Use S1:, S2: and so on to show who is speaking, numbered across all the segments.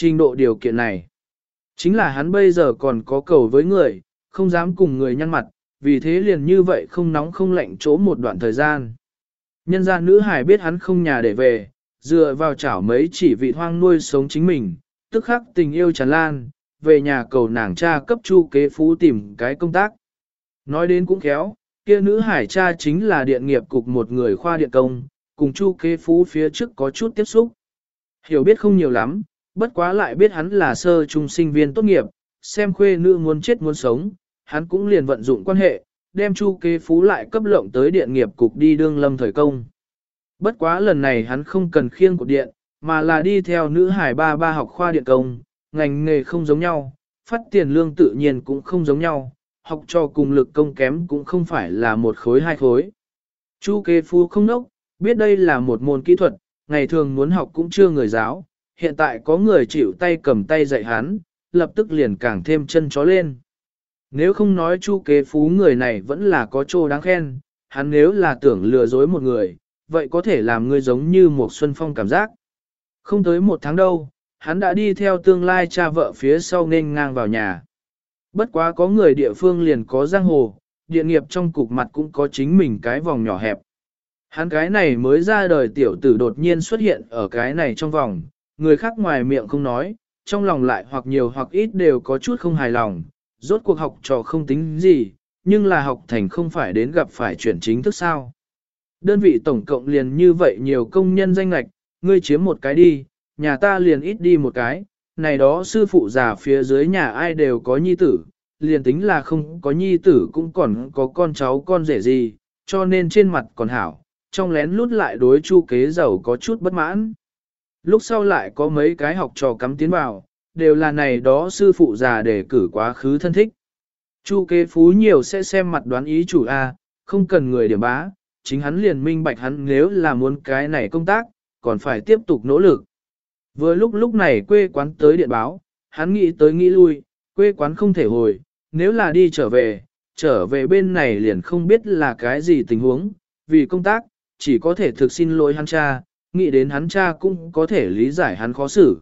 S1: Trình độ điều kiện này. Chính là hắn bây giờ còn có cầu với người, không dám cùng người nhăn mặt, vì thế liền như vậy không nóng không lạnh chỗ một đoạn thời gian. Nhân gia nữ hải biết hắn không nhà để về, dựa vào chảo mấy chỉ vị hoang nuôi sống chính mình, tức khắc tình yêu tràn lan, về nhà cầu nàng cha cấp chu kế phú tìm cái công tác. Nói đến cũng khéo, kia nữ hải cha chính là điện nghiệp cục một người khoa điện công, cùng chu kế phú phía trước có chút tiếp xúc. Hiểu biết không nhiều lắm, bất quá lại biết hắn là sơ trung sinh viên tốt nghiệp, xem khuê nữ muốn chết muốn sống, hắn cũng liền vận dụng quan hệ, đem chu kế phú lại cấp lộng tới điện nghiệp cục đi đương lâm thời công. Bất quá lần này hắn không cần khiêng của điện, mà là đi theo nữ hải ba ba học khoa điện công, ngành nghề không giống nhau, phát tiền lương tự nhiên cũng không giống nhau, học cho cùng lực công kém cũng không phải là một khối hai khối. Chu kế phú không nốc, biết đây là một môn kỹ thuật, ngày thường muốn học cũng chưa người giáo, hiện tại có người chịu tay cầm tay dạy hắn, lập tức liền càng thêm chân chó lên. Nếu không nói chu kế phú người này vẫn là có chỗ đáng khen, hắn nếu là tưởng lừa dối một người, vậy có thể làm người giống như một xuân phong cảm giác. Không tới một tháng đâu, hắn đã đi theo tương lai cha vợ phía sau nên ngang vào nhà. Bất quá có người địa phương liền có giang hồ, địa nghiệp trong cục mặt cũng có chính mình cái vòng nhỏ hẹp. Hắn cái này mới ra đời tiểu tử đột nhiên xuất hiện ở cái này trong vòng, người khác ngoài miệng không nói, trong lòng lại hoặc nhiều hoặc ít đều có chút không hài lòng, rốt cuộc học trò không tính gì, nhưng là học thành không phải đến gặp phải chuyển chính thức sao. Đơn vị tổng cộng liền như vậy nhiều công nhân danh lạch, ngươi chiếm một cái đi, nhà ta liền ít đi một cái, này đó sư phụ già phía dưới nhà ai đều có nhi tử, liền tính là không có nhi tử cũng còn có con cháu con rể gì, cho nên trên mặt còn hảo, trong lén lút lại đối chu kế giàu có chút bất mãn. Lúc sau lại có mấy cái học trò cắm tiến vào, đều là này đó sư phụ già để cử quá khứ thân thích. Chu kế phú nhiều sẽ xem mặt đoán ý chủ A, không cần người điểm bá, chính hắn liền minh bạch hắn nếu là muốn cái này công tác, còn phải tiếp tục nỗ lực. Vừa lúc lúc này quê quán tới điện báo, hắn nghĩ tới nghĩ lui, quê quán không thể hồi, nếu là đi trở về, trở về bên này liền không biết là cái gì tình huống, vì công tác, chỉ có thể thực xin lỗi hắn cha, nghĩ đến hắn cha cũng có thể lý giải hắn khó xử.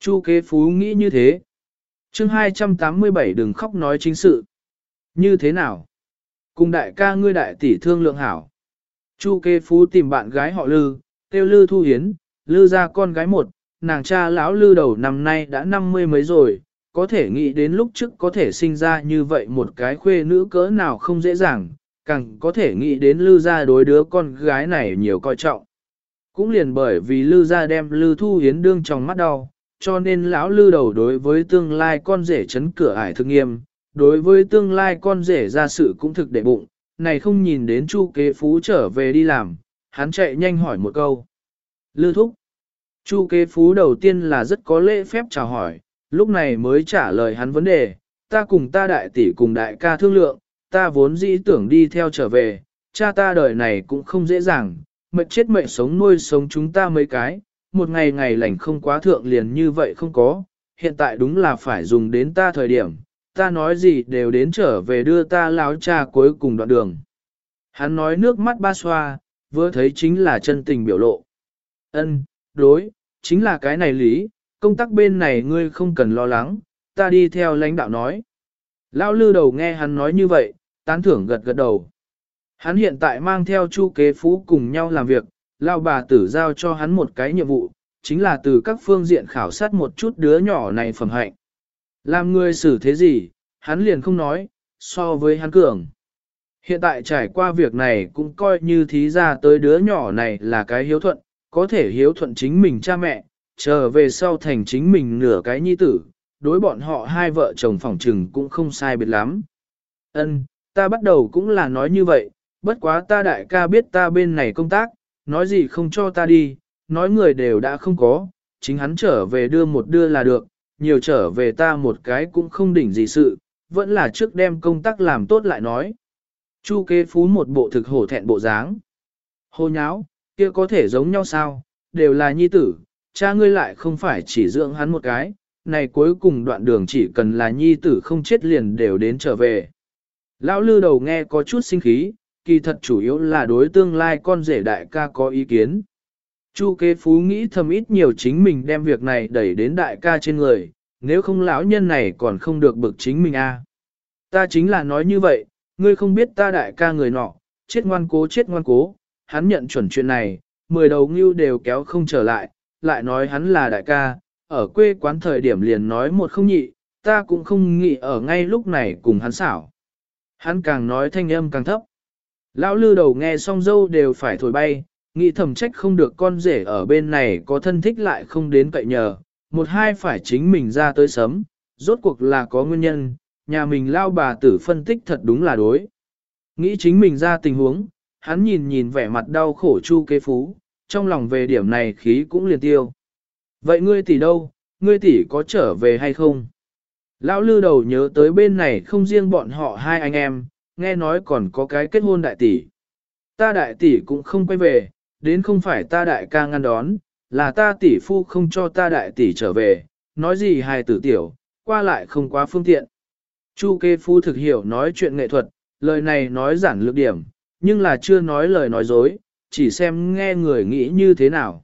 S1: Chu kế phú nghĩ như thế. chương 287 đừng khóc nói chính sự. Như thế nào? Cùng đại ca ngươi đại tỷ thương lượng hảo. Chu kế phú tìm bạn gái họ Lư, kêu Lư Thu Hiến, Lư ra con gái một, nàng cha lão Lư đầu năm nay đã năm mươi mấy rồi, có thể nghĩ đến lúc trước có thể sinh ra như vậy một cái khuê nữ cỡ nào không dễ dàng, càng có thể nghĩ đến Lư ra đối đứa con gái này nhiều coi trọng. Cũng liền bởi vì Lư ra đem Lư Thu Hiến đương trong mắt đau, cho nên lão Lư đầu đối với tương lai con rể chấn cửa ải thực nghiêm, đối với tương lai con rể ra sự cũng thực để bụng, này không nhìn đến Chu kế phú trở về đi làm, hắn chạy nhanh hỏi một câu. Lư thúc. Chu kế phú đầu tiên là rất có lễ phép chào hỏi, lúc này mới trả lời hắn vấn đề, ta cùng ta đại tỷ cùng đại ca thương lượng, ta vốn dĩ tưởng đi theo trở về, cha ta đời này cũng không dễ dàng, mệt chết mệt sống nuôi sống chúng ta mấy cái, một ngày ngày lành không quá thượng liền như vậy không có, hiện tại đúng là phải dùng đến ta thời điểm, ta nói gì đều đến trở về đưa ta láo cha cuối cùng đoạn đường. Hắn nói nước mắt ba xoa, vừa thấy chính là chân tình biểu lộ. Ân, đối, chính là cái này lý, công tác bên này ngươi không cần lo lắng, ta đi theo lãnh đạo nói. Lão lư đầu nghe hắn nói như vậy, tán thưởng gật gật đầu. Hắn hiện tại mang theo chu kế phú cùng nhau làm việc, lão bà tử giao cho hắn một cái nhiệm vụ, chính là từ các phương diện khảo sát một chút đứa nhỏ này phẩm hạnh. Làm người xử thế gì, hắn liền không nói, so với hắn cường. Hiện tại trải qua việc này cũng coi như thí ra tới đứa nhỏ này là cái hiếu thuận, có thể hiếu thuận chính mình cha mẹ, trở về sau thành chính mình nửa cái nhi tử, đối bọn họ hai vợ chồng phỏng trừng cũng không sai biệt lắm. Ân, ta bắt đầu cũng là nói như vậy, bất quá ta đại ca biết ta bên này công tác, nói gì không cho ta đi, nói người đều đã không có, chính hắn trở về đưa một đưa là được, nhiều trở về ta một cái cũng không đỉnh gì sự, vẫn là trước đem công tác làm tốt lại nói. Chu kế phú một bộ thực hổ thẹn bộ dáng. Hô nháo, kia có thể giống nhau sao, đều là nhi tử, cha ngươi lại không phải chỉ dưỡng hắn một cái, này cuối cùng đoạn đường chỉ cần là nhi tử không chết liền đều đến trở về. Lão lư đầu nghe có chút sinh khí, kỳ thật chủ yếu là đối tương lai con rể đại ca có ý kiến. Chu kế phú nghĩ thầm ít nhiều chính mình đem việc này đẩy đến đại ca trên người, nếu không lão nhân này còn không được bực chính mình a. Ta chính là nói như vậy, ngươi không biết ta đại ca người nọ, chết ngoan cố chết ngoan cố, hắn nhận chuẩn chuyện này, mười đầu ngưu đều kéo không trở lại, lại nói hắn là đại ca, ở quê quán thời điểm liền nói một không nhị, ta cũng không nghĩ ở ngay lúc này cùng hắn xảo. Hắn càng nói thanh âm càng thấp. Lão lư đầu nghe xong dâu đều phải thổi bay, nghĩ thầm trách không được con rể ở bên này có thân thích lại không đến cậy nhờ, một hai phải chính mình ra tới sớm, rốt cuộc là có nguyên nhân, nhà mình lao bà tử phân tích thật đúng là đối. Nghĩ chính mình ra tình huống, hắn nhìn nhìn vẻ mặt đau khổ chu kế phú, trong lòng về điểm này khí cũng liền tiêu. Vậy ngươi tỷ đâu, ngươi tỷ có trở về hay không? Lão lư đầu nhớ tới bên này không riêng bọn họ hai anh em, nghe nói còn có cái kết hôn đại tỷ. Ta đại tỷ cũng không quay về, đến không phải ta đại ca ngăn đón, là ta tỷ phu không cho ta đại tỷ trở về, nói gì hài tử tiểu, qua lại không quá phương tiện. Chu kê phu thực hiểu nói chuyện nghệ thuật, lời này nói giản lược điểm, nhưng là chưa nói lời nói dối, chỉ xem nghe người nghĩ như thế nào.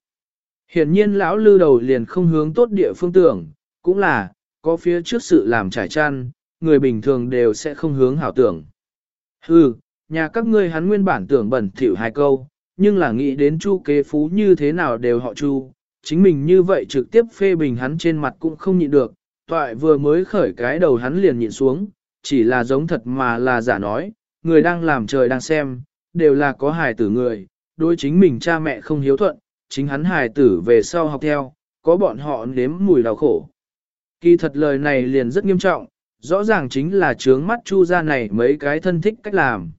S1: Hiển nhiên lão lư đầu liền không hướng tốt địa phương tưởng, cũng là, có phía trước sự làm trải chăn, người bình thường đều sẽ không hướng hảo tưởng. Hừ, nhà các ngươi hắn nguyên bản tưởng bẩn thỉu hai câu, nhưng là nghĩ đến chu kế phú như thế nào đều họ chu, chính mình như vậy trực tiếp phê bình hắn trên mặt cũng không nhịn được, toại vừa mới khởi cái đầu hắn liền nhịn xuống, chỉ là giống thật mà là giả nói, người đang làm trời đang xem, đều là có hài tử người, đối chính mình cha mẹ không hiếu thuận, chính hắn hài tử về sau học theo, có bọn họ nếm mùi đau khổ. Kỳ thật lời này liền rất nghiêm trọng, rõ ràng chính là trướng mắt Chu gia này mấy cái thân thích cách làm.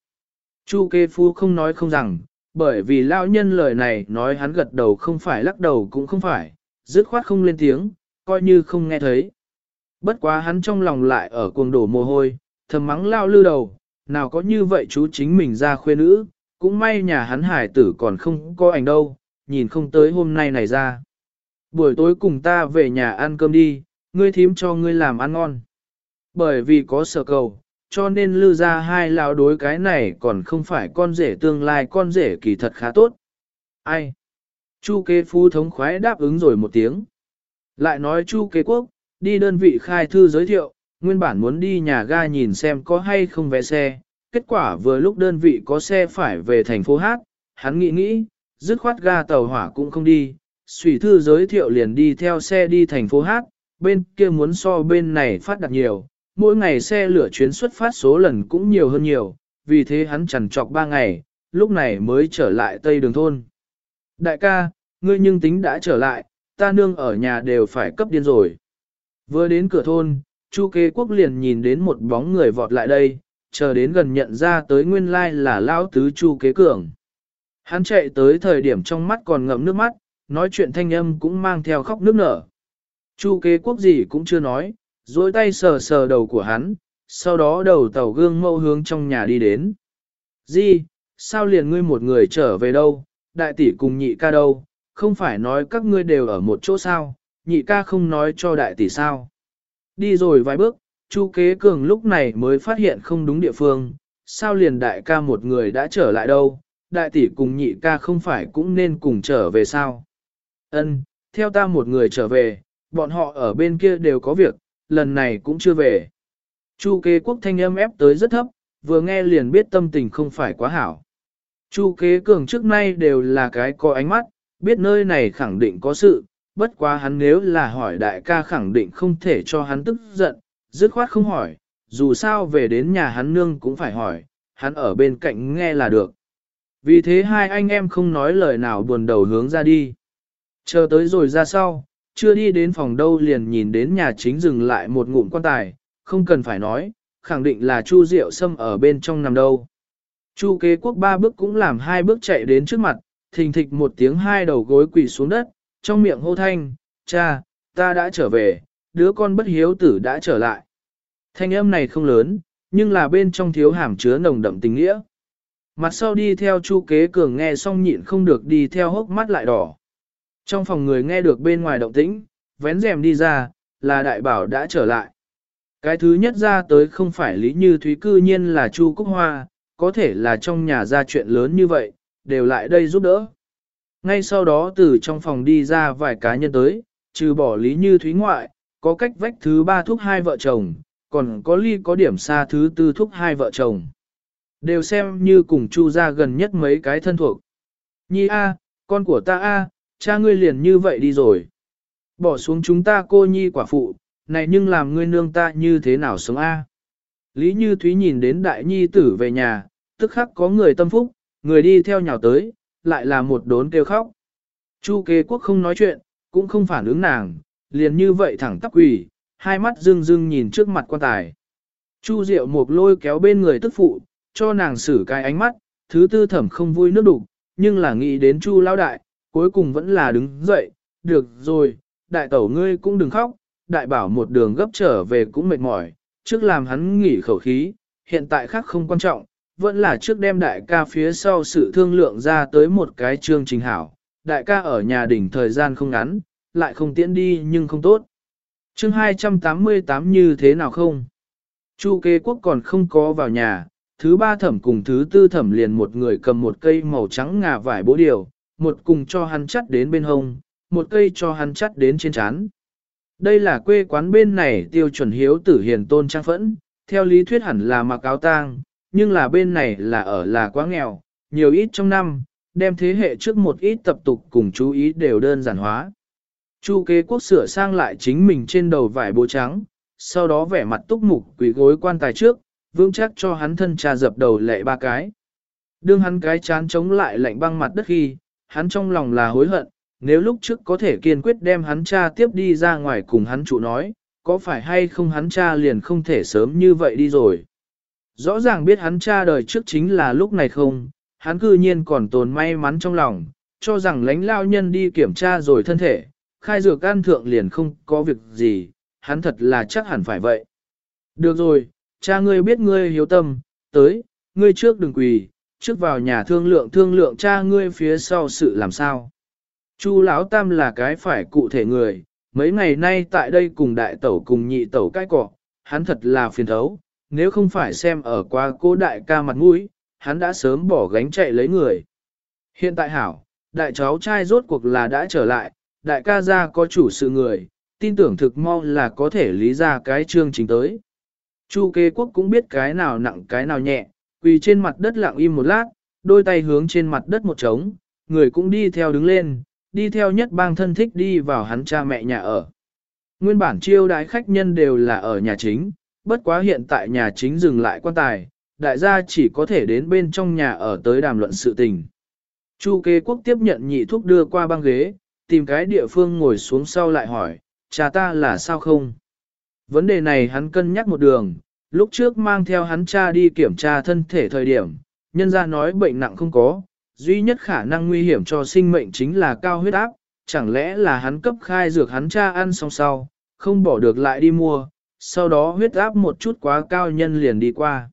S1: Chu kê phu không nói không rằng, bởi vì lão nhân lời này nói hắn gật đầu không phải lắc đầu cũng không phải, dứt khoát không lên tiếng, coi như không nghe thấy. Bất quá hắn trong lòng lại ở cuồng đổ mồ hôi, thầm mắng lao lư đầu, nào có như vậy chú chính mình ra khuê nữ, cũng may nhà hắn hải tử còn không có ảnh đâu, nhìn không tới hôm nay này ra. Buổi tối cùng ta về nhà ăn cơm đi, ngươi thím cho ngươi làm ăn ngon. Bởi vì có sở cầu, cho nên lư ra hai lão đối cái này còn không phải con rể tương lai con rể kỳ thật khá tốt. Ai? Chu kế phu thống khoái đáp ứng rồi một tiếng. Lại nói chu kế quốc, đi đơn vị khai thư giới thiệu, nguyên bản muốn đi nhà ga nhìn xem có hay không vé xe, kết quả vừa lúc đơn vị có xe phải về thành phố Hát, hắn nghĩ nghĩ, dứt khoát ga tàu hỏa cũng không đi, sủy thư giới thiệu liền đi theo xe đi thành phố Hát, bên kia muốn so bên này phát đạt nhiều, mỗi ngày xe lửa chuyến xuất phát số lần cũng nhiều hơn nhiều, vì thế hắn chẳng trọc ba ngày, lúc này mới trở lại Tây Đường Thôn. Đại ca, ngươi nhưng tính đã trở lại, ta nương ở nhà đều phải cấp điên rồi. Vừa đến cửa thôn, Chu kế quốc liền nhìn đến một bóng người vọt lại đây, chờ đến gần nhận ra tới nguyên lai là lão tứ Chu kế cường. Hắn chạy tới thời điểm trong mắt còn ngậm nước mắt, nói chuyện thanh âm cũng mang theo khóc nước nở. Chu kế quốc gì cũng chưa nói, duỗi tay sờ sờ đầu của hắn, sau đó đầu tàu gương mẫu hướng trong nhà đi đến. Di, sao liền ngươi một người trở về đâu, đại tỷ cùng nhị ca đâu, không phải nói các ngươi đều ở một chỗ sao, nhị ca không nói cho đại tỷ sao. Đi rồi vài bước, Chu kế cường lúc này mới phát hiện không đúng địa phương, sao liền đại ca một người đã trở lại đâu, đại tỷ cùng nhị ca không phải cũng nên cùng trở về sao. Ân, theo ta một người trở về, bọn họ ở bên kia đều có việc, lần này cũng chưa về. Chu kế quốc thanh âm ép tới rất thấp, vừa nghe liền biết tâm tình không phải quá hảo. Chu kế cường trước nay đều là cái có ánh mắt, biết nơi này khẳng định có sự, bất quá hắn nếu là hỏi đại ca khẳng định không thể cho hắn tức giận, dứt khoát không hỏi, dù sao về đến nhà hắn nương cũng phải hỏi, hắn ở bên cạnh nghe là được. Vì thế hai anh em không nói lời nào buồn đầu hướng ra đi. Chờ tới rồi ra sau, chưa đi đến phòng đâu liền nhìn đến nhà chính dừng lại một ngụm quan tài, không cần phải nói, khẳng định là Chu Diệu Sâm ở bên trong nằm đâu. Chu kế quốc ba bước cũng làm hai bước chạy đến trước mặt, thình thịch một tiếng hai đầu gối quỳ xuống đất, trong miệng hô thanh, cha, ta đã trở về, đứa con bất hiếu tử đã trở lại. Thanh âm này không lớn, nhưng là bên trong thiếu hàm chứa nồng đậm tình nghĩa. Mặt sau đi theo Chu kế cường nghe xong nhịn không được đi theo hốc mắt lại đỏ. Trong phòng người nghe được bên ngoài động tĩnh, vén rèm đi ra, là đại bảo đã trở lại. Cái thứ nhất ra tới không phải Lý Như Thúy cư nhiên là Chu Cúc Hoa, có thể là trong nhà ra chuyện lớn như vậy, đều lại đây giúp đỡ. Ngay sau đó từ trong phòng đi ra vài cá nhân tới, trừ bỏ lý như thúy ngoại, có cách vách thứ ba thúc hai vợ chồng, còn có ly có điểm xa thứ tư thúc hai vợ chồng. Đều xem như cùng chu ra gần nhất mấy cái thân thuộc. Nhi A, con của ta A, cha ngươi liền như vậy đi rồi. Bỏ xuống chúng ta cô nhi quả phụ, này nhưng làm ngươi nương ta như thế nào sống A. Lý Như Thúy nhìn đến đại nhi tử về nhà, tức khắc có người tâm phúc, người đi theo nhào tới, lại là một đốn kêu khóc. Chu kế quốc không nói chuyện, cũng không phản ứng nàng, liền như vậy thẳng tắp quỳ, hai mắt rưng rưng nhìn trước mặt quan tài. Chu Diệu một lôi kéo bên người tức phụ, cho nàng xử cái ánh mắt, thứ tư thẩm không vui nước đục, nhưng là nghĩ đến Chu lão đại, cuối cùng vẫn là đứng dậy, được rồi, đại tẩu ngươi cũng đừng khóc, đại bảo một đường gấp trở về cũng mệt mỏi, trước làm hắn nghỉ khẩu khí, hiện tại khác không quan trọng, vẫn là trước đem đại ca phía sau sự thương lượng ra tới một cái chương trình hảo, đại ca ở nhà đỉnh thời gian không ngắn, lại không tiễn đi nhưng không tốt. Chương 288 như thế nào không? Chu kế quốc còn không có vào nhà, thứ ba thẩm cùng thứ tư thẩm liền một người cầm một cây màu trắng ngà vải bố điều, một cùng cho hắn chắt đến bên hông, một cây cho hắn chắt đến trên chán. Đây là quê quán bên này tiêu chuẩn hiếu tử hiền tôn trang phẫn, theo lý thuyết hẳn là mặc áo tang, nhưng là bên này là ở là quá nghèo, nhiều ít trong năm, đem thế hệ trước một ít tập tục cùng chú ý đều đơn giản hóa. Chu kế quốc sửa sang lại chính mình trên đầu vải bố trắng, sau đó vẻ mặt túc mục quỷ gối quan tài trước, vững chắc cho hắn thân cha dập đầu lệ ba cái. Đương hắn cái chán chống lại lạnh băng mặt đất khi, hắn trong lòng là hối hận, nếu lúc trước có thể kiên quyết đem hắn cha tiếp đi ra ngoài cùng hắn chủ nói, có phải hay không hắn cha liền không thể sớm như vậy đi rồi. Rõ ràng biết hắn cha đời trước chính là lúc này không, hắn cư nhiên còn tồn may mắn trong lòng, cho rằng lãnh lao nhân đi kiểm tra rồi thân thể, khai dược can thượng liền không có việc gì, hắn thật là chắc hẳn phải vậy. Được rồi, cha ngươi biết ngươi hiếu tâm, tới, ngươi trước đừng quỳ, trước vào nhà thương lượng thương lượng cha ngươi phía sau sự làm sao. Chu Lão Tam là cái phải cụ thể người, mấy ngày nay tại đây cùng đại tẩu cùng nhị tẩu cái cọ, hắn thật là phiền thấu, nếu không phải xem ở qua cô đại ca mặt mũi, hắn đã sớm bỏ gánh chạy lấy người. Hiện tại hảo, đại cháu trai rốt cuộc là đã trở lại, đại ca gia có chủ sự người, tin tưởng thực mau là có thể lý ra cái chương trình tới. Chu kế quốc cũng biết cái nào nặng cái nào nhẹ, quỳ trên mặt đất lặng im một lát, đôi tay hướng trên mặt đất một trống, người cũng đi theo đứng lên, đi theo nhất bang thân thích đi vào hắn cha mẹ nhà ở. Nguyên bản chiêu đái khách nhân đều là ở nhà chính, bất quá hiện tại nhà chính dừng lại quan tài, đại gia chỉ có thể đến bên trong nhà ở tới đàm luận sự tình. Chu kế quốc tiếp nhận nhị thuốc đưa qua băng ghế, tìm cái địa phương ngồi xuống sau lại hỏi, cha ta là sao không? Vấn đề này hắn cân nhắc một đường, lúc trước mang theo hắn cha đi kiểm tra thân thể thời điểm, nhân ra nói bệnh nặng không có, duy nhất khả năng nguy hiểm cho sinh mệnh chính là cao huyết áp, chẳng lẽ là hắn cấp khai dược hắn cha ăn xong sau, không bỏ được lại đi mua, sau đó huyết áp một chút quá cao nhân liền đi qua.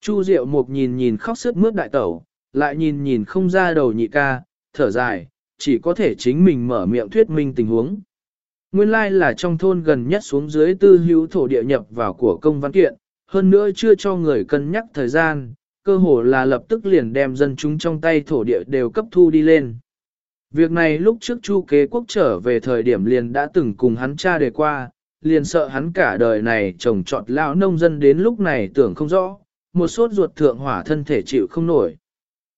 S1: Chu Diệu Mục nhìn nhìn khóc sướt mướt đại tẩu, lại nhìn nhìn không ra đầu nhị ca, thở dài, chỉ có thể chính mình mở miệng thuyết minh tình huống. Nguyên lai like là trong thôn gần nhất xuống dưới tư hữu thổ địa nhập vào của công văn kiện, hơn nữa chưa cho người cân nhắc thời gian, cơ hồ là lập tức liền đem dân chúng trong tay thổ địa đều cấp thu đi lên. Việc này lúc trước Chu kế quốc trở về thời điểm liền đã từng cùng hắn cha đề qua, liền sợ hắn cả đời này trồng trọt lão nông dân đến lúc này tưởng không rõ, một sốt ruột thượng hỏa thân thể chịu không nổi.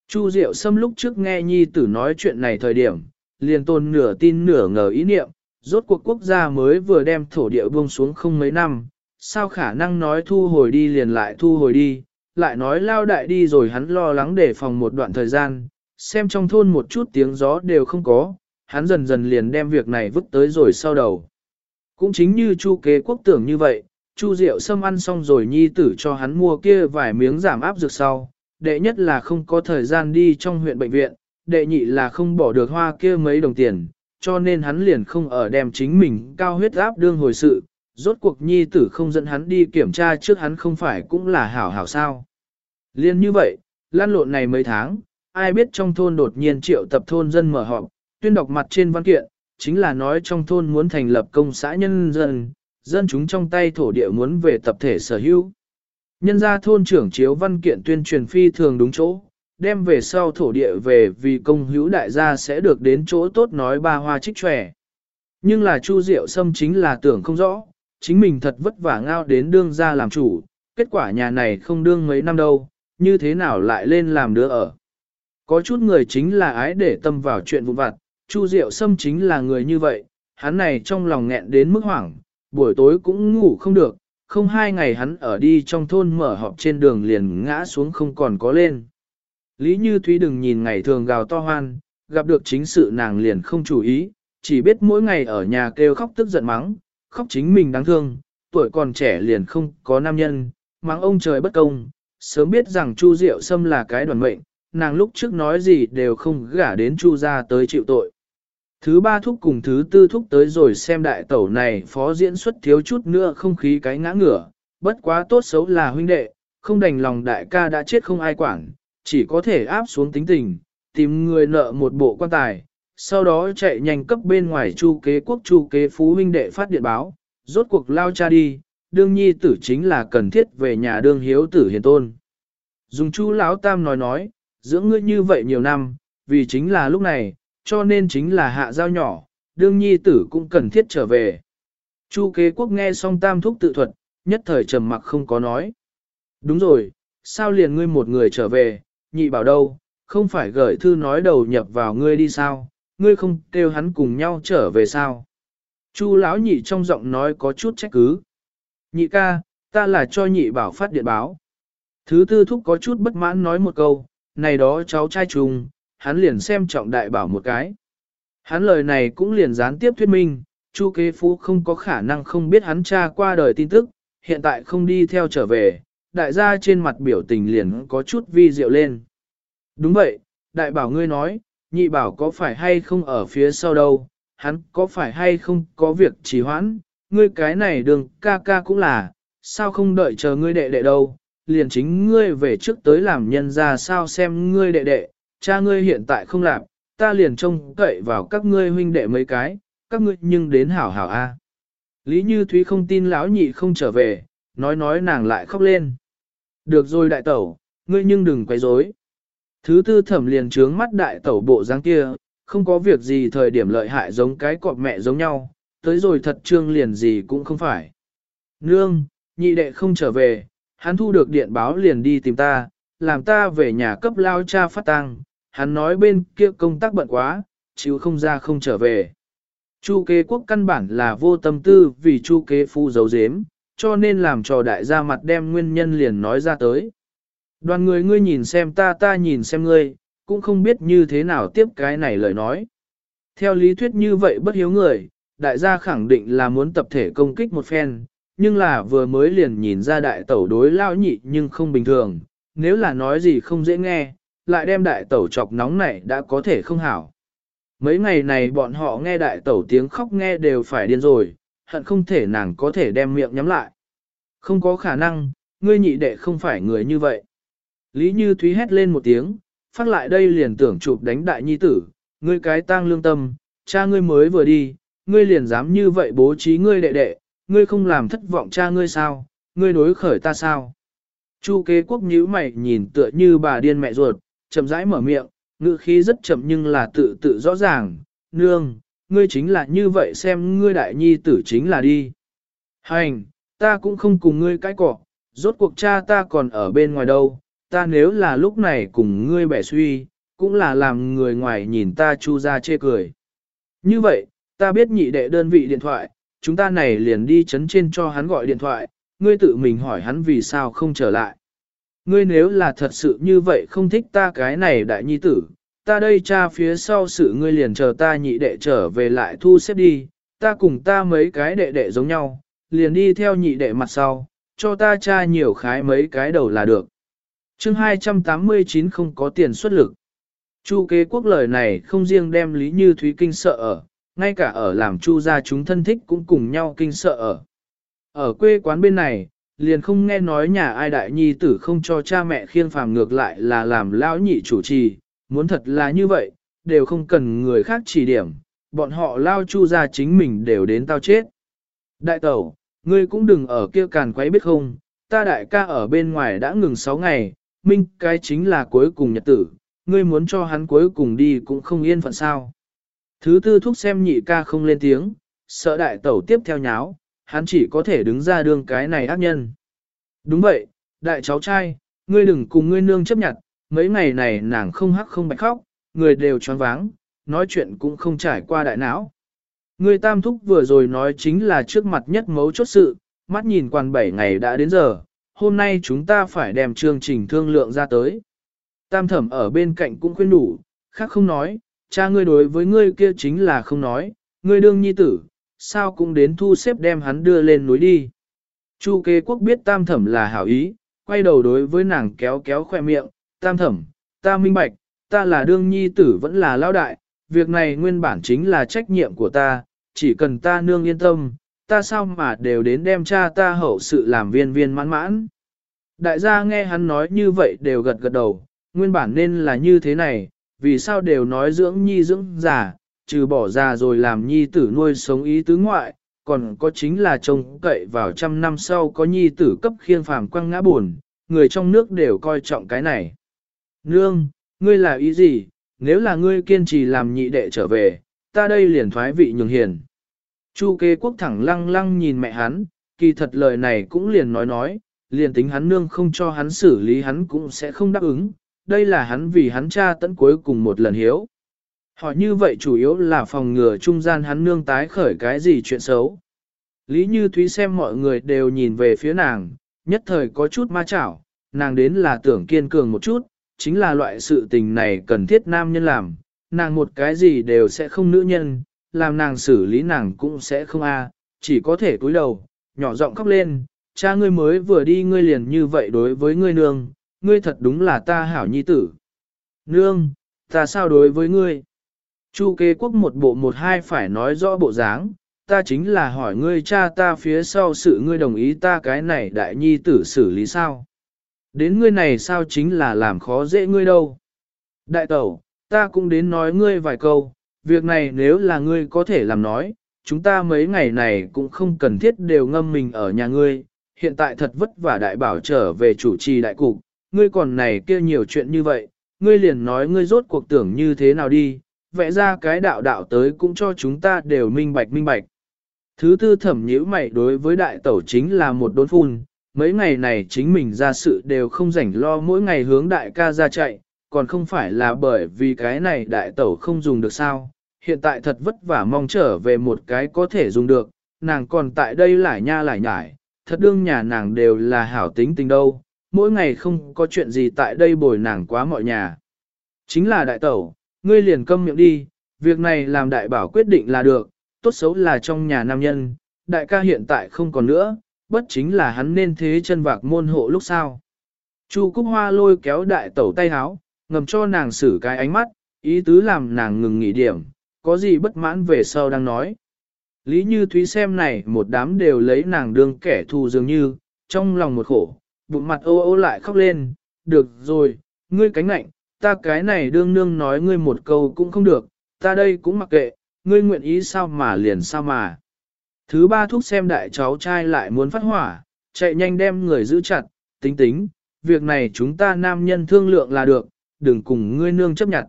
S1: Chu Diệu Sâm lúc trước nghe nhi tử nói chuyện này thời điểm, liền tôn nửa tin nửa ngờ ý niệm, rốt cuộc quốc gia mới vừa đem thổ địa buông xuống không mấy năm, sao khả năng nói thu hồi đi liền lại thu hồi đi, lại nói lao đại đi rồi hắn lo lắng để phòng một đoạn thời gian, xem trong thôn một chút tiếng gió đều không có, hắn dần dần liền đem việc này vứt tới rồi sau đầu. Cũng chính như Chu kế quốc tưởng như vậy, Chu Diệu xâm ăn xong rồi nhi tử cho hắn mua kia vài miếng giảm áp dược sau, đệ nhất là không có thời gian đi trong huyện bệnh viện, đệ nhị là không bỏ được hoa kia mấy đồng tiền, cho nên hắn liền không ở đem chính mình cao huyết áp đương hồi sự, rốt cuộc nhi tử không dẫn hắn đi kiểm tra trước hắn không phải cũng là hảo hảo sao. Liên như vậy, lan lộn này mấy tháng, ai biết trong thôn đột nhiên triệu tập thôn dân mở họp, tuyên đọc mặt trên văn kiện, chính là nói trong thôn muốn thành lập công xã nhân dân, dân chúng trong tay thổ địa muốn về tập thể sở hữu. Nhân gia thôn trưởng chiếu văn kiện tuyên truyền phi thường đúng chỗ, đem về sau thổ địa về vì công hữu đại gia sẽ được đến chỗ tốt nói ba hoa trích trẻ. Nhưng là Chu Diệu Sâm chính là tưởng không rõ, chính mình thật vất vả ngao đến đương ra làm chủ, kết quả nhà này không đương mấy năm đâu, như thế nào lại lên làm đứa ở. Có chút người chính là ái để tâm vào chuyện vụn vặt, Chu Diệu Sâm chính là người như vậy, hắn này trong lòng nghẹn đến mức hoảng, buổi tối cũng ngủ không được, không hai ngày hắn ở đi trong thôn mở họp trên đường liền ngã xuống không còn có lên. Lý Như Thúy đừng nhìn ngày thường gào to hoan, gặp được chính sự nàng liền không chú ý, chỉ biết mỗi ngày ở nhà kêu khóc tức giận mắng, khóc chính mình đáng thương, tuổi còn trẻ liền không có nam nhân, mắng ông trời bất công, sớm biết rằng Chu Diệu Sâm là cái đoàn mệnh, nàng lúc trước nói gì đều không gả đến Chu gia tới chịu tội. Thứ ba thúc cùng thứ tư thúc tới rồi xem đại tẩu này phó diễn xuất thiếu chút nữa không khí cái ngã ngửa, bất quá tốt xấu là huynh đệ, không đành lòng đại ca đã chết không ai quản, chỉ có thể áp xuống tính tình, tìm người nợ một bộ quan tài, sau đó chạy nhanh cấp bên ngoài chu kế quốc chu kế phú huynh đệ phát điện báo, rốt cuộc lao cha đi, đương nhi tử chính là cần thiết về nhà đương hiếu tử hiền tôn. Dùng chu lão tam nói nói, dưỡng ngươi như vậy nhiều năm, vì chính là lúc này, cho nên chính là hạ giao nhỏ, đương nhi tử cũng cần thiết trở về. Chu kế quốc nghe xong tam thúc tự thuật, nhất thời trầm mặc không có nói. Đúng rồi, sao liền ngươi một người trở về, nhị bảo đâu, không phải gửi thư nói đầu nhập vào ngươi đi sao, ngươi không kêu hắn cùng nhau trở về sao. Chu lão nhị trong giọng nói có chút trách cứ. Nhị ca, ta là cho nhị bảo phát điện báo. Thứ tư thúc có chút bất mãn nói một câu, này đó cháu trai trùng, hắn liền xem trọng đại bảo một cái. Hắn lời này cũng liền gián tiếp thuyết minh, Chu kế phú không có khả năng không biết hắn cha qua đời tin tức, hiện tại không đi theo trở về, đại gia trên mặt biểu tình liền có chút vi diệu lên. Đúng vậy, đại bảo ngươi nói, nhị bảo có phải hay không ở phía sau đâu, hắn có phải hay không có việc trì hoãn, ngươi cái này đường ca ca cũng là, sao không đợi chờ ngươi đệ đệ đâu, liền chính ngươi về trước tới làm nhân ra sao xem ngươi đệ đệ, cha ngươi hiện tại không làm, ta liền trông cậy vào các ngươi huynh đệ mấy cái, các ngươi nhưng đến hảo hảo a. Lý Như Thúy không tin lão nhị không trở về, nói nói nàng lại khóc lên. Được rồi đại tẩu, ngươi nhưng đừng quấy rối. Thứ tư thẩm liền trướng mắt đại tẩu bộ dáng kia, không có việc gì thời điểm lợi hại giống cái cọp mẹ giống nhau, tới rồi thật trương liền gì cũng không phải. Nương, nhị đệ không trở về, hắn thu được điện báo liền đi tìm ta, làm ta về nhà cấp lao cha phát tăng, hắn nói bên kia công tác bận quá, chịu không ra không trở về. Chu kế quốc căn bản là vô tâm tư vì chu kế phu giấu giếm, cho nên làm cho đại gia mặt đem nguyên nhân liền nói ra tới. Đoàn người ngươi nhìn xem ta ta nhìn xem ngươi, cũng không biết như thế nào tiếp cái này lời nói. Theo lý thuyết như vậy bất hiếu người, đại gia khẳng định là muốn tập thể công kích một phen, nhưng là vừa mới liền nhìn ra đại tẩu đối lao nhị nhưng không bình thường, nếu là nói gì không dễ nghe, lại đem đại tẩu chọc nóng này đã có thể không hảo. Mấy ngày này bọn họ nghe đại tẩu tiếng khóc nghe đều phải điên rồi, hận không thể nàng có thể đem miệng nhắm lại. Không có khả năng, ngươi nhị đệ không phải người như vậy. Lý Như Thúy hét lên một tiếng, phát lại đây liền tưởng chụp đánh đại nhi tử, ngươi cái tang lương tâm, cha ngươi mới vừa đi, ngươi liền dám như vậy bố trí ngươi đệ đệ, ngươi không làm thất vọng cha ngươi sao, ngươi đối khởi ta sao. Chu kế quốc nhíu mày nhìn tựa như bà điên mẹ ruột, chậm rãi mở miệng, ngữ khí rất chậm nhưng là tự tự rõ ràng, nương, ngươi chính là như vậy xem ngươi đại nhi tử chính là đi. Hành, ta cũng không cùng ngươi cãi cọ, rốt cuộc cha ta còn ở bên ngoài đâu, ta nếu là lúc này cùng ngươi bẻ suy, cũng là làm người ngoài nhìn ta chu ra chê cười. Như vậy, ta biết nhị đệ đơn vị điện thoại, chúng ta này liền đi chấn trên cho hắn gọi điện thoại, ngươi tự mình hỏi hắn vì sao không trở lại. Ngươi nếu là thật sự như vậy không thích ta cái này đại nhi tử, ta đây cha phía sau sự ngươi liền chờ ta nhị đệ trở về lại thu xếp đi, ta cùng ta mấy cái đệ đệ giống nhau, liền đi theo nhị đệ mặt sau, cho ta cha nhiều khái mấy cái đầu là được chương 289 không có tiền xuất lực. Chu kế quốc lời này không riêng đem Lý Như Thúy kinh sợ ở, ngay cả ở làm chu gia chúng thân thích cũng cùng nhau kinh sợ ở. Ở quê quán bên này, liền không nghe nói nhà ai đại nhi tử không cho cha mẹ khiêng phàm ngược lại là làm lão nhị chủ trì, muốn thật là như vậy, đều không cần người khác chỉ điểm, bọn họ lao chu gia chính mình đều đến tao chết. Đại tẩu, ngươi cũng đừng ở kia càn quấy biết không, ta đại ca ở bên ngoài đã ngừng 6 ngày, minh cái chính là cuối cùng nhật tử, ngươi muốn cho hắn cuối cùng đi cũng không yên phận sao. Thứ tư thúc xem nhị ca không lên tiếng, sợ đại tẩu tiếp theo nháo, hắn chỉ có thể đứng ra đương cái này ác nhân. Đúng vậy, đại cháu trai, ngươi đừng cùng ngươi nương chấp nhận, mấy ngày này nàng không hắc không bạch khóc, người đều choáng váng, nói chuyện cũng không trải qua đại não. Ngươi tam thúc vừa rồi nói chính là trước mặt nhất mấu chốt sự, mắt nhìn quan bảy ngày đã đến giờ, hôm nay chúng ta phải đem chương trình thương lượng ra tới. Tam thẩm ở bên cạnh cũng khuyên đủ, khác không nói, cha ngươi đối với ngươi kia chính là không nói, ngươi đương nhi tử, sao cũng đến thu xếp đem hắn đưa lên núi đi. Chu kế quốc biết tam thẩm là hảo ý, quay đầu đối với nàng kéo kéo khoe miệng, tam thẩm, ta minh bạch, ta là đương nhi tử vẫn là lao đại, việc này nguyên bản chính là trách nhiệm của ta, chỉ cần ta nương yên tâm, ta sao mà đều đến đem cha ta hậu sự làm viên viên mãn mãn. Đại gia nghe hắn nói như vậy đều gật gật đầu, nguyên bản nên là như thế này, vì sao đều nói dưỡng nhi dưỡng già, trừ bỏ già rồi làm nhi tử nuôi sống ý tứ ngoại, còn có chính là trông cậy vào trăm năm sau có nhi tử cấp khiên phàm quăng ngã buồn, người trong nước đều coi trọng cái này. Nương, ngươi là ý gì, nếu là ngươi kiên trì làm nhị đệ trở về, ta đây liền thoái vị nhường hiền. Chu kê quốc thẳng lăng lăng nhìn mẹ hắn, kỳ thật lời này cũng liền nói nói, liền tính hắn nương không cho hắn xử lý hắn cũng sẽ không đáp ứng, đây là hắn vì hắn cha tận cuối cùng một lần hiếu. Hỏi như vậy chủ yếu là phòng ngừa trung gian hắn nương tái khởi cái gì chuyện xấu. Lý Như Thúy xem mọi người đều nhìn về phía nàng, nhất thời có chút ma chảo, nàng đến là tưởng kiên cường một chút, chính là loại sự tình này cần thiết nam nhân làm, nàng một cái gì đều sẽ không nữ nhân, làm nàng xử lý nàng cũng sẽ không a, chỉ có thể cúi đầu, nhỏ giọng khóc lên, cha ngươi mới vừa đi ngươi liền như vậy đối với ngươi nương, ngươi thật đúng là ta hảo nhi tử. Nương, ta sao đối với ngươi? Chu kế quốc một bộ một hai phải nói rõ bộ dáng, ta chính là hỏi ngươi cha ta phía sau sự ngươi đồng ý ta cái này đại nhi tử xử lý sao? Đến ngươi này sao chính là làm khó dễ ngươi đâu? Đại tẩu, ta cũng đến nói ngươi vài câu, việc này nếu là ngươi có thể làm nói, chúng ta mấy ngày này cũng không cần thiết đều ngâm mình ở nhà ngươi, hiện tại thật vất vả đại bảo trở về chủ trì đại cục, ngươi còn này kia nhiều chuyện như vậy, ngươi liền nói ngươi rốt cuộc tưởng như thế nào đi, vẽ ra cái đạo đạo tới cũng cho chúng ta đều minh bạch minh bạch. Thứ tư thẩm nhữ mày đối với đại tẩu chính là một đốn phun, mấy ngày này chính mình ra sự đều không rảnh lo mỗi ngày hướng đại ca ra chạy, còn không phải là bởi vì cái này đại tẩu không dùng được sao, hiện tại thật vất vả mong trở về một cái có thể dùng được, nàng còn tại đây lại nha lại nhải, thật đương nhà nàng đều là hảo tính tình đâu, mỗi ngày không có chuyện gì tại đây bồi nàng quá mọi nhà. Chính là đại tẩu, ngươi liền câm miệng đi, việc này làm đại bảo quyết định là được, tốt xấu là trong nhà nam nhân, đại ca hiện tại không còn nữa, bất chính là hắn nên thế chân vạc môn hộ lúc sau. Chu Cúc Hoa lôi kéo đại tẩu tay háo, ngầm cho nàng xử cái ánh mắt, ý tứ làm nàng ngừng nghỉ điểm, có gì bất mãn về sau đang nói. Lý Như Thúy xem này một đám đều lấy nàng đương kẻ thù dường như, trong lòng một khổ, bụng mặt ô ô lại khóc lên, được rồi, ngươi cánh lạnh, ta cái này đương nương nói ngươi một câu cũng không được, ta đây cũng mặc kệ, ngươi nguyện ý sao mà liền sao mà. Thứ ba thúc xem đại cháu trai lại muốn phát hỏa, chạy nhanh đem người giữ chặt, tính tính, việc này chúng ta nam nhân thương lượng là được, đừng cùng ngươi nương chấp nhận.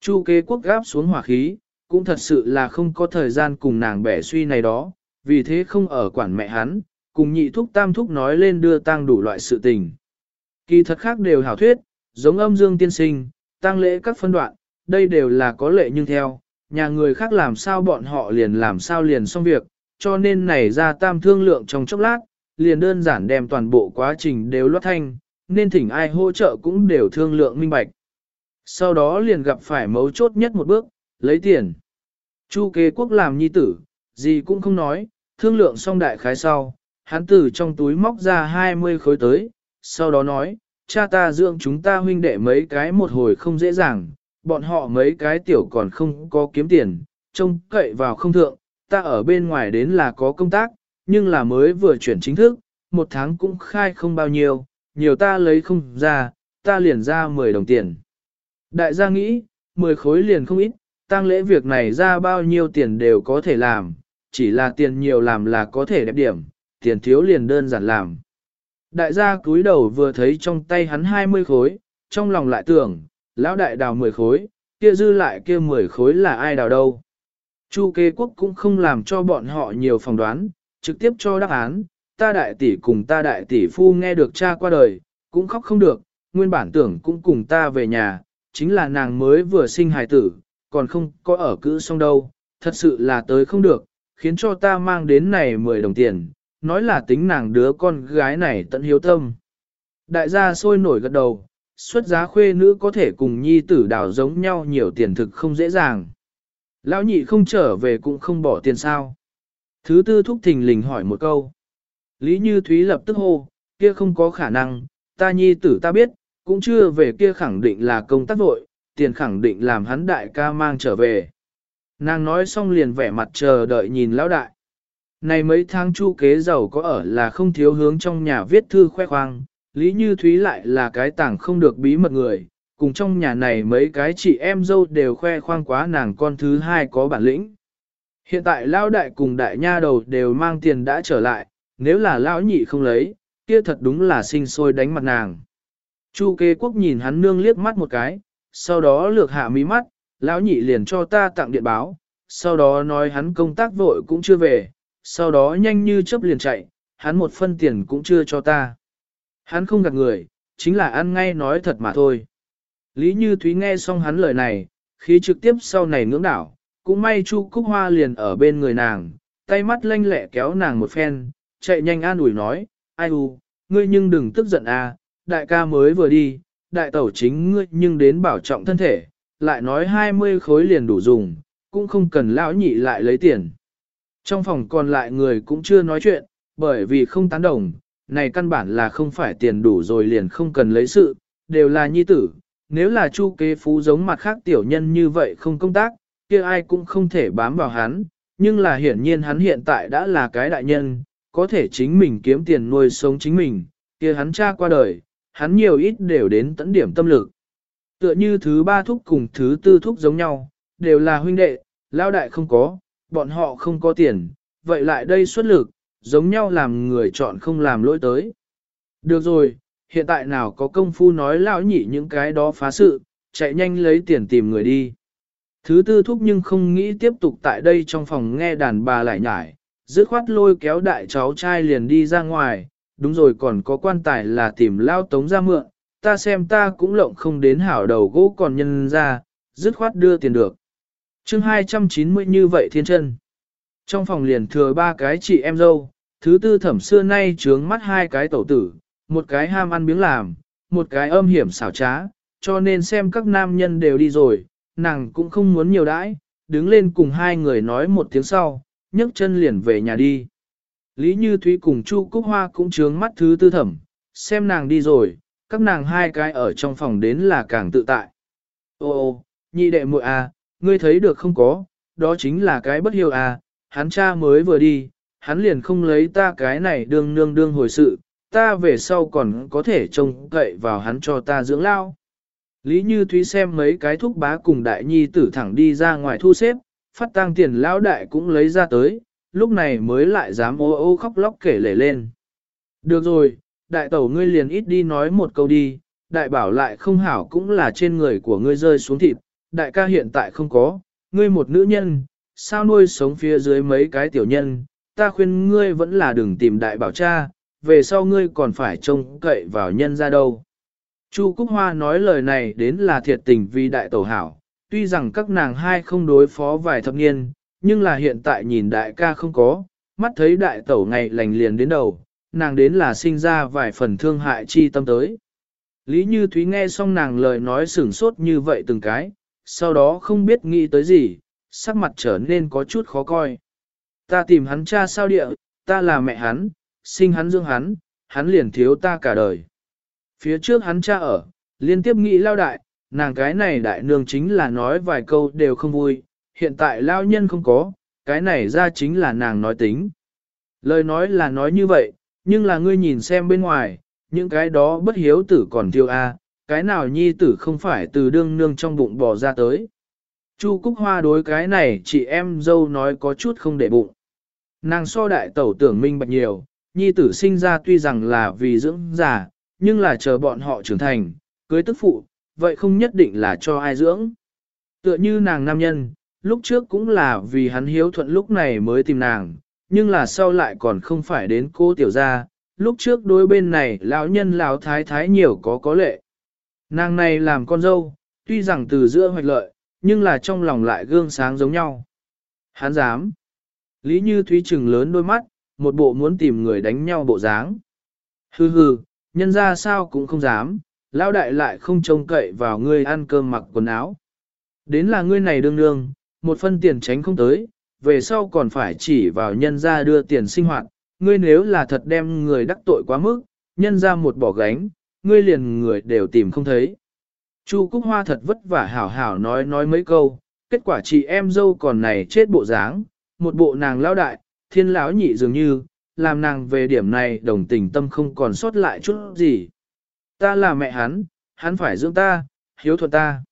S1: Chu kế quốc gáp xuống hỏa khí, cũng thật sự là không có thời gian cùng nàng bẻ suy này đó, vì thế không ở quản mẹ hắn, cùng nhị thúc tam thúc nói lên đưa tang đủ loại sự tình. Kỳ thật khác đều hảo thuyết, giống âm dương tiên sinh, tang lễ các phân đoạn, đây đều là có lệ nhưng theo, nhà người khác làm sao bọn họ liền làm sao liền xong việc, cho nên này ra tam thương lượng trong chốc lát, liền đơn giản đem toàn bộ quá trình đều loát thanh, nên thỉnh ai hỗ trợ cũng đều thương lượng minh bạch. Sau đó liền gặp phải mấu chốt nhất một bước, lấy tiền. Chu kế quốc làm nhi tử, gì cũng không nói, thương lượng xong đại khái sau, hắn từ trong túi móc ra 20 khối tới, sau đó nói, cha ta dưỡng chúng ta huynh đệ mấy cái một hồi không dễ dàng, bọn họ mấy cái tiểu còn không có kiếm tiền, trông cậy vào không thượng, ta ở bên ngoài đến là có công tác, nhưng là mới vừa chuyển chính thức, một tháng cũng khai không bao nhiêu, nhiều ta lấy không ra, ta liền ra 10 đồng tiền. Đại gia nghĩ, 10 khối liền không ít, tăng lễ việc này ra bao nhiêu tiền đều có thể làm, chỉ là tiền nhiều làm là có thể đẹp điểm, tiền thiếu liền đơn giản làm. Đại gia cúi đầu vừa thấy trong tay hắn 20 khối, trong lòng lại tưởng, lão đại đào 10 khối, kia dư lại kia 10 khối là ai đào đâu. Chu kế quốc cũng không làm cho bọn họ nhiều phỏng đoán, trực tiếp cho đáp án, ta đại tỷ cùng ta đại tỷ phu nghe được cha qua đời, cũng khóc không được, nguyên bản tưởng cũng cùng ta về nhà, chính là nàng mới vừa sinh hài tử, còn không có ở cữ xong đâu, thật sự là tới không được, khiến cho ta mang đến này 10 đồng tiền, nói là tính nàng đứa con gái này tận hiếu tâm. Đại gia sôi nổi gật đầu, xuất giá khuê nữ có thể cùng nhi tử đảo giống nhau nhiều tiền thực không dễ dàng. Lão nhị không trở về cũng không bỏ tiền sao. Thứ tư thúc thình lình hỏi một câu. Lý Như Thúy lập tức hô, kia không có khả năng, ta nhi tử ta biết, cũng chưa về kia khẳng định là công tác vội, tiền khẳng định làm hắn đại ca mang trở về. Nàng nói xong liền vẻ mặt chờ đợi nhìn lão đại. Này mấy tháng chu kế giàu có ở là không thiếu hướng trong nhà viết thư khoe khoang, Lý Như Thúy lại là cái tảng không được bí mật người, cùng trong nhà này mấy cái chị em dâu đều khoe khoang quá nàng con thứ hai có bản lĩnh. Hiện tại lão đại cùng đại nha đầu đều mang tiền đã trở lại, nếu là lão nhị không lấy, kia thật đúng là sinh sôi đánh mặt nàng. Chu kế quốc nhìn hắn nương liếc mắt một cái, sau đó lược hạ mí mắt, lão nhị liền cho ta tặng điện báo, sau đó nói hắn công tác vội cũng chưa về, sau đó nhanh như chớp liền chạy, hắn một phân tiền cũng chưa cho ta. Hắn không gạt người, chính là ăn ngay nói thật mà thôi. Lý Như Thúy nghe xong hắn lời này, khí trực tiếp sau này ngưỡng đảo, cũng may Chu Cúc Hoa liền ở bên người nàng, tay mắt lanh lẹ kéo nàng một phen, chạy nhanh an ủi nói, ai u, ngươi nhưng đừng tức giận a, đại ca mới vừa đi, đại tẩu chính ngươi nhưng đến bảo trọng thân thể, lại nói 20 khối liền đủ dùng, cũng không cần lão nhị lại lấy tiền. Trong phòng còn lại người cũng chưa nói chuyện, bởi vì không tán đồng, này căn bản là không phải tiền đủ rồi liền không cần lấy sự, đều là nhi tử. Nếu là chu kế phú giống mặt khác tiểu nhân như vậy không công tác, kia ai cũng không thể bám vào hắn, nhưng là hiển nhiên hắn hiện tại đã là cái đại nhân, có thể chính mình kiếm tiền nuôi sống chính mình, kia hắn cha qua đời, hắn nhiều ít đều đến tận điểm tâm lực. Tựa như thứ ba thúc cùng thứ tư thúc giống nhau, đều là huynh đệ, lao đại không có, bọn họ không có tiền, vậy lại đây xuất lực, giống nhau làm người chọn không làm lỗi tới. Được rồi, hiện tại nào có công phu nói lão nhị những cái đó phá sự, chạy nhanh lấy tiền tìm người đi. Thứ tư thúc nhưng không nghĩ tiếp tục tại đây trong phòng nghe đàn bà lại nhải, dứt khoát lôi kéo đại cháu trai liền đi ra ngoài, đúng rồi còn có quan tài là tìm lao tống ra mượn, ta xem ta cũng lộng không đến hảo đầu gỗ còn nhân ra, dứt khoát đưa tiền được. chương 290 như vậy thiên chân. Trong phòng liền thừa ba cái chị em dâu, thứ tư thẩm xưa nay trướng mắt hai cái tẩu tử, một cái ham ăn miếng làm, một cái âm hiểm xảo trá, cho nên xem các nam nhân đều đi rồi, nàng cũng không muốn nhiều đãi, đứng lên cùng hai người nói một tiếng sau, nhấc chân liền về nhà đi. Lý Như Thúy cùng Chu Cúc Hoa cũng trướng mắt thứ tư thẩm, xem nàng đi rồi, các nàng hai cái ở trong phòng đến là càng tự tại. Ô ô, nhị đệ muội à, ngươi thấy được không có, đó chính là cái bất hiếu à, hắn cha mới vừa đi, hắn liền không lấy ta cái này đương nương đương hồi sự, ta về sau còn có thể trông cậy vào hắn cho ta dưỡng lao. Lý Như Thúy xem mấy cái thúc bá cùng đại nhi tử thẳng đi ra ngoài thu xếp, phát tang tiền lão đại cũng lấy ra tới, lúc này mới lại dám ô ô khóc lóc kể lể lên. Được rồi, đại tẩu ngươi liền ít đi nói một câu đi, đại bảo lại không hảo cũng là trên người của ngươi rơi xuống thịt, đại ca hiện tại không có, ngươi một nữ nhân, sao nuôi sống phía dưới mấy cái tiểu nhân, ta khuyên ngươi vẫn là đừng tìm đại bảo cha, về sau ngươi còn phải trông cậy vào nhân ra đâu. Chu Cúc Hoa nói lời này đến là thiệt tình vì đại tẩu hảo, tuy rằng các nàng hai không đối phó vài thập niên, nhưng là hiện tại nhìn đại ca không có, mắt thấy đại tẩu ngày lành liền đến đầu, nàng đến là sinh ra vài phần thương hại chi tâm tới. Lý Như Thúy nghe xong nàng lời nói sửng sốt như vậy từng cái, sau đó không biết nghĩ tới gì, sắc mặt trở nên có chút khó coi. Ta tìm hắn cha sao địa, ta là mẹ hắn, sinh hắn dưỡng hắn, hắn liền thiếu ta cả đời. Phía trước hắn cha ở, liên tiếp nghĩ lao đại, nàng cái này đại nương chính là nói vài câu đều không vui, hiện tại lao nhân không có, cái này ra chính là nàng nói tính. Lời nói là nói như vậy, nhưng là ngươi nhìn xem bên ngoài, những cái đó bất hiếu tử còn tiêu a, cái nào nhi tử không phải từ đương nương trong bụng bò ra tới. Chu Cúc Hoa đối cái này chị em dâu nói có chút không để bụng. Nàng so đại tẩu tưởng minh bạch nhiều, nhi tử sinh ra tuy rằng là vì dưỡng già, nhưng là chờ bọn họ trưởng thành, cưới tức phụ, vậy không nhất định là cho ai dưỡng. Tựa như nàng nam nhân, lúc trước cũng là vì hắn hiếu thuận lúc này mới tìm nàng, nhưng là sau lại còn không phải đến cô tiểu gia, lúc trước đối bên này lão nhân lão thái thái nhiều có có lệ. Nàng này làm con dâu, tuy rằng từ giữa hoạch lợi, nhưng là trong lòng lại gương sáng giống nhau. Hắn dám. Lý Như Thúy trừng lớn đôi mắt, một bộ muốn tìm người đánh nhau bộ dáng. Hừ hừ, nhân ra sao cũng không dám, lão đại lại không trông cậy vào ngươi ăn cơm mặc quần áo. Đến là ngươi này đương đương, một phân tiền tránh không tới, về sau còn phải chỉ vào nhân ra đưa tiền sinh hoạt, ngươi nếu là thật đem người đắc tội quá mức, nhân ra một bỏ gánh, ngươi liền người đều tìm không thấy. Chu Cúc Hoa thật vất vả hảo hảo nói nói mấy câu, kết quả chị em dâu còn này chết bộ dáng, một bộ nàng lão đại, thiên lão nhị dường như, làm nàng về điểm này đồng tình tâm không còn sót lại chút gì. Ta là mẹ hắn, hắn phải dưỡng ta, hiếu thuận ta.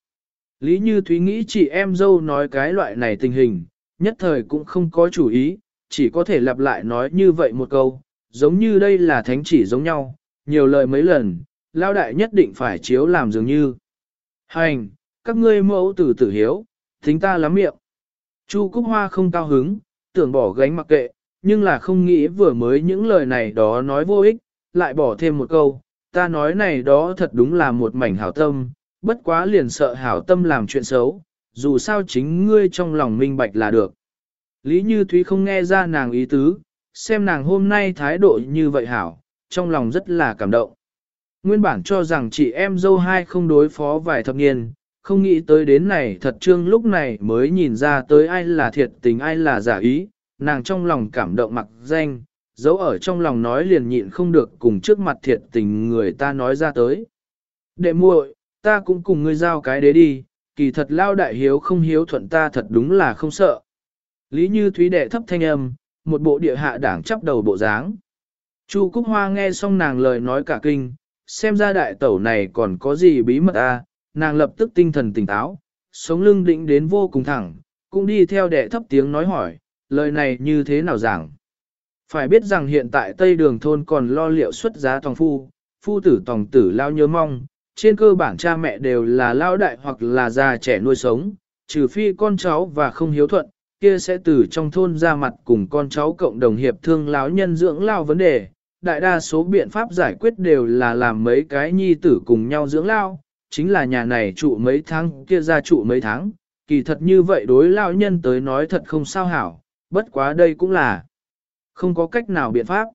S1: Lý Như Thúy nghĩ chị em dâu nói cái loại này tình hình, nhất thời cũng không có chủ ý, chỉ có thể lặp lại nói như vậy một câu, giống như đây là thánh chỉ giống nhau, nhiều lời mấy lần, lao đại nhất định phải chiếu làm dường như. Hành, các ngươi mẫu tử tử hiếu, thính ta lắm miệng. Chu Cúc Hoa không cao hứng, tưởng bỏ gánh mặc kệ, nhưng là không nghĩ vừa mới những lời này đó nói vô ích, lại bỏ thêm một câu, ta nói này đó thật đúng là một mảnh hảo tâm, bất quá liền sợ hảo tâm làm chuyện xấu, dù sao chính ngươi trong lòng minh bạch là được. Lý Như Thúy không nghe ra nàng ý tứ, xem nàng hôm nay thái độ như vậy hảo, trong lòng rất là cảm động. Nguyên bản cho rằng chị em dâu hai không đối phó vài thập niên, không nghĩ tới đến này thật trương lúc này mới nhìn ra tới ai là thiệt tình ai là giả ý, nàng trong lòng cảm động mặc danh, dấu ở trong lòng nói liền nhịn không được cùng trước mặt thiệt tình người ta nói ra tới. Đệ muội, ta cũng cùng ngươi giao cái đế đi, kỳ thật lao đại hiếu không hiếu thuận ta thật đúng là không sợ. Lý Như Thúy đệ thấp thanh âm, một bộ địa hạ đảng chắp đầu bộ dáng. Chu Cúc Hoa nghe xong nàng lời nói cả kinh, xem ra đại tẩu này còn có gì bí mật à, nàng lập tức tinh thần tỉnh táo, sống lưng định đến vô cùng thẳng, cũng đi theo đệ thấp tiếng nói hỏi, lời này như thế nào giảng. Phải biết rằng hiện tại Tây Đường Thôn còn lo liệu xuất giá tòng phu, phu tử tòng tử lao nhớ mong, trên cơ bản cha mẹ đều là lao đại hoặc là già trẻ nuôi sống, trừ phi con cháu và không hiếu thuận, kia sẽ từ trong thôn ra mặt cùng con cháu cộng đồng hiệp thương lão nhân dưỡng lao vấn đề. Đại đa số biện pháp giải quyết đều là làm mấy cái nhi tử cùng nhau dưỡng lao, chính là nhà này trụ mấy tháng kia ra trụ mấy tháng, kỳ thật như vậy đối lão nhân tới nói thật không sao hảo, bất quá đây cũng là không có cách nào biện pháp.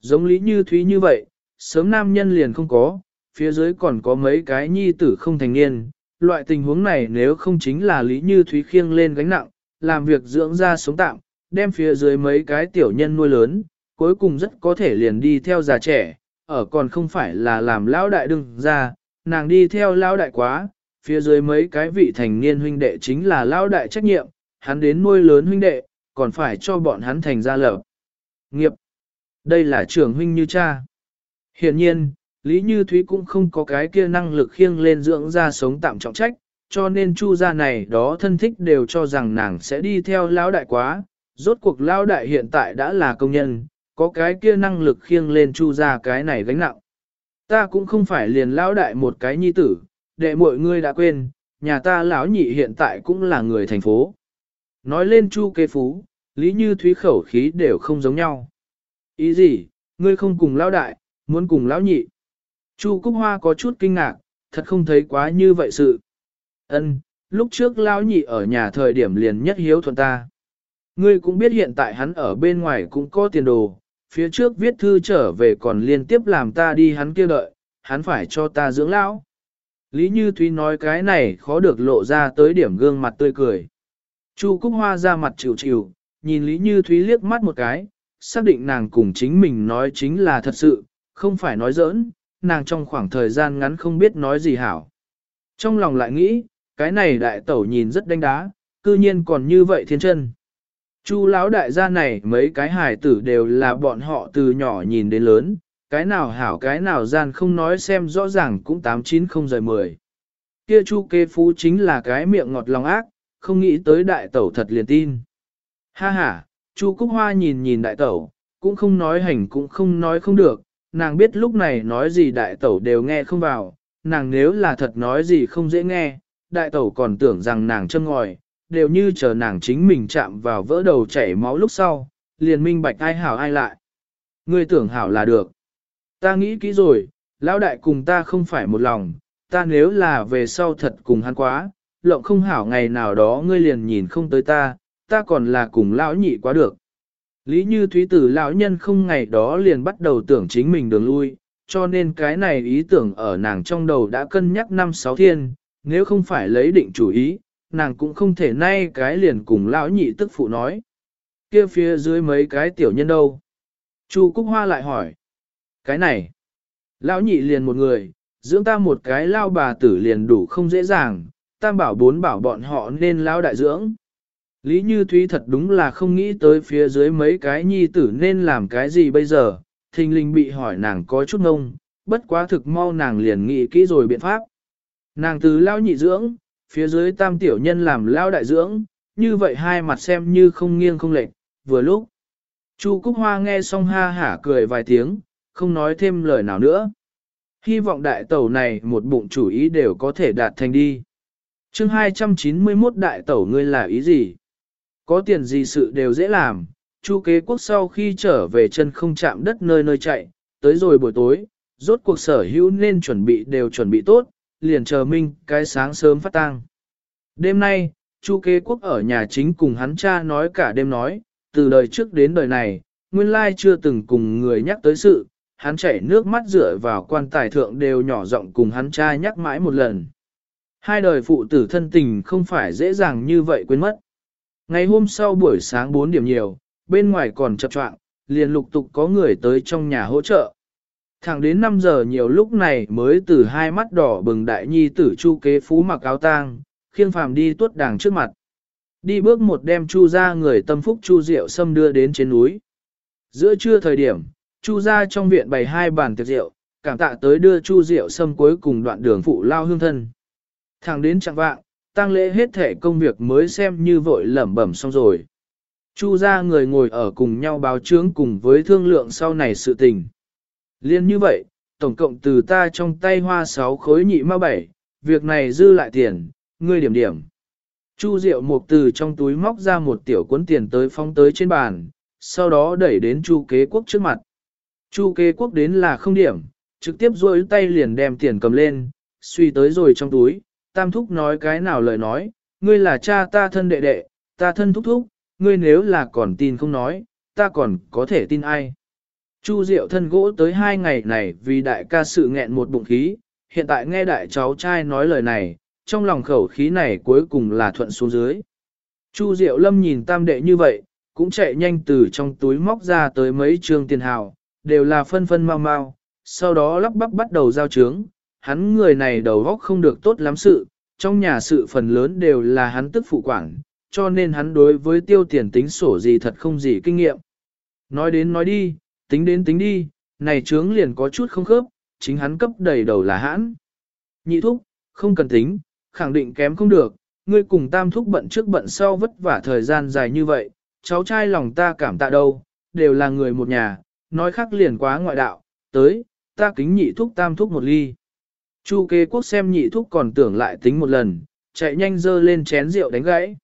S1: Giống lý như thúy như vậy, sớm nam nhân liền không có, phía dưới còn có mấy cái nhi tử không thành niên, loại tình huống này nếu không chính là lý như thúy khiêng lên gánh nặng, làm việc dưỡng ra sống tạm, đem phía dưới mấy cái tiểu nhân nuôi lớn, cuối cùng rất có thể liền đi theo già trẻ, ở còn không phải là làm lão đại đừng ra, nàng đi theo lão đại quá, phía dưới mấy cái vị thành niên huynh đệ chính là lão đại trách nhiệm, hắn đến nuôi lớn huynh đệ, còn phải cho bọn hắn thành gia lập. Nghiệp. Đây là trưởng huynh như cha. Hiện nhiên, Lý Như Thúy cũng không có cái kia năng lực khiêng lên dưỡng ra sống tạm trọng trách, cho nên chu gia này đó thân thích đều cho rằng nàng sẽ đi theo lão đại quá, rốt cuộc lão đại hiện tại đã là công nhân, có cái kia năng lực khiêng lên chu gia cái này gánh nặng. Ta cũng không phải liền lão đại một cái nhi tử, để mọi người đã quên, nhà ta lão nhị hiện tại cũng là người thành phố. Nói lên chu kế phú, lý như thúy khẩu khí đều không giống nhau. Ý gì, ngươi không cùng lão đại, muốn cùng lão nhị. Chu Cúc Hoa có chút kinh ngạc, thật không thấy quá như vậy sự. Ân, lúc trước lão nhị ở nhà thời điểm liền nhất hiếu thuận ta. Ngươi cũng biết hiện tại hắn ở bên ngoài cũng có tiền đồ, phía trước viết thư trở về còn liên tiếp làm ta đi hắn kia đợi, hắn phải cho ta dưỡng lão. Lý Như Thúy nói cái này khó được lộ ra tới điểm gương mặt tươi cười. Chu Cúc Hoa ra mặt chịu chịu, nhìn Lý Như Thúy liếc mắt một cái, xác định nàng cùng chính mình nói chính là thật sự, không phải nói giỡn, nàng trong khoảng thời gian ngắn không biết nói gì hảo. Trong lòng lại nghĩ, cái này đại tẩu nhìn rất đánh đá, cư nhiên còn như vậy thiên chân. Chu lão đại gia này mấy cái hài tử đều là bọn họ từ nhỏ nhìn đến lớn, cái nào hảo cái nào gian không nói xem rõ ràng cũng 89 không rời 10. Kia chu kê phú chính là cái miệng ngọt lòng ác, không nghĩ tới đại tẩu thật liền tin. Ha ha, chu Cúc Hoa nhìn nhìn đại tẩu, cũng không nói hành cũng không nói không được, nàng biết lúc này nói gì đại tẩu đều nghe không vào, nàng nếu là thật nói gì không dễ nghe, đại tẩu còn tưởng rằng nàng châm ngòi, đều như chờ nàng chính mình chạm vào vỡ đầu chảy máu lúc sau, liền minh bạch ai hảo ai lại. Ngươi tưởng hảo là được. Ta nghĩ kỹ rồi, lão đại cùng ta không phải một lòng, ta nếu là về sau thật cùng hắn quá, lộng không hảo ngày nào đó ngươi liền nhìn không tới ta, ta còn là cùng lão nhị quá được. Lý như thúy tử lão nhân không ngày đó liền bắt đầu tưởng chính mình đường lui, cho nên cái này ý tưởng ở nàng trong đầu đã cân nhắc năm sáu thiên, nếu không phải lấy định chủ ý, nàng cũng không thể nay cái liền cùng lão nhị tức phụ nói. kia phía dưới mấy cái tiểu nhân đâu? Chu Cúc Hoa lại hỏi. Cái này, lão nhị liền một người, dưỡng ta một cái lao bà tử liền đủ không dễ dàng, tam bảo bốn bảo bọn họ nên lao đại dưỡng. Lý Như Thúy thật đúng là không nghĩ tới phía dưới mấy cái nhi tử nên làm cái gì bây giờ, thình linh bị hỏi nàng có chút ngông, bất quá thực mau nàng liền nghĩ kỹ rồi biện pháp. Nàng từ lao nhị dưỡng, phía dưới tam tiểu nhân làm lao đại dưỡng, như vậy hai mặt xem như không nghiêng không lệch, vừa lúc. Chu Cúc Hoa nghe xong ha hả cười vài tiếng, không nói thêm lời nào nữa. Hy vọng đại tẩu này một bụng chủ ý đều có thể đạt thành đi. chương 291 đại tẩu ngươi là ý gì? Có tiền gì sự đều dễ làm, Chu kế quốc sau khi trở về chân không chạm đất nơi nơi chạy, tới rồi buổi tối, rốt cuộc sở hữu nên chuẩn bị đều chuẩn bị tốt, liền chờ minh cái sáng sớm phát tang. Đêm nay, Chu kế quốc ở nhà chính cùng hắn cha nói cả đêm nói, từ đời trước đến đời này, nguyên lai chưa từng cùng người nhắc tới sự, hắn chảy nước mắt rửa vào quan tài thượng đều nhỏ giọng cùng hắn cha nhắc mãi một lần. Hai đời phụ tử thân tình không phải dễ dàng như vậy quên mất. Ngày hôm sau buổi sáng 4 điểm nhiều, bên ngoài còn chập choạng, liền lục tục có người tới trong nhà hỗ trợ. Thẳng đến 5 giờ nhiều lúc này mới từ hai mắt đỏ bừng đại nhi tử chu kế phú mặc áo tang, khiêng phàm đi tuốt đàng trước mặt. Đi bước một đem chu ra người tâm phúc chu rượu xâm đưa đến trên núi. Giữa trưa thời điểm, chu ra trong viện bày hai bàn tiệc rượu, cảm tạ tới đưa chu rượu xâm cuối cùng đoạn đường phụ lao hương thân. Thẳng đến chặng vạng, tang lễ hết thể công việc mới xem như vội lẩm bẩm xong rồi. Chu ra người ngồi ở cùng nhau báo chướng cùng với thương lượng sau này sự tình. Liên như vậy, tổng cộng từ ta trong tay hoa 6 khối nhị ma bảy, việc này dư lại tiền, ngươi điểm điểm. Chu Diệu Mục từ trong túi móc ra một tiểu cuốn tiền tới phong tới trên bàn, sau đó đẩy đến Chu Kế Quốc trước mặt. Chu Kế Quốc đến là không điểm, trực tiếp duỗi tay liền đem tiền cầm lên, suy tới rồi trong túi, Tam Thúc nói cái nào lời nói, ngươi là cha ta thân đệ đệ, ta thân thúc thúc, ngươi nếu là còn tin không nói, ta còn có thể tin ai. Chu Diệu thân gỗ tới hai ngày này vì đại ca sự nghẹn một bụng khí, hiện tại nghe đại cháu trai nói lời này, trong lòng khẩu khí này cuối cùng là thuận xuống dưới. Chu Diệu Lâm nhìn tam đệ như vậy, cũng chạy nhanh từ trong túi móc ra tới mấy trương tiền hào, đều là phân phân mau mau, sau đó lắp bắp bắt đầu giao trướng. Hắn người này đầu óc không được tốt lắm sự, trong nhà sự phần lớn đều là hắn tức phụ quản, cho nên hắn đối với tiêu tiền tính sổ gì thật không gì kinh nghiệm. Nói đến nói đi, tính đến tính đi, này trướng liền có chút không khớp, chính hắn cấp đầy đầu là hãn. Nhị thúc, không cần tính, khẳng định kém không được, ngươi cùng tam thúc bận trước bận sau vất vả thời gian dài như vậy, cháu trai lòng ta cảm tạ đâu, đều là người một nhà, nói khác liền quá ngoại đạo, tới, ta kính nhị thúc tam thúc một ly. Chu kế quốc xem nhị thúc còn tưởng lại tính một lần, chạy nhanh dơ lên chén rượu đánh gãy.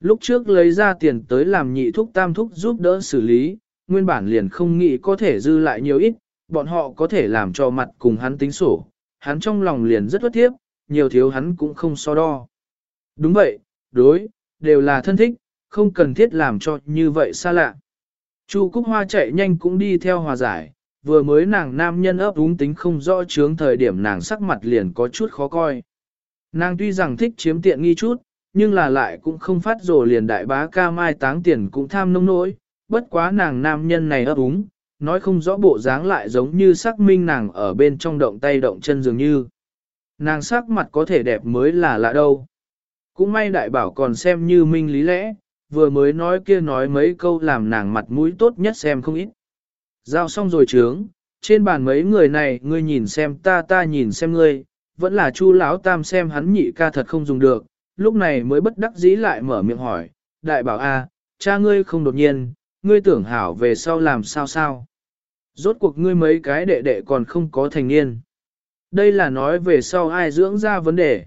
S1: Lúc trước lấy ra tiền tới làm nhị thúc tam thúc giúp đỡ xử lý, nguyên bản liền không nghĩ có thể dư lại nhiều ít, bọn họ có thể làm cho mặt cùng hắn tính sổ, hắn trong lòng liền rất bất thiếp, nhiều thiếu hắn cũng không so đo. Đúng vậy, đối, đều là thân thích, không cần thiết làm cho như vậy xa lạ. Chu Cúc Hoa chạy nhanh cũng đi theo hòa giải, vừa mới nàng nam nhân ấp úng tính không rõ chướng thời điểm nàng sắc mặt liền có chút khó coi. Nàng tuy rằng thích chiếm tiện nghi chút, nhưng là lại cũng không phát rồ liền đại bá ca mai táng tiền cũng tham nông nỗi, bất quá nàng nam nhân này ấp úng, nói không rõ bộ dáng lại giống như sắc minh nàng ở bên trong động tay động chân dường như. Nàng sắc mặt có thể đẹp mới là lạ đâu. Cũng may đại bảo còn xem như minh lý lẽ, vừa mới nói kia nói mấy câu làm nàng mặt mũi tốt nhất xem không ít. Giao xong rồi trướng, trên bàn mấy người này ngươi nhìn xem ta ta nhìn xem ngươi, vẫn là chu lão tam xem hắn nhị ca thật không dùng được, lúc này mới bất đắc dĩ lại mở miệng hỏi, đại bảo a, cha ngươi không đột nhiên, ngươi tưởng hảo về sau làm sao sao. Rốt cuộc ngươi mấy cái đệ đệ còn không có thành niên. Đây là nói về sau ai dưỡng ra vấn đề.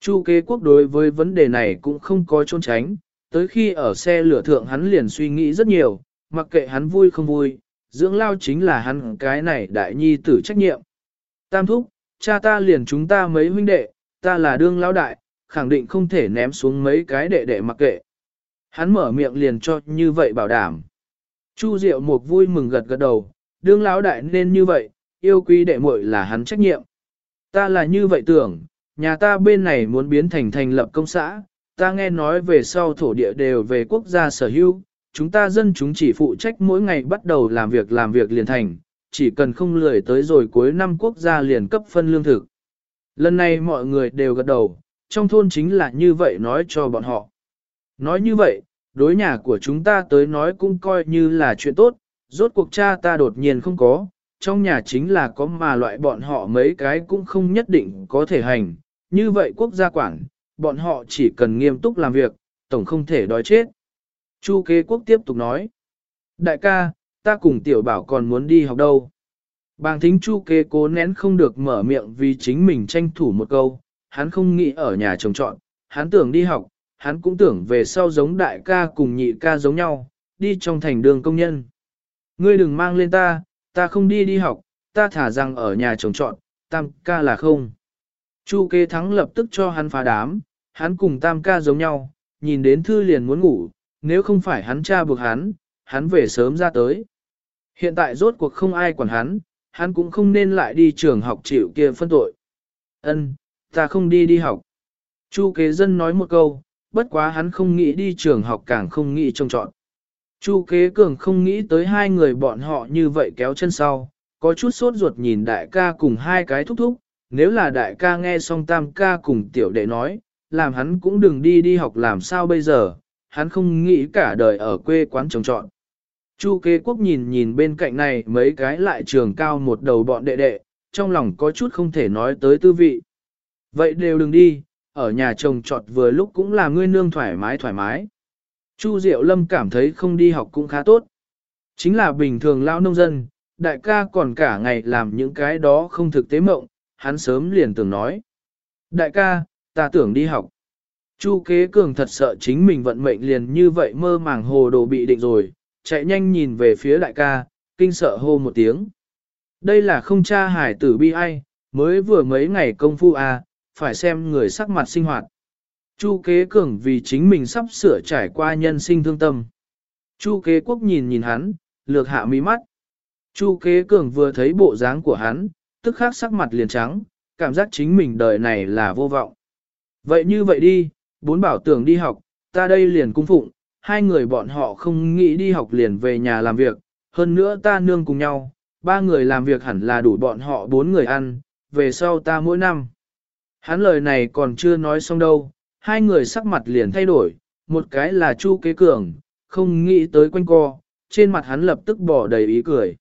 S1: Chu kế quốc đối với vấn đề này cũng không có trốn tránh, tới khi ở xe lửa thượng hắn liền suy nghĩ rất nhiều, mặc kệ hắn vui không vui, dưỡng lao chính là hắn cái này đại nhi tử trách nhiệm. Tam thúc, cha ta liền chúng ta mấy huynh đệ, ta là đương lão đại, khẳng định không thể ném xuống mấy cái đệ đệ mặc kệ. Hắn mở miệng liền cho như vậy bảo đảm. Chu Diệu Mục vui mừng gật gật đầu, đương lão đại nên như vậy, yêu quý đệ muội là hắn trách nhiệm. Ta là như vậy tưởng, nhà ta bên này muốn biến thành thành lập công xã, ta nghe nói về sau thổ địa đều về quốc gia sở hữu, chúng ta dân chúng chỉ phụ trách mỗi ngày bắt đầu làm việc làm việc liền thành, chỉ cần không lười tới rồi cuối năm quốc gia liền cấp phân lương thực. Lần này mọi người đều gật đầu, trong thôn chính là như vậy nói cho bọn họ. Nói như vậy, đối nhà của chúng ta tới nói cũng coi như là chuyện tốt, rốt cuộc cha ta đột nhiên không có, trong nhà chính là có mà loại bọn họ mấy cái cũng không nhất định có thể hành, như vậy quốc gia quản, bọn họ chỉ cần nghiêm túc làm việc, tổng không thể đói chết. Chu kế quốc tiếp tục nói, đại ca, ta cùng tiểu bảo còn muốn đi học đâu. Bàng thính chu kế cố nén không được mở miệng vì chính mình tranh thủ một câu, hắn không nghĩ ở nhà trồng trọn, hắn tưởng đi học, hắn cũng tưởng về sau giống đại ca cùng nhị ca giống nhau, đi trong thành đường công nhân. Ngươi đừng mang lên ta, ta không đi đi học, ta thả rằng ở nhà trồng trọn, tam ca là không. Chu kế thắng lập tức cho hắn phá đám, hắn cùng tam ca giống nhau, nhìn đến thư liền muốn ngủ, nếu không phải hắn cha buộc hắn, hắn về sớm ra tới. Hiện tại rốt cuộc không ai quản hắn, hắn cũng không nên lại đi trường học chịu kia phân tội. Ân, ta không đi đi học. Chu kế dân nói một câu, bất quá hắn không nghĩ đi trường học càng không nghĩ trông trọn. Chu kế cường không nghĩ tới hai người bọn họ như vậy kéo chân sau, có chút sốt ruột nhìn đại ca cùng hai cái thúc thúc, nếu là đại ca nghe xong tam ca cùng tiểu đệ nói, làm hắn cũng đừng đi đi học làm sao bây giờ, hắn không nghĩ cả đời ở quê quán trồng trọn. Chu kế quốc nhìn nhìn bên cạnh này mấy cái lại trường cao một đầu bọn đệ đệ, trong lòng có chút không thể nói tới tư vị. Vậy đều đừng đi, ở nhà chồng trọt vừa lúc cũng là ngươi nương thoải mái thoải mái. Chu Diệu Lâm cảm thấy không đi học cũng khá tốt. Chính là bình thường lão nông dân, đại ca còn cả ngày làm những cái đó không thực tế mộng, hắn sớm liền tưởng nói. Đại ca, ta tưởng đi học. Chu kế cường thật sợ chính mình vận mệnh liền như vậy mơ màng hồ đồ bị định rồi, chạy nhanh nhìn về phía đại ca, kinh sợ hô một tiếng. Đây là không cha hải tử bi ai, mới vừa mấy ngày công phu à, phải xem người sắc mặt sinh hoạt. Chu kế cường vì chính mình sắp sửa trải qua nhân sinh thương tâm. Chu kế quốc nhìn nhìn hắn, lược hạ mí mắt. Chu kế cường vừa thấy bộ dáng của hắn, tức khắc sắc mặt liền trắng, cảm giác chính mình đời này là vô vọng. Vậy như vậy đi, bốn bảo tưởng đi học, ta đây liền cung phụng, hai người bọn họ không nghĩ đi học liền về nhà làm việc, hơn nữa ta nương cùng nhau, ba người làm việc hẳn là đủ bọn họ bốn người ăn, về sau ta mỗi năm. Hắn lời này còn chưa nói xong đâu, hai người sắc mặt liền thay đổi, một cái là Chu Kế Cường, không nghĩ tới quanh co, trên mặt hắn lập tức bỏ đầy ý cười.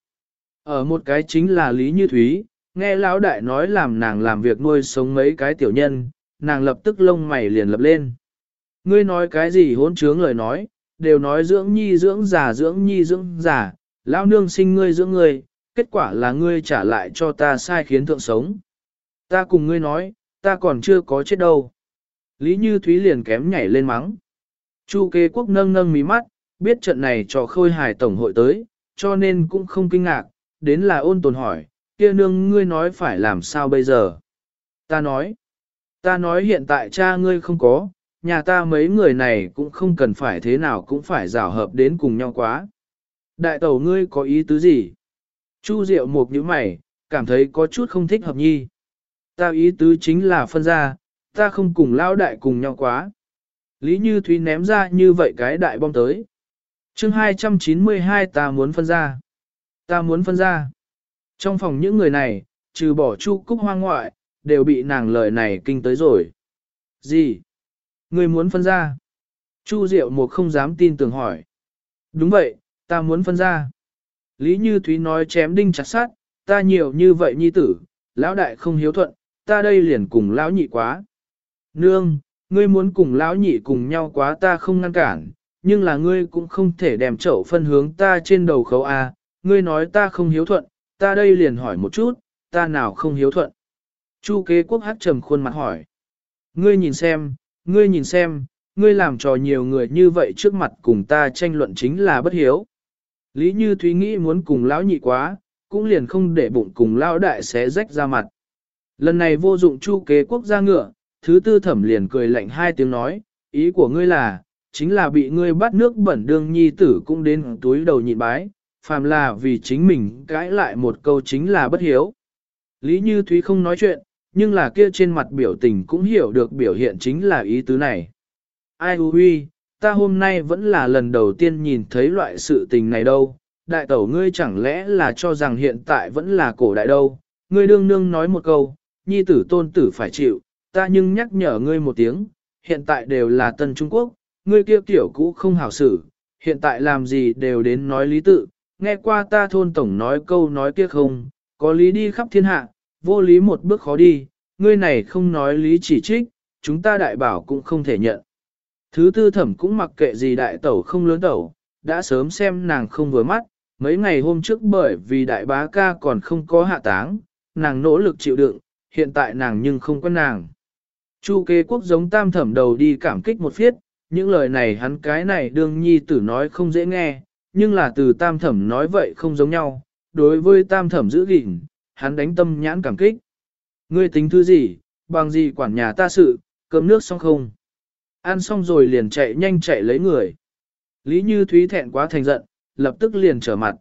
S1: Ở một cái chính là Lý Như Thúy, nghe lão đại nói làm nàng làm việc nuôi sống mấy cái tiểu nhân, nàng lập tức lông mày liền lập lên. Ngươi nói cái gì hỗn trướng lời nói, đều nói dưỡng nhi dưỡng giả dưỡng nhi dưỡng giả lão nương sinh ngươi dưỡng ngươi, kết quả là ngươi trả lại cho ta sai khiến thượng sống. Ta cùng ngươi nói, ta còn chưa có chết đâu. Lý Như Thúy liền kém nhảy lên mắng. Chu kế quốc nâng nâng mí mắt, biết trận này cho khôi hài tổng hội tới, cho nên cũng không kinh ngạc, đến là ôn tồn hỏi, kia nương ngươi nói phải làm sao bây giờ. Ta nói, ta nói hiện tại cha ngươi không có, nhà ta mấy người này cũng không cần phải thế nào cũng phải rào hợp đến cùng nhau quá. Đại tẩu ngươi có ý tứ gì? Chu Diệu một nhíu mày, cảm thấy có chút không thích hợp nhi. Ta ý tứ chính là phân ra, ta không cùng lao đại cùng nhau quá. Lý Như Thúy ném ra như vậy cái đại bom tới. chương 292 ta muốn phân ra. Ta muốn phân ra. Trong phòng những người này, trừ bỏ chu cúc hoang ngoại, đều bị nàng lời này kinh tới rồi. Gì? Người muốn phân ra? Chu Diệu một không dám tin tưởng hỏi. Đúng vậy, ta muốn phân ra. Lý Như Thúy nói chém đinh chặt sát, ta nhiều như vậy nhi tử, lão đại không hiếu thuận, ta đây liền cùng lão nhị quá. Nương, ngươi muốn cùng lão nhị cùng nhau quá ta không ngăn cản, nhưng là ngươi cũng không thể đem chậu phân hướng ta trên đầu khấu A, ngươi nói ta không hiếu thuận, ta đây liền hỏi một chút, ta nào không hiếu thuận. Chu kế quốc hát trầm khuôn mặt hỏi. Ngươi nhìn xem, ngươi nhìn xem, ngươi làm trò nhiều người như vậy trước mặt cùng ta tranh luận chính là bất hiếu. Lý Như Thúy nghĩ muốn cùng lão nhị quá, cũng liền không để bụng cùng lão đại xé rách ra mặt. Lần này vô dụng chu kế quốc gia ngựa, thứ tư thẩm liền cười lạnh hai tiếng nói, ý của ngươi là, chính là bị ngươi bắt nước bẩn đương nhi tử cũng đến túi đầu nhịn bái, phàm là vì chính mình cãi lại một câu chính là bất hiếu. Lý Như Thúy không nói chuyện, nhưng là kia trên mặt biểu tình cũng hiểu được biểu hiện chính là ý tứ này. Ai hư huy, ta hôm nay vẫn là lần đầu tiên nhìn thấy loại sự tình này đâu, đại tẩu ngươi chẳng lẽ là cho rằng hiện tại vẫn là cổ đại đâu, ngươi đương nương nói một câu, nhi tử tôn tử phải chịu, ta nhưng nhắc nhở ngươi một tiếng, hiện tại đều là tân Trung Quốc, ngươi kia tiểu cũ không hảo xử, hiện tại làm gì đều đến nói lý tự, nghe qua ta thôn tổng nói câu nói kia không, có lý đi khắp thiên hạ, vô lý một bước khó đi, ngươi này không nói lý chỉ trích, chúng ta đại bảo cũng không thể nhận. Thứ tư thẩm cũng mặc kệ gì đại tẩu không lớn tẩu, đã sớm xem nàng không vừa mắt, mấy ngày hôm trước bởi vì đại bá ca còn không có hạ táng, nàng nỗ lực chịu đựng, hiện tại nàng nhưng không có nàng. Chu kế quốc giống tam thẩm đầu đi cảm kích một phiết, những lời này hắn cái này đương nhi tử nói không dễ nghe, nhưng là từ tam thẩm nói vậy không giống nhau, đối với tam thẩm giữ gìn, hắn đánh tâm nhãn cảm kích. Ngươi tính thứ gì, bằng gì quản nhà ta sự, cơm nước xong không? Ăn xong rồi liền chạy nhanh chạy lấy người. Lý Như Thúy thẹn quá thành giận, lập tức liền trở mặt.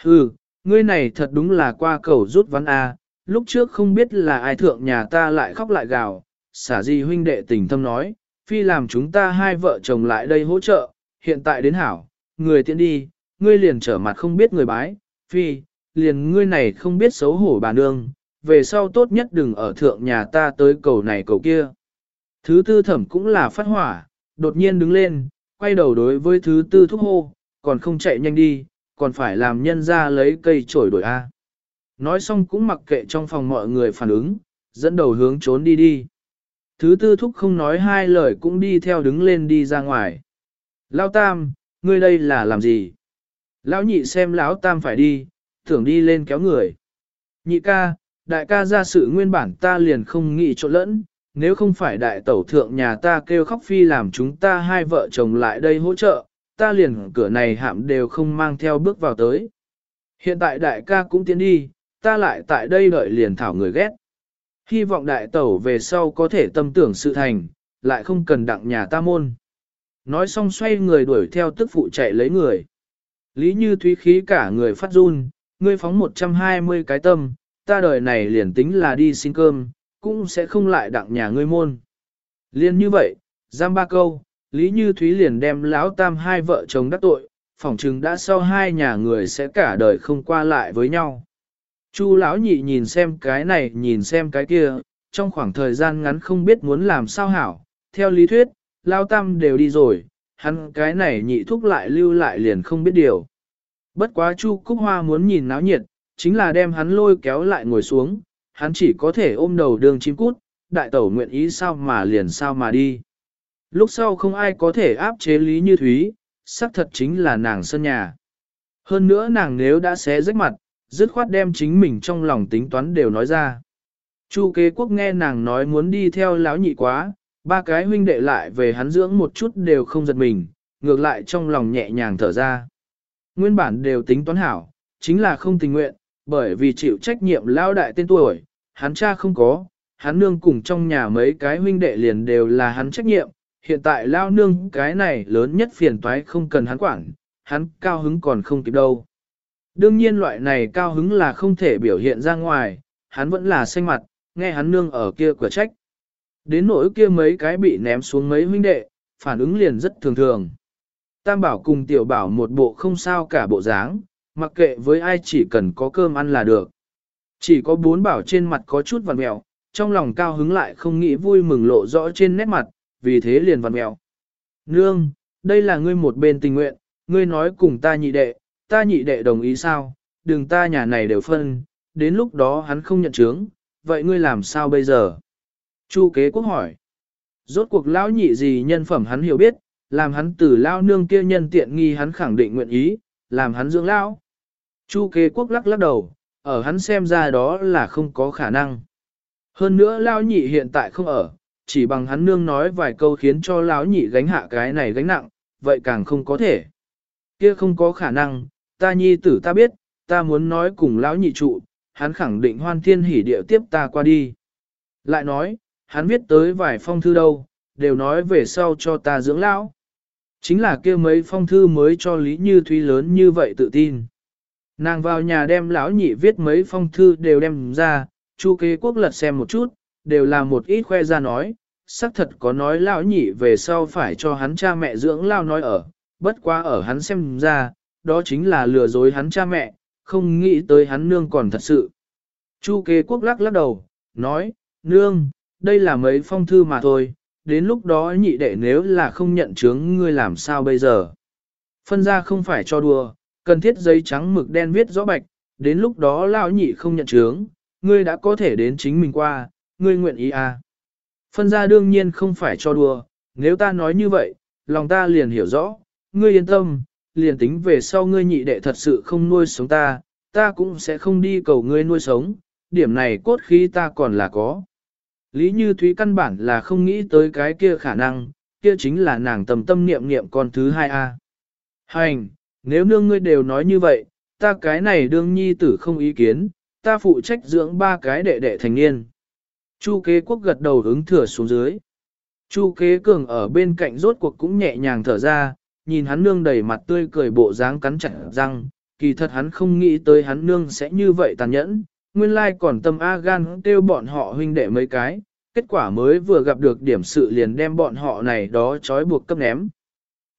S1: Hừ, ngươi này thật đúng là qua cầu rút ván A, lúc trước không biết là ai thượng nhà ta lại khóc lại gào, xả gì huynh đệ tình thâm nói, phi làm chúng ta hai vợ chồng lại đây hỗ trợ, hiện tại đến hảo, người tiện đi, ngươi liền trở mặt không biết người bái, phi, liền ngươi này không biết xấu hổ bà nương, về sau tốt nhất đừng ở thượng nhà ta tới cầu này cầu kia. Thứ tư thẩm cũng là phát hỏa, đột nhiên đứng lên, quay đầu đối với thứ tư thúc hô, còn không chạy nhanh đi, còn phải làm nhân ra lấy cây chổi đổi A. Nói xong cũng mặc kệ trong phòng mọi người phản ứng, dẫn đầu hướng trốn đi đi. Thứ tư thúc không nói hai lời cũng đi theo đứng lên đi ra ngoài. Lao tam, ngươi đây là làm gì? Lão nhị xem lão tam phải đi, tưởng đi lên kéo người. Nhị ca, đại ca ra sự nguyên bản ta liền không nghĩ chỗ lẫn, nếu không phải đại tẩu thượng nhà ta kêu khóc phi làm chúng ta hai vợ chồng lại đây hỗ trợ, ta liền cửa này hạm đều không mang theo bước vào tới. Hiện tại đại ca cũng tiến đi, ta lại tại đây đợi liền thảo người ghét. Hy vọng đại tẩu về sau có thể tâm tưởng sự thành, lại không cần đặng nhà ta môn. Nói xong xoay người đuổi theo tức phụ chạy lấy người. Lý như thúy khí cả người phát run, ngươi phóng 120 cái tâm, ta đời này liền tính là đi xin cơm, cũng sẽ không lại đặng nhà ngươi môn. Liên như vậy, giam ba câu, Lý Như Thúy liền đem lão tam hai vợ chồng đắc tội, phỏng chừng đã sau hai nhà người sẽ cả đời không qua lại với nhau. Chu lão nhị nhìn xem cái này nhìn xem cái kia, trong khoảng thời gian ngắn không biết muốn làm sao hảo, theo lý thuyết, lão tam đều đi rồi, hắn cái này nhị thúc lại lưu lại liền không biết điều. Bất quá Chu Cúc Hoa muốn nhìn náo nhiệt, chính là đem hắn lôi kéo lại ngồi xuống, hắn chỉ có thể ôm đầu đường chim cút, đại tẩu nguyện ý sao mà liền sao mà đi. Lúc sau không ai có thể áp chế Lý Như Thúy, xác thật chính là nàng sân nhà. Hơn nữa nàng nếu đã xé rách mặt, dứt khoát đem chính mình trong lòng tính toán đều nói ra. Chu kế quốc nghe nàng nói muốn đi theo lão nhị quá, ba cái huynh đệ lại về hắn dưỡng một chút đều không giật mình, ngược lại trong lòng nhẹ nhàng thở ra. Nguyên bản đều tính toán hảo, chính là không tình nguyện, bởi vì chịu trách nhiệm lao đại tên tuổi, hắn cha không có, hắn nương cùng trong nhà mấy cái huynh đệ liền đều là hắn trách nhiệm, hiện tại lao nương cái này lớn nhất phiền toái không cần hắn quản, hắn cao hứng còn không kịp đâu. Đương nhiên loại này cao hứng là không thể biểu hiện ra ngoài, hắn vẫn là xanh mặt, nghe hắn nương ở kia cửa trách. Đến nỗi kia mấy cái bị ném xuống mấy huynh đệ, phản ứng liền rất thường thường. Tam bảo cùng tiểu bảo một bộ không sao cả bộ dáng, mặc kệ với ai chỉ cần có cơm ăn là được. Chỉ có bốn bảo trên mặt có chút vằn mẹo, trong lòng cao hứng lại không nghĩ vui mừng lộ rõ trên nét mặt, vì thế liền vằn mẹo. Nương, đây là ngươi một bên tình nguyện, ngươi nói cùng ta nhị đệ, ta nhị đệ đồng ý sao, đừng ta nhà này đều phân, đến lúc đó hắn không nhận chứng, vậy ngươi làm sao bây giờ? Chu kế quốc hỏi. Rốt cuộc lão nhị gì nhân phẩm hắn hiểu biết, làm hắn từ lao nương kia nhân tiện nghi hắn khẳng định nguyện ý, làm hắn dưỡng lão. Chu kế quốc lắc lắc đầu, ở hắn xem ra đó là không có khả năng. Hơn nữa lao nhị hiện tại không ở, chỉ bằng hắn nương nói vài câu khiến cho lão nhị gánh hạ cái này gánh nặng, vậy càng không có thể. Kia không có khả năng, ta nhi tử ta biết, ta muốn nói cùng lão nhị trụ, hắn khẳng định hoan thiên hỉ điệu tiếp ta qua đi. Lại nói, hắn viết tới vài phong thư đâu, đều nói về sau cho ta dưỡng lão. Chính là kia mấy phong thư mới cho Lý Như Thúy lớn như vậy tự tin. Nàng vào nhà đem lão nhị viết mấy phong thư đều đem ra, chu kế quốc lật xem một chút, đều là một ít khoe ra nói, xác thật có nói lão nhị về sau phải cho hắn cha mẹ dưỡng lao nói ở, bất quá ở hắn xem ra, đó chính là lừa dối hắn cha mẹ, không nghĩ tới hắn nương còn thật sự. Chu kế quốc lắc lắc đầu, nói, nương, đây là mấy phong thư mà thôi, đến lúc đó nhị đệ nếu là không nhận chướng ngươi làm sao bây giờ. Phân ra không phải cho đùa, cần thiết giấy trắng mực đen viết rõ bạch, đến lúc đó lão nhị không nhận chướng, ngươi đã có thể đến chính mình qua, ngươi nguyện ý à. Phân ra đương nhiên không phải cho đùa, nếu ta nói như vậy, lòng ta liền hiểu rõ, ngươi yên tâm, liền tính về sau ngươi nhị đệ thật sự không nuôi sống ta, ta cũng sẽ không đi cầu ngươi nuôi sống, điểm này cốt khí ta còn là có. Lý Như Thúy căn bản là không nghĩ tới cái kia khả năng, kia chính là nàng tầm tâm niệm niệm con thứ hai a. Hành, nếu nương ngươi đều nói như vậy, ta cái này đương nhi tử không ý kiến, ta phụ trách dưỡng ba cái đệ đệ thành niên. Chu kế quốc gật đầu ứng thừa xuống dưới. Chu kế cường ở bên cạnh rốt cuộc cũng nhẹ nhàng thở ra, nhìn hắn nương đầy mặt tươi cười bộ dáng cắn chặt răng, kỳ thật hắn không nghĩ tới hắn nương sẽ như vậy tàn nhẫn, nguyên lai còn tâm A gan kêu bọn họ huynh đệ mấy cái, kết quả mới vừa gặp được điểm sự liền đem bọn họ này đó trói buộc cấp ném.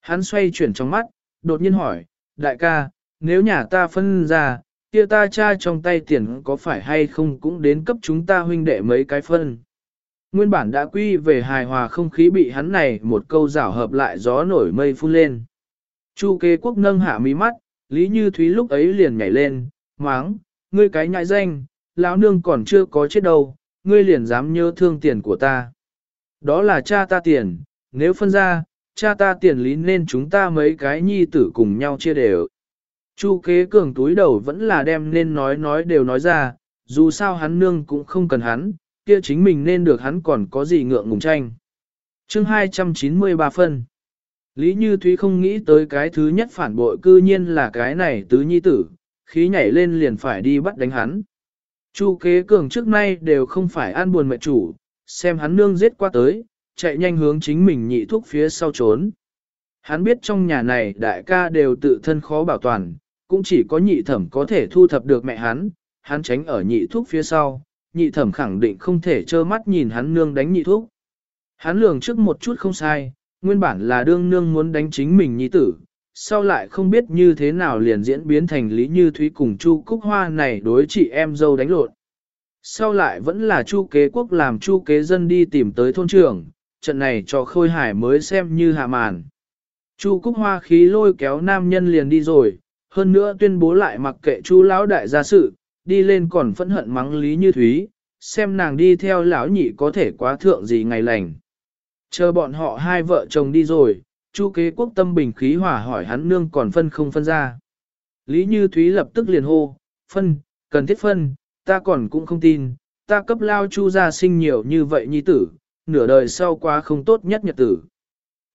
S1: Hắn xoay chuyển trong mắt, đột nhiên hỏi, đại ca, nếu nhà ta phân ra, kia ta cha trong tay tiền có phải hay không cũng đến cấp chúng ta huynh đệ mấy cái phân. Nguyên bản đã quy về hài hòa không khí bị hắn này một câu rảo hợp lại gió nổi mây phun lên. Chu kế quốc nâng hạ mí mắt, Lý Như Thúy lúc ấy liền nhảy lên, máng, ngươi cái nhại danh, lão nương còn chưa có chết đâu, ngươi liền dám nhớ thương tiền của ta. Đó là cha ta tiền, nếu phân ra, cha ta tiền lý nên chúng ta mấy cái nhi tử cùng nhau chia đều. Chu kế cường túi đầu vẫn là đem nên nói nói đều nói ra, dù sao hắn nương cũng không cần hắn, kia chính mình nên được hắn còn có gì ngượng ngùng tranh. chương 293 phân Lý Như Thúy không nghĩ tới cái thứ nhất phản bội cư nhiên là cái này tứ nhi tử, khí nhảy lên liền phải đi bắt đánh hắn. Chu kế cường trước nay đều không phải an buồn mẹ chủ, xem hắn nương giết qua tới, chạy nhanh hướng chính mình nhị thuốc phía sau trốn. Hắn biết trong nhà này đại ca đều tự thân khó bảo toàn, cũng chỉ có nhị thẩm có thể thu thập được mẹ hắn, hắn tránh ở nhị thuốc phía sau, nhị thẩm khẳng định không thể trơ mắt nhìn hắn nương đánh nhị thuốc. Hắn lường trước một chút không sai, nguyên bản là đương nương muốn đánh chính mình nhi tử, sau lại không biết như thế nào liền diễn biến thành Lý Như Thúy cùng Chu Cúc Hoa này đối chị em dâu đánh lộn. Sau lại vẫn là Chu Kế Quốc làm Chu Kế Dân đi tìm tới thôn trưởng, trận này cho Khôi Hải mới xem như hạ màn. Chu Cúc Hoa khí lôi kéo nam nhân liền đi rồi, hơn nữa tuyên bố lại mặc kệ Chu lão đại gia sự, đi lên còn phẫn hận mắng Lý Như Thúy, xem nàng đi theo lão nhị có thể quá thượng gì ngày lành. Chờ bọn họ hai vợ chồng đi rồi, Chu kế quốc tâm bình khí hỏa hỏi hắn nương còn phân không phân ra. Lý Như Thúy lập tức liền hô, phân, cần thiết phân, ta còn cũng không tin, ta cấp lao chu gia sinh nhiều như vậy nhi tử, nửa đời sau quá không tốt nhất nhật tử.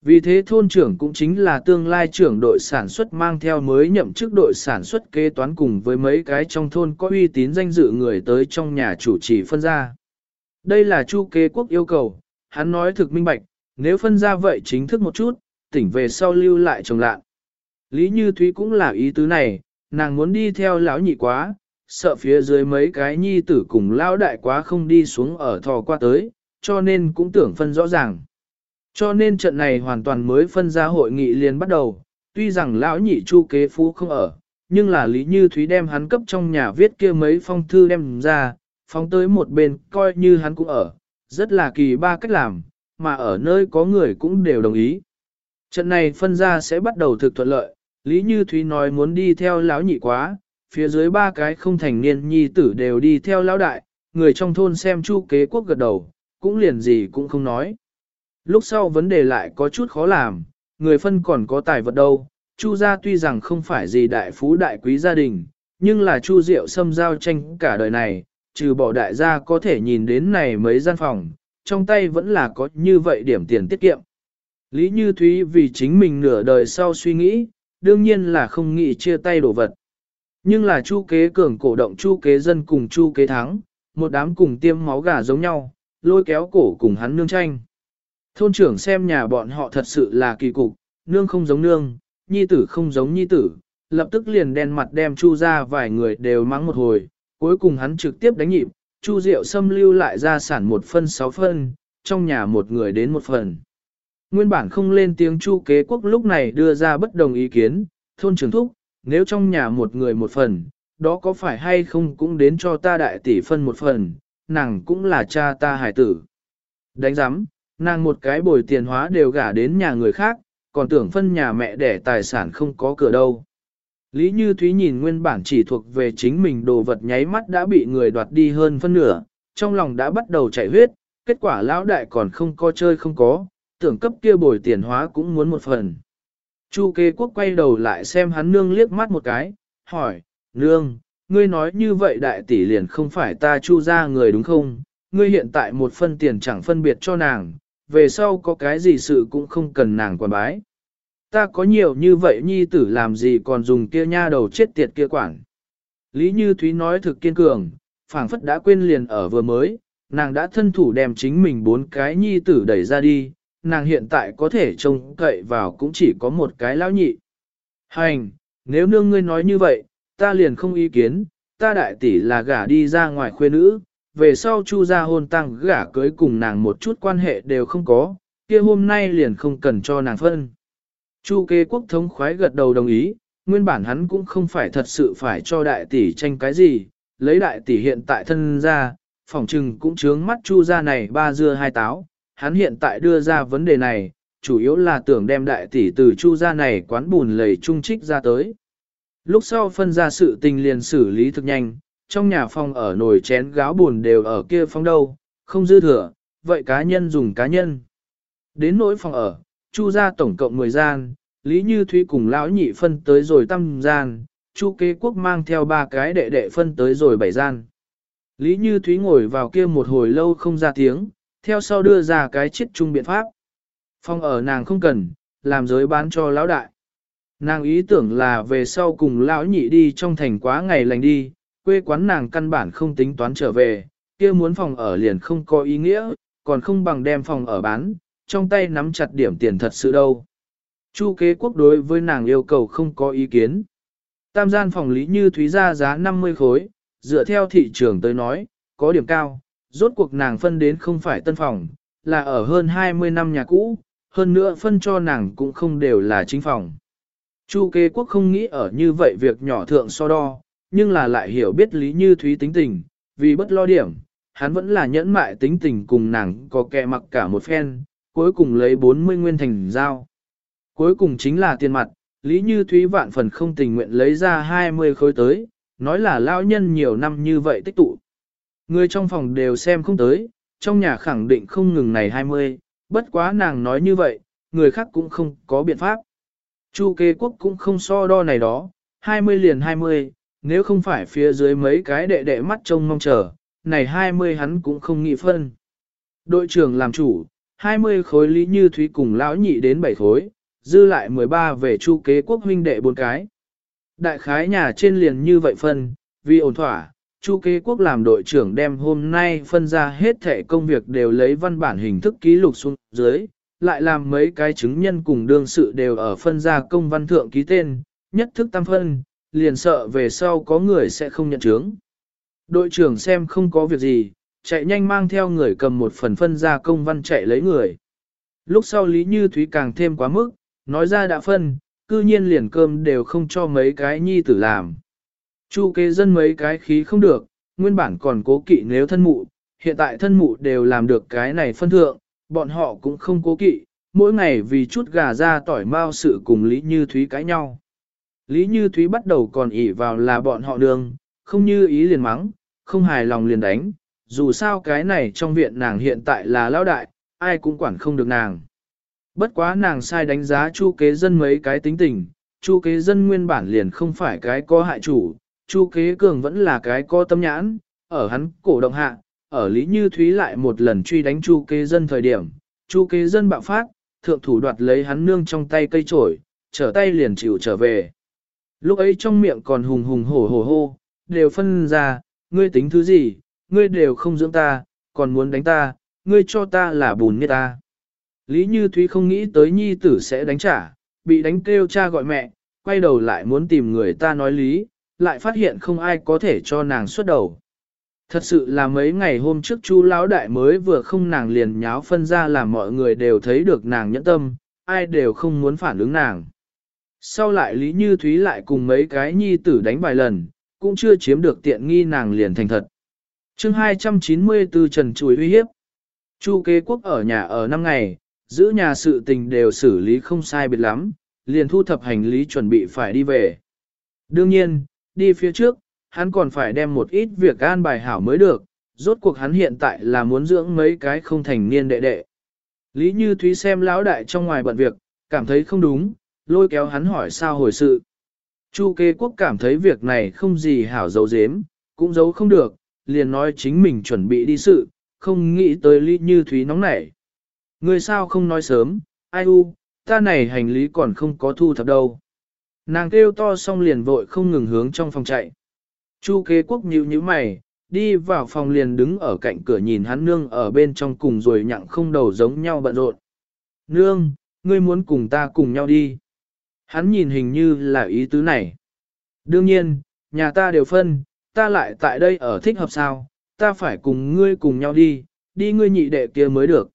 S1: Vì thế thôn trưởng cũng chính là tương lai trưởng đội sản xuất mang theo mới nhậm chức đội sản xuất kế toán cùng với mấy cái trong thôn có uy tín danh dự người tới trong nhà chủ trì phân ra. Đây là chu kế quốc yêu cầu, hắn nói thực minh bạch, nếu phân ra vậy chính thức một chút, tỉnh về sau lưu lại chồng lạn. Lý Như Thúy cũng là ý tứ này, nàng muốn đi theo lão nhị quá, sợ phía dưới mấy cái nhi tử cùng lão đại quá không đi xuống ở thò qua tới, cho nên cũng tưởng phân rõ ràng. Cho nên trận này hoàn toàn mới phân ra hội nghị liền bắt đầu, tuy rằng lão nhị chu kế phú không ở, nhưng là Lý Như Thúy đem hắn cấp trong nhà viết kia mấy phong thư đem ra, phóng tới một bên coi như hắn cũng ở, rất là kỳ ba cách làm, mà ở nơi có người cũng đều đồng ý. Trận này phân ra sẽ bắt đầu thực thuận lợi, Lý Như Thúy nói muốn đi theo lão nhị quá, phía dưới ba cái không thành niên nhi tử đều đi theo lão đại, người trong thôn xem chu kế quốc gật đầu, cũng liền gì cũng không nói. Lúc sau vấn đề lại có chút khó làm, người phân còn có tài vật đâu. Chu gia tuy rằng không phải gì đại phú đại quý gia đình, nhưng là Chu Diệu xâm giao tranh cả đời này, trừ bỏ đại gia có thể nhìn đến này mấy gian phòng, trong tay vẫn là có như vậy điểm tiền tiết kiệm. Lý Như Thúy vì chính mình nửa đời sau suy nghĩ, đương nhiên là không nghĩ chia tay đổ vật. Nhưng là chu kế cường cổ động chu kế dân cùng chu kế thắng, một đám cùng tiêm máu gà giống nhau, lôi kéo cổ cùng hắn nương tranh. Thôn trưởng xem nhà bọn họ thật sự là kỳ cục, nương không giống nương, nhi tử không giống nhi tử, lập tức liền đen mặt đem chu ra vài người đều mắng một hồi, cuối cùng hắn trực tiếp đánh nhịp, chu diệu xâm lưu lại ra sản một phân sáu phân, trong nhà một người đến một phần. Nguyên bản không lên tiếng chu kế quốc lúc này đưa ra bất đồng ý kiến, thôn trưởng thúc, nếu trong nhà một người một phần, đó có phải hay không cũng đến cho ta đại tỷ phân một phần, nàng cũng là cha ta hải tử. Đánh giám, nàng một cái bồi tiền hóa đều gả đến nhà người khác, còn tưởng phân nhà mẹ để tài sản không có cửa đâu. Lý Như Thúy nhìn nguyên bản chỉ thuộc về chính mình đồ vật nháy mắt đã bị người đoạt đi hơn phân nửa, trong lòng đã bắt đầu chảy huyết, kết quả lão đại còn không có chơi không có, tưởng cấp kia bồi tiền hóa cũng muốn một phần. Chu kế quốc quay đầu lại xem hắn nương liếc mắt một cái, hỏi, nương, ngươi nói như vậy đại tỷ liền không phải ta chu ra người đúng không? Ngươi hiện tại một phân tiền chẳng phân biệt cho nàng, về sau có cái gì sự cũng không cần nàng quản bái. Ta có nhiều như vậy nhi tử làm gì còn dùng kia nha đầu chết tiệt kia quản. Lý Như Thúy nói thực kiên cường, phảng phất đã quên liền ở vừa mới, nàng đã thân thủ đem chính mình bốn cái nhi tử đẩy ra đi, nàng hiện tại có thể trông cậy vào cũng chỉ có một cái lão nhị. Hành, nếu nương ngươi nói như vậy, ta liền không ý kiến, ta đại tỷ là gả đi ra ngoài khuê nữ, về sau chu ra hôn tăng gả cưới cùng nàng một chút quan hệ đều không có, kia hôm nay liền không cần cho nàng phân. Chu kê quốc thống khoái gật đầu đồng ý, nguyên bản hắn cũng không phải thật sự phải cho đại tỷ tranh cái gì, lấy đại tỷ hiện tại thân ra, phỏng trừng cũng chướng mắt chu ra này ba dưa hai táo, hắn hiện tại đưa ra vấn đề này, chủ yếu là tưởng đem đại tỷ từ chu ra này quán bùn lầy trung trích ra tới. Lúc sau phân ra sự tình liền xử lý thực nhanh, trong nhà phòng ở nồi chén gáo buồn đều ở kia phòng đâu, không dư thừa, vậy cá nhân dùng cá nhân. Đến nỗi phòng ở, chu ra tổng cộng 10 gian, Lý Như Thúy cùng lão nhị phân tới rồi tăm gian, chu kế quốc mang theo ba cái đệ đệ phân tới rồi bảy gian. Lý Như Thúy ngồi vào kia một hồi lâu không ra tiếng, theo sau đưa ra cái chiết chung biện pháp. Phong ở nàng không cần, làm giới bán cho lão đại. Nàng ý tưởng là về sau cùng lão nhị đi trong thành quá ngày lành đi, quê quán nàng căn bản không tính toán trở về, kia muốn phòng ở liền không có ý nghĩa, còn không bằng đem phòng ở bán, trong tay nắm chặt điểm tiền thật sự đâu. Chu kế quốc đối với nàng yêu cầu không có ý kiến. Tam gian phòng lý như thúy ra giá 50 khối, dựa theo thị trường tới nói, có điểm cao, rốt cuộc nàng phân đến không phải tân phòng, là ở hơn 20 năm nhà cũ, hơn nữa phân cho nàng cũng không đều là chính phòng. Chu kế quốc không nghĩ ở như vậy việc nhỏ thượng so đo, nhưng là lại hiểu biết lý như thúy tính tình, vì bất lo điểm, hắn vẫn là nhẫn mại tính tình cùng nàng có kẹ mặc cả một phen, cuối cùng lấy 40 nguyên thành giao. Cuối cùng chính là tiền mặt, lý như thúy vạn phần không tình nguyện lấy ra 20 khối tới, nói là lao nhân nhiều năm như vậy tích tụ. Người trong phòng đều xem không tới, trong nhà khẳng định không ngừng này 20, bất quá nàng nói như vậy, người khác cũng không có biện pháp. Chu kế quốc cũng không so đo này đó, 20 liền 20, nếu không phải phía dưới mấy cái đệ đệ mắt trông mong chờ, này 20 hắn cũng không nghĩ phân. Đội trưởng làm chủ, 20 khối lý như thúy cùng lão nhị đến 7 khối, dư lại 13 về chu kế quốc huynh đệ bốn cái. Đại khái nhà trên liền như vậy phân, vì ổn thỏa, Chu kế quốc làm đội trưởng đem hôm nay phân ra hết thể công việc đều lấy văn bản hình thức ký lục xuống dưới, lại làm mấy cái chứng nhân cùng đương sự đều ở phân ra công văn thượng ký tên, nhất thức tam phân, liền sợ về sau có người sẽ không nhận chứng. Đội trưởng xem không có việc gì, chạy nhanh mang theo người cầm một phần phân ra công văn chạy lấy người. Lúc sau Lý Như Thúy càng thêm quá mức, nói ra đã phân, cư nhiên liền cơm đều không cho mấy cái nhi tử làm. Chu kế dân mấy cái khí không được, nguyên bản còn cố kỵ nếu thân mụ, hiện tại thân mụ đều làm được cái này phân thượng, bọn họ cũng không cố kỵ, mỗi ngày vì chút gà ra tỏi mau sự cùng Lý Như Thúy cãi nhau. Lý Như Thúy bắt đầu còn ỉ vào là bọn họ đường, không như ý liền mắng, không hài lòng liền đánh, dù sao cái này trong viện nàng hiện tại là lão đại, ai cũng quản không được nàng. Bất quá nàng sai đánh giá chu kế dân mấy cái tính tình, chu kế dân nguyên bản liền không phải cái có hại chủ, chu kế cường vẫn là cái có tâm nhãn, ở hắn cổ động hạ, ở Lý Như Thúy lại một lần truy đánh chu kế dân thời điểm, chu kế dân bạo phát, thượng thủ đoạt lấy hắn nương trong tay cây trổi, trở tay liền chịu trở về. Lúc ấy trong miệng còn hùng hùng hổ hổ hô, đều phân ra, ngươi tính thứ gì, ngươi đều không dưỡng ta, còn muốn đánh ta, ngươi cho ta là bùn như ta. Lý Như Thúy không nghĩ tới nhi tử sẽ đánh trả, bị đánh kêu cha gọi mẹ, quay đầu lại muốn tìm người ta nói lý, lại phát hiện không ai có thể cho nàng xuất đầu. Thật sự là mấy ngày hôm trước chú lão đại mới vừa không nàng liền nháo phân ra làm mọi người đều thấy được nàng nhẫn tâm, ai đều không muốn phản ứng nàng. Sau lại Lý Như Thúy lại cùng mấy cái nhi tử đánh vài lần, cũng chưa chiếm được tiện nghi nàng liền thành thật. chương 294 Trần Chùi uy hiếp. Chu kế quốc ở nhà ở 5 ngày, giữ nhà sự tình đều xử lý không sai biệt lắm, liền thu thập hành lý chuẩn bị phải đi về. Đương nhiên, đi phía trước, hắn còn phải đem một ít việc an bài hảo mới được, rốt cuộc hắn hiện tại là muốn dưỡng mấy cái không thành niên đệ đệ. Lý Như Thúy xem lão đại trong ngoài bận việc, cảm thấy không đúng, lôi kéo hắn hỏi sao hồi sự. Chu kế quốc cảm thấy việc này không gì hảo giấu giếm, cũng giấu không được, liền nói chính mình chuẩn bị đi sự, không nghĩ tới Lý Như Thúy nóng nảy. Người sao không nói sớm, ai u, ta này hành lý còn không có thu thập đâu. Nàng kêu to xong liền vội không ngừng hướng trong phòng chạy. Chu kế quốc nhíu nhíu mày, đi vào phòng liền đứng ở cạnh cửa nhìn hắn nương ở bên trong cùng rồi nhặng không đầu giống nhau bận rộn. Nương, ngươi muốn cùng ta cùng nhau đi. Hắn nhìn hình như là ý tứ này. Đương nhiên, nhà ta đều phân, ta lại tại đây ở thích hợp sao, ta phải cùng ngươi cùng nhau đi, đi ngươi nhị đệ kia mới được.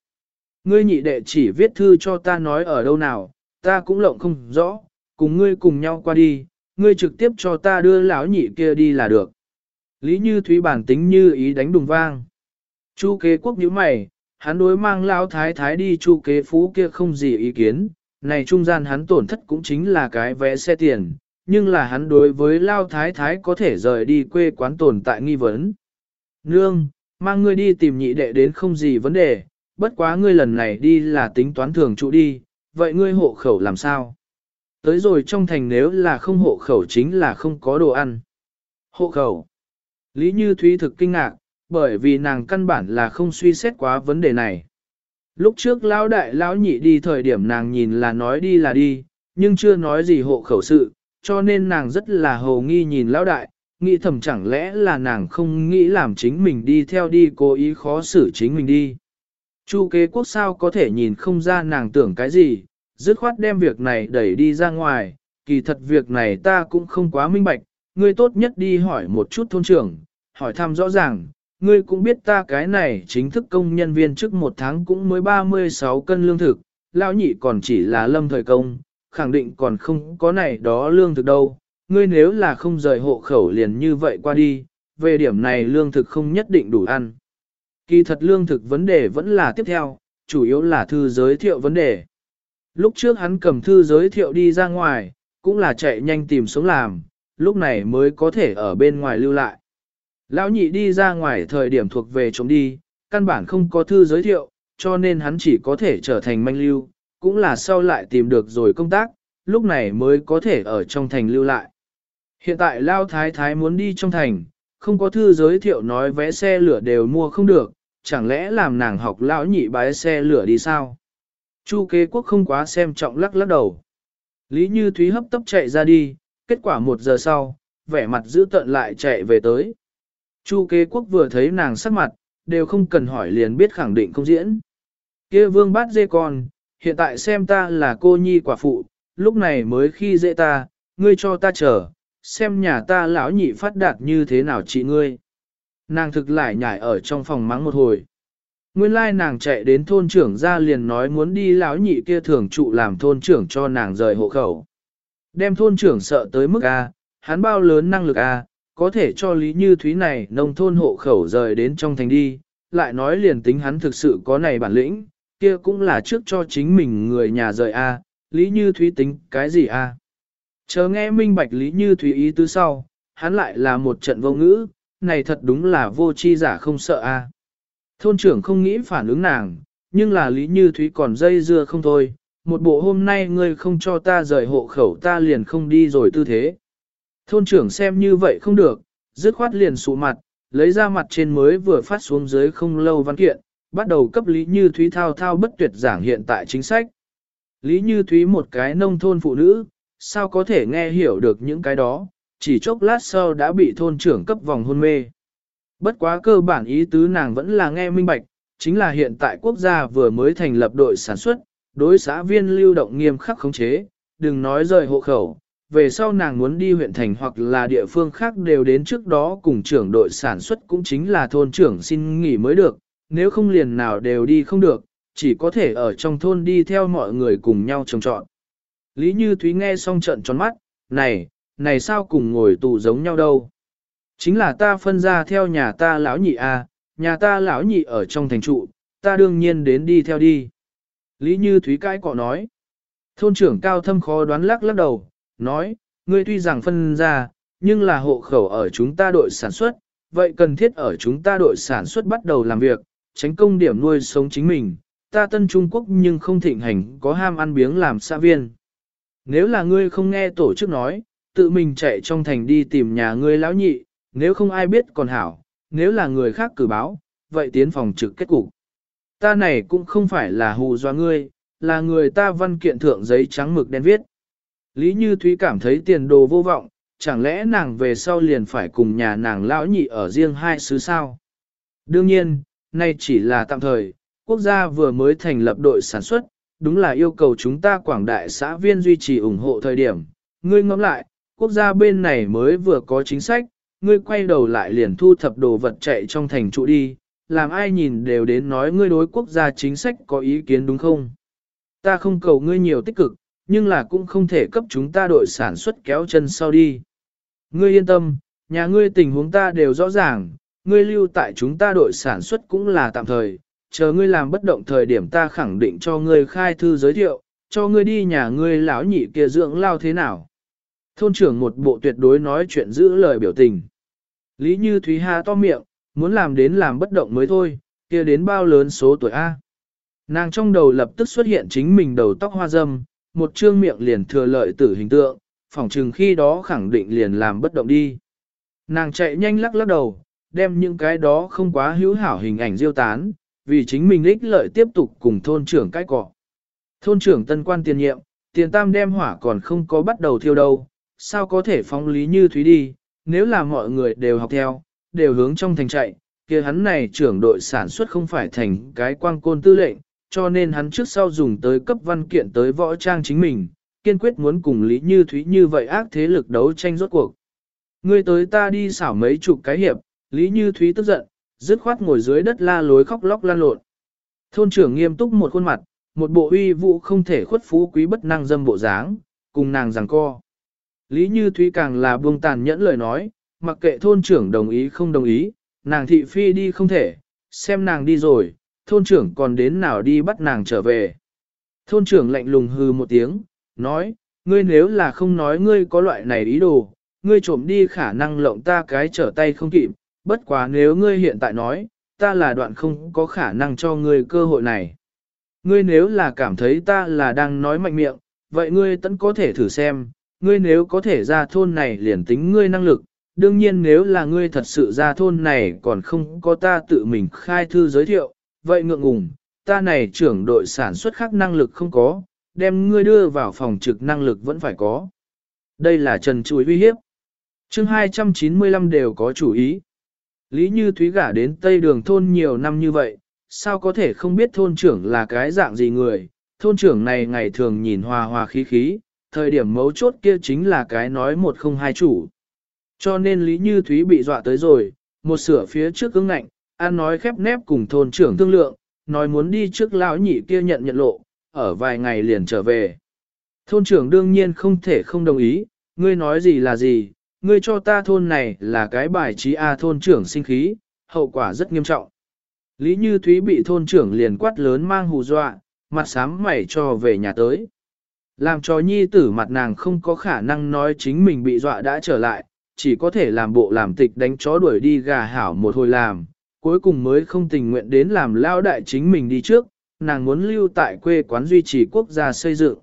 S1: Ngươi nhị đệ chỉ viết thư cho ta nói ở đâu nào, ta cũng lộng không rõ, cùng ngươi cùng nhau qua đi, ngươi trực tiếp cho ta đưa lão nhị kia đi là được. Lý Như Thúy bản tính như ý đánh đùng vang. Chu kế quốc nhíu mày, hắn đối mang lão thái thái đi chu kế phú kia không gì ý kiến, này trung gian hắn tổn thất cũng chính là cái vé xe tiền, nhưng là hắn đối với lao thái thái có thể rời đi quê quán tồn tại nghi vấn. Nương, mang ngươi đi tìm nhị đệ đến không gì vấn đề, bất quá ngươi lần này đi là tính toán thường trụ đi, vậy ngươi hộ khẩu làm sao? Tới rồi trong thành nếu là không hộ khẩu chính là không có đồ ăn. Hộ khẩu. Lý Như Thúy thực kinh ngạc, bởi vì nàng căn bản là không suy xét quá vấn đề này. Lúc trước lão đại lão nhị đi thời điểm nàng nhìn là nói đi là đi, nhưng chưa nói gì hộ khẩu sự, cho nên nàng rất là hồ nghi nhìn lão đại, nghĩ thầm chẳng lẽ là nàng không nghĩ làm chính mình đi theo đi cố ý khó xử chính mình đi. Chu kế quốc sao có thể nhìn không ra nàng tưởng cái gì, dứt khoát đem việc này đẩy đi ra ngoài, kỳ thật việc này ta cũng không quá minh bạch, ngươi tốt nhất đi hỏi một chút thôn trưởng, hỏi thăm rõ ràng, ngươi cũng biết ta cái này chính thức công nhân viên trước một tháng cũng mới 36 cân lương thực, lão nhị còn chỉ là lâm thời công, khẳng định còn không có này đó lương thực đâu, ngươi nếu là không rời hộ khẩu liền như vậy qua đi, về điểm này lương thực không nhất định đủ ăn. Kỳ thật lương thực vấn đề vẫn là tiếp theo, chủ yếu là thư giới thiệu vấn đề. Lúc trước hắn cầm thư giới thiệu đi ra ngoài, cũng là chạy nhanh tìm sống làm, lúc này mới có thể ở bên ngoài lưu lại. Lão nhị đi ra ngoài thời điểm thuộc về chống đi, căn bản không có thư giới thiệu, cho nên hắn chỉ có thể trở thành manh lưu, cũng là sau lại tìm được rồi công tác, lúc này mới có thể ở trong thành lưu lại. Hiện tại Lao Thái Thái muốn đi trong thành, không có thư giới thiệu nói vé xe lửa đều mua không được, chẳng lẽ làm nàng học lão nhị bái xe lửa đi sao? Chu kế quốc không quá xem trọng lắc lắc đầu. Lý Như Thúy hấp tấp chạy ra đi, kết quả một giờ sau, vẻ mặt giữ tận lại chạy về tới. Chu kế quốc vừa thấy nàng sắc mặt, đều không cần hỏi liền biết khẳng định không diễn. kia vương bát dê con, hiện tại xem ta là cô nhi quả phụ, lúc này mới khi dễ ta, ngươi cho ta chờ, xem nhà ta lão nhị phát đạt như thế nào chị ngươi. Nàng thực lại nhảy ở trong phòng mắng một hồi. Nguyên lai nàng chạy đến thôn trưởng ra liền nói muốn đi lão nhị kia thường trụ làm thôn trưởng cho nàng rời hộ khẩu. Đem thôn trưởng sợ tới mức A, hắn bao lớn năng lực A, có thể cho Lý Như Thúy này nông thôn hộ khẩu rời đến trong thành đi, lại nói liền tính hắn thực sự có này bản lĩnh, kia cũng là trước cho chính mình người nhà rời A, Lý Như Thúy tính cái gì A. Chờ nghe minh bạch Lý Như Thúy ý tứ sau, hắn lại là một trận vô ngữ, này thật đúng là vô chi giả không sợ A. Thôn trưởng không nghĩ phản ứng nàng, nhưng là Lý Như Thúy còn dây dưa không thôi, một bộ hôm nay ngươi không cho ta rời hộ khẩu ta liền không đi rồi tư thế. Thôn trưởng xem như vậy không được, dứt khoát liền sụ mặt, lấy ra mặt trên mới vừa phát xuống dưới không lâu văn kiện, bắt đầu cấp Lý Như Thúy thao thao bất tuyệt giảng hiện tại chính sách. Lý Như Thúy một cái nông thôn phụ nữ, sao có thể nghe hiểu được những cái đó, chỉ chốc lát sau đã bị thôn trưởng cấp vòng hôn mê. Bất quá cơ bản ý tứ nàng vẫn là nghe minh bạch, chính là hiện tại quốc gia vừa mới thành lập đội sản xuất, đối xã viên lưu động nghiêm khắc khống chế, đừng nói rời hộ khẩu, về sau nàng muốn đi huyện thành hoặc là địa phương khác đều đến trước đó cùng trưởng đội sản xuất cũng chính là thôn trưởng xin nghỉ mới được, nếu không liền nào đều đi không được, chỉ có thể ở trong thôn đi theo mọi người cùng nhau trồng trọn. Lý Như Thúy nghe xong trận tròn mắt, này, này sao cùng ngồi tù giống nhau đâu. Chính là ta phân ra theo nhà ta lão nhị à, nhà ta lão nhị ở trong thành trụ, ta đương nhiên đến đi theo đi. Lý Như Thúy cãi cọ nói. Thôn trưởng cao thâm khó đoán lắc lắc đầu, nói, ngươi tuy rằng phân ra, nhưng là hộ khẩu ở chúng ta đội sản xuất, vậy cần thiết ở chúng ta đội sản xuất bắt đầu làm việc, tránh công điểm nuôi sống chính mình, ta tân Trung Quốc nhưng không thịnh hành có ham ăn biếng làm xã viên. Nếu là ngươi không nghe tổ chức nói, tự mình chạy trong thành đi tìm nhà ngươi lão nhị, nếu không ai biết còn hảo, nếu là người khác cử báo, vậy tiến phòng trực kết cục. Ta này cũng không phải là hù do ngươi, là người ta văn kiện thượng giấy trắng mực đen viết. Lý Như Thúy cảm thấy tiền đồ vô vọng, chẳng lẽ nàng về sau liền phải cùng nhà nàng lão nhị ở riêng hai xứ sao? Đương nhiên, nay chỉ là tạm thời, quốc gia vừa mới thành lập đội sản xuất, đúng là yêu cầu chúng ta quảng đại xã viên duy trì ủng hộ thời điểm. Ngươi ngẫm lại, quốc gia bên này mới vừa có chính sách, ngươi quay đầu lại liền thu thập đồ vật chạy trong thành trụ đi, làm ai nhìn đều đến nói ngươi đối quốc gia chính sách có ý kiến đúng không? Ta không cầu ngươi nhiều tích cực, nhưng là cũng không thể cấp chúng ta đội sản xuất kéo chân sau đi. Ngươi yên tâm, nhà ngươi tình huống ta đều rõ ràng, ngươi lưu tại chúng ta đội sản xuất cũng là tạm thời, chờ ngươi làm bất động thời điểm ta khẳng định cho ngươi khai thư giới thiệu, cho ngươi đi nhà ngươi lão nhị kia dưỡng lao thế nào. Thôn trưởng một bộ tuyệt đối nói chuyện giữ lời biểu tình. Lý Như Thúy Hà to miệng, muốn làm đến làm bất động mới thôi, kia đến bao lớn số tuổi A. Nàng trong đầu lập tức xuất hiện chính mình đầu tóc hoa dâm, một trương miệng liền thừa lợi tử hình tượng, phỏng chừng khi đó khẳng định liền làm bất động đi. Nàng chạy nhanh lắc lắc đầu, đem những cái đó không quá hữu hảo hình ảnh diêu tán, vì chính mình ích lợi tiếp tục cùng thôn trưởng cái cọ. Thôn trưởng tân quan tiền nhiệm, tiền tam đem hỏa còn không có bắt đầu thiêu đâu, sao có thể phóng lý như thúy đi, nếu là mọi người đều học theo, đều hướng trong thành chạy, kia hắn này trưởng đội sản xuất không phải thành cái quang côn tư lệnh, cho nên hắn trước sau dùng tới cấp văn kiện tới võ trang chính mình, kiên quyết muốn cùng Lý Như Thúy như vậy ác thế lực đấu tranh rốt cuộc. Ngươi tới ta đi xảo mấy chục cái hiệp, Lý Như Thúy tức giận, dứt khoát ngồi dưới đất la lối khóc lóc lan lộn. Thôn trưởng nghiêm túc một khuôn mặt, một bộ uy vũ không thể khuất phú quý bất năng dâm bộ dáng, cùng nàng giằng co. Lý Như Thúy càng là buông tàn nhẫn lời nói, mặc kệ thôn trưởng đồng ý không đồng ý, nàng thị phi đi không thể, xem nàng đi rồi, thôn trưởng còn đến nào đi bắt nàng trở về. Thôn trưởng lạnh lùng hư một tiếng, nói, ngươi nếu là không nói ngươi có loại này ý đồ, ngươi trộm đi khả năng lộng ta cái trở tay không kịp, bất quá nếu ngươi hiện tại nói, ta là đoạn không có khả năng cho ngươi cơ hội này. Ngươi nếu là cảm thấy ta là đang nói mạnh miệng, vậy ngươi tẫn có thể thử xem, ngươi nếu có thể ra thôn này liền tính ngươi năng lực, đương nhiên nếu là ngươi thật sự ra thôn này còn không có ta tự mình khai thư giới thiệu, vậy ngượng ngùng, ta này trưởng đội sản xuất khác năng lực không có, đem ngươi đưa vào phòng trực năng lực vẫn phải có. Đây là trần chuối uy hiếp. chương 295 đều có chủ ý. Lý Như Thúy gả đến Tây Đường thôn nhiều năm như vậy, sao có thể không biết thôn trưởng là cái dạng gì người, thôn trưởng này ngày thường nhìn hòa hòa khí khí, thời điểm mấu chốt kia chính là cái nói một không hai chủ. Cho nên Lý Như Thúy bị dọa tới rồi, một sửa phía trước cứng ngạnh, an nói khép nép cùng thôn trưởng thương lượng, nói muốn đi trước lão nhị kia nhận nhận lộ, ở vài ngày liền trở về. Thôn trưởng đương nhiên không thể không đồng ý, ngươi nói gì là gì, ngươi cho ta thôn này là cái bài trí A thôn trưởng sinh khí, hậu quả rất nghiêm trọng. Lý Như Thúy bị thôn trưởng liền quát lớn mang hù dọa, mặt sám mày cho về nhà tới. Làm cho nhi tử mặt nàng không có khả năng nói chính mình bị dọa đã trở lại, chỉ có thể làm bộ làm tịch đánh chó đuổi đi gà hảo một hồi làm, cuối cùng mới không tình nguyện đến làm lao đại chính mình đi trước, nàng muốn lưu tại quê quán duy trì quốc gia xây dựng.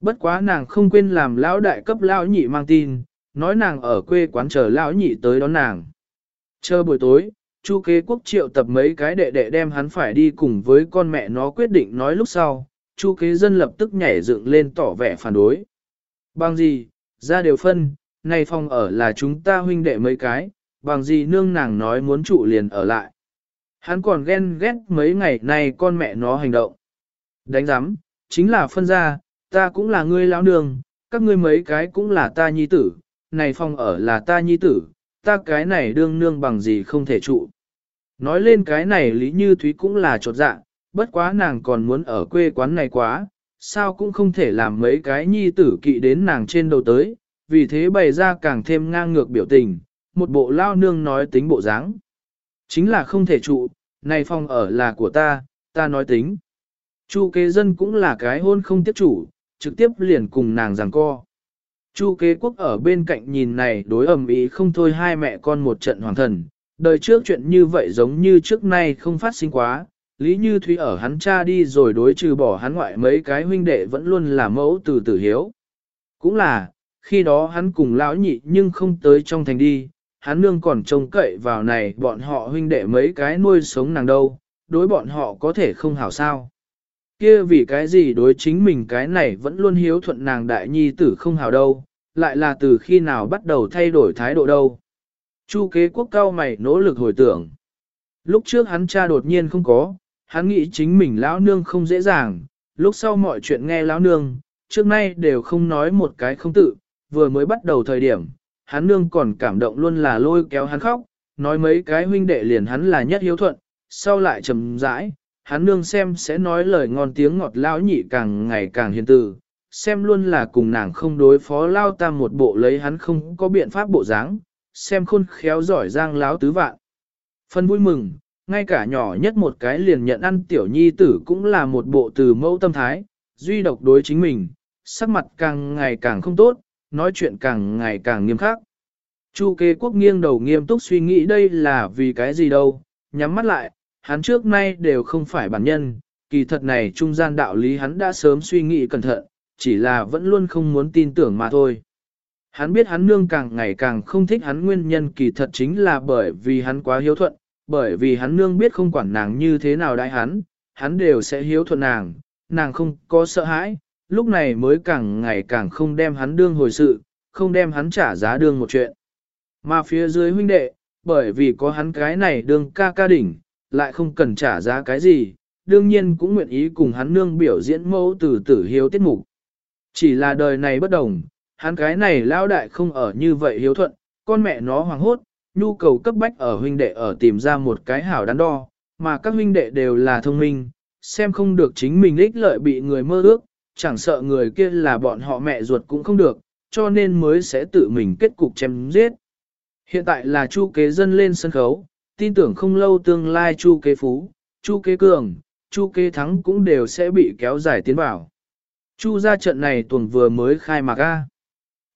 S1: Bất quá nàng không quên làm lão đại cấp lão nhị mang tin, nói nàng ở quê quán chờ lão nhị tới đón nàng. Chờ buổi tối, Chu kế quốc triệu tập mấy cái đệ đệ đem hắn phải đi cùng với con mẹ nó quyết định nói lúc sau, Chu kế dân lập tức nhảy dựng lên tỏ vẻ phản đối. Bằng gì, ra đều phân, này phòng ở là chúng ta huynh đệ mấy cái, bằng gì nương nàng nói muốn trụ liền ở lại. Hắn còn ghen ghét mấy ngày nay con mẹ nó hành động. Đánh giám, chính là phân ra, ta cũng là ngươi lão nương, các ngươi mấy cái cũng là ta nhi tử, này phòng ở là ta nhi tử, ta cái này đương nương bằng gì không thể trụ. Nói lên cái này Lý Như Thúy cũng là trột dạ, bất quá nàng còn muốn ở quê quán này quá, sao cũng không thể làm mấy cái nhi tử kỵ đến nàng trên đầu tới, vì thế bày ra càng thêm ngang ngược biểu tình, một bộ lao nương nói tính bộ dáng. Chính là không thể trụ, này phòng ở là của ta, ta nói tính. Chu kế dân cũng là cái hôn không tiếp chủ, trực tiếp liền cùng nàng giằng co. Chu kế quốc ở bên cạnh nhìn này đối ầm ý không thôi hai mẹ con một trận hoàng thần, đời trước chuyện như vậy giống như trước nay không phát sinh quá, Lý Như Thúy ở hắn cha đi rồi đối trừ bỏ hắn ngoại mấy cái huynh đệ vẫn luôn là mẫu từ tử hiếu. Cũng là, khi đó hắn cùng lão nhị nhưng không tới trong thành đi, hắn nương còn trông cậy vào này bọn họ huynh đệ mấy cái nuôi sống nàng đâu, đối bọn họ có thể không hảo sao. Kia vì cái gì đối chính mình cái này vẫn luôn hiếu thuận nàng đại nhi tử không hảo đâu, lại là từ khi nào bắt đầu thay đổi thái độ đâu. Chu kế quốc cao mày nỗ lực hồi tưởng. Lúc trước hắn cha đột nhiên không có, hắn nghĩ chính mình lão nương không dễ dàng, lúc sau mọi chuyện nghe lão nương, trước nay đều không nói một cái không tự, vừa mới bắt đầu thời điểm, hắn nương còn cảm động luôn là lôi kéo hắn khóc, nói mấy cái huynh đệ liền hắn là nhất hiếu thuận, sau lại trầm rãi, hắn nương xem sẽ nói lời ngon tiếng ngọt lão nhị càng ngày càng hiền từ, xem luôn là cùng nàng không đối phó lao tam một bộ lấy hắn không có biện pháp bộ dáng, xem khôn khéo giỏi giang láo tứ vạn. Phân vui mừng, ngay cả nhỏ nhất một cái liền nhận ăn tiểu nhi tử cũng là một bộ từ mẫu tâm thái, duy độc đối chính mình, sắc mặt càng ngày càng không tốt, nói chuyện càng ngày càng nghiêm khắc. Chu kế quốc nghiêng đầu nghiêm túc suy nghĩ đây là vì cái gì đâu, nhắm mắt lại, hắn trước nay đều không phải bản nhân, kỳ thật này trung gian đạo lý hắn đã sớm suy nghĩ cẩn thận, chỉ là vẫn luôn không muốn tin tưởng mà thôi. Hắn biết hắn nương càng ngày càng không thích hắn nguyên nhân kỳ thật chính là bởi vì hắn quá hiếu thuận, bởi vì hắn nương biết không quản nàng như thế nào đại hắn, hắn đều sẽ hiếu thuận nàng, nàng không có sợ hãi, lúc này mới càng ngày càng không đem hắn đương hồi sự, không đem hắn trả giá đương một chuyện. Mà phía dưới huynh đệ, bởi vì có hắn cái này đương ca ca đỉnh, lại không cần trả giá cái gì, đương nhiên cũng nguyện ý cùng hắn nương biểu diễn mẫu từ tử hiếu tiết mục. Chỉ là đời này bất đồng, hắn cái này lao đại không ở như vậy hiếu thuận, con mẹ nó hoàng hốt, nhu cầu cấp bách ở huynh đệ ở tìm ra một cái hảo đắn đo, mà các huynh đệ đều là thông minh, xem không được chính mình ích lợi bị người mơ ước, chẳng sợ người kia là bọn họ mẹ ruột cũng không được, cho nên mới sẽ tự mình kết cục chém giết. Hiện tại là Chu Kế Dân lên sân khấu, tin tưởng không lâu tương lai Chu Kế Phú, Chu Kế Cường, Chu Kế Thắng cũng đều sẽ bị kéo dài tiến vào. Chu ra trận này tuần vừa mới khai mạc a.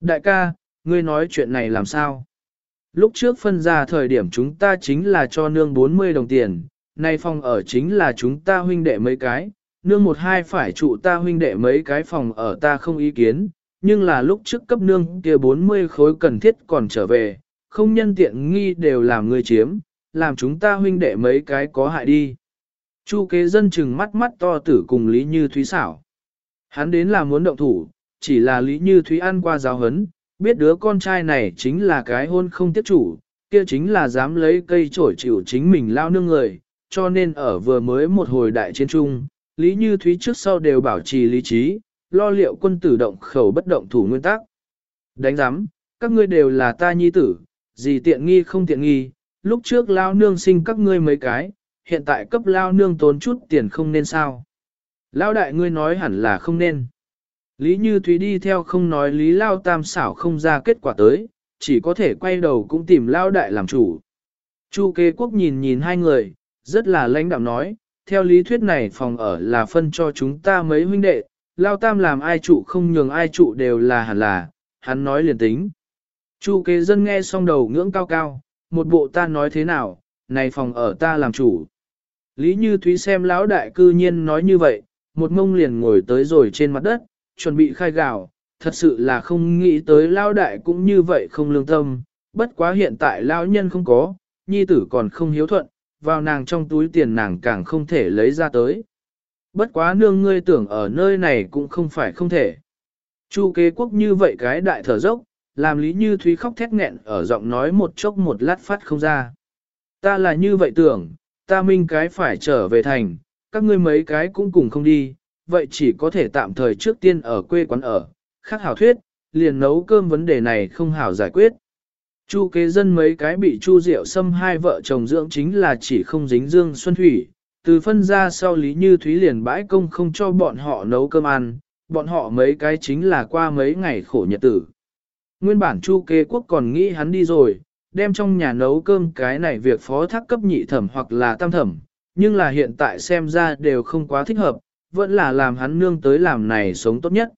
S1: Đại ca, ngươi nói chuyện này làm sao? Lúc trước phân ra thời điểm chúng ta chính là cho nương 40 đồng tiền, nay phòng ở chính là chúng ta huynh đệ mấy cái, nương một hai phải trụ ta huynh đệ mấy cái phòng ở ta không ý kiến, nhưng là lúc trước cấp nương kia 40 khối cần thiết còn trở về, không nhân tiện nghi đều làm người chiếm, làm chúng ta huynh đệ mấy cái có hại đi. Chu kế dân chừng mắt mắt to tử cùng Lý Như Thúy xảo. Hắn đến là muốn động thủ, chỉ là Lý Như Thúy ăn qua giáo hấn, biết đứa con trai này chính là cái hôn không tiếp chủ, kia chính là dám lấy cây trổi chịu chính mình lao nương người, cho nên ở vừa mới một hồi đại chiến trung, Lý Như Thúy trước sau đều bảo trì lý trí, lo liệu quân tử động khẩu bất động thủ nguyên tắc. Đánh giám, các ngươi đều là ta nhi tử, gì tiện nghi không tiện nghi, lúc trước lao nương sinh các ngươi mấy cái, hiện tại cấp lao nương tốn chút tiền không nên sao. Lao đại ngươi nói hẳn là không nên. Lý Như Thúy đi theo không nói Lý Lao Tam xảo không ra kết quả tới, chỉ có thể quay đầu cũng tìm Lao Đại làm chủ. Chu kế quốc nhìn nhìn hai người, rất là lãnh đạm nói, theo lý thuyết này phòng ở là phân cho chúng ta mấy huynh đệ, Lao Tam làm ai trụ không nhường ai trụ đều là hẳn là, hắn nói liền tính. Chu kế dân nghe xong đầu ngưỡng cao cao, một bộ ta nói thế nào, này phòng ở ta làm chủ. Lý Như Thúy xem lão đại cư nhiên nói như vậy, một mông liền ngồi tới rồi trên mặt đất, chuẩn bị khai gạo, thật sự là không nghĩ tới lao đại cũng như vậy không lương tâm, bất quá hiện tại lão nhân không có, nhi tử còn không hiếu thuận, vào nàng trong túi tiền nàng càng không thể lấy ra tới. Bất quá nương ngươi tưởng ở nơi này cũng không phải không thể. Chu kế quốc như vậy cái đại thở dốc, làm lý như thúy khóc thét nghẹn ở giọng nói một chốc một lát phát không ra. Ta là như vậy tưởng, ta minh cái phải trở về thành, các ngươi mấy cái cũng cùng không đi, vậy chỉ có thể tạm thời trước tiên ở quê quán ở, khác hảo thuyết, liền nấu cơm vấn đề này không hảo giải quyết. Chu kế dân mấy cái bị chu Diệu xâm hai vợ chồng dưỡng chính là chỉ không dính dương xuân thủy, từ phân ra sau lý như thúy liền bãi công không cho bọn họ nấu cơm ăn, bọn họ mấy cái chính là qua mấy ngày khổ nhật tử. Nguyên bản chu kế quốc còn nghĩ hắn đi rồi, đem trong nhà nấu cơm cái này việc phó thác cấp nhị thẩm hoặc là tam thẩm, nhưng là hiện tại xem ra đều không quá thích hợp, vẫn là làm hắn nương tới làm này sống tốt nhất.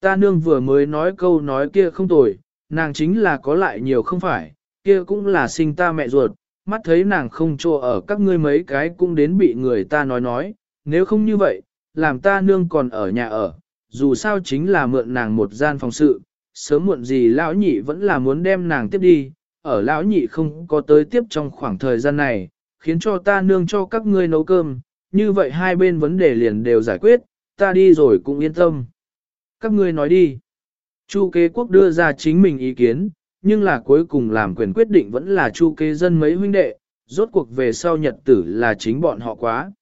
S1: Ta nương vừa mới nói câu nói kia không tồi, nàng chính là có lại nhiều không phải, kia cũng là sinh ta mẹ ruột, mắt thấy nàng không cho ở các ngươi mấy cái cũng đến bị người ta nói nói, nếu không như vậy, làm ta nương còn ở nhà ở, dù sao chính là mượn nàng một gian phòng sự, sớm muộn gì lão nhị vẫn là muốn đem nàng tiếp đi, ở lão nhị không có tới tiếp trong khoảng thời gian này, khiến cho ta nương cho các ngươi nấu cơm, như vậy hai bên vấn đề liền đều giải quyết, ta đi rồi cũng yên tâm. Các ngươi nói đi. Chu kế quốc đưa ra chính mình ý kiến, nhưng là cuối cùng làm quyền quyết định vẫn là chu kế dân mấy huynh đệ, rốt cuộc về sau nhật tử là chính bọn họ quá.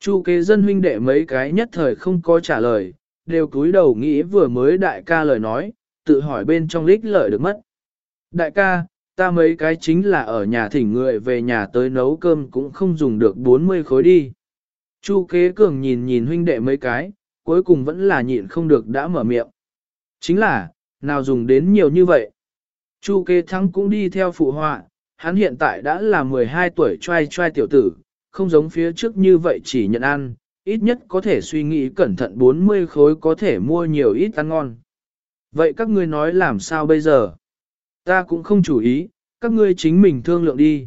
S1: Chu kế dân huynh đệ mấy cái nhất thời không có trả lời, đều cúi đầu nghĩ vừa mới đại ca lời nói, tự hỏi bên trong lích lợi được mất. Đại ca, ta mấy cái chính là ở nhà thỉnh người về nhà tới nấu cơm cũng không dùng được 40 khối đi. Chu kế cường nhìn nhìn huynh đệ mấy cái, cuối cùng vẫn là nhịn không được đã mở miệng. Chính là, nào dùng đến nhiều như vậy. Chu kế thắng cũng đi theo phụ họa, hắn hiện tại đã là 12 tuổi trai trai tiểu tử, không giống phía trước như vậy chỉ nhận ăn, ít nhất có thể suy nghĩ cẩn thận 40 khối có thể mua nhiều ít ăn ngon. Vậy các ngươi nói làm sao bây giờ? Ta cũng không chủ ý, các ngươi chính mình thương lượng đi.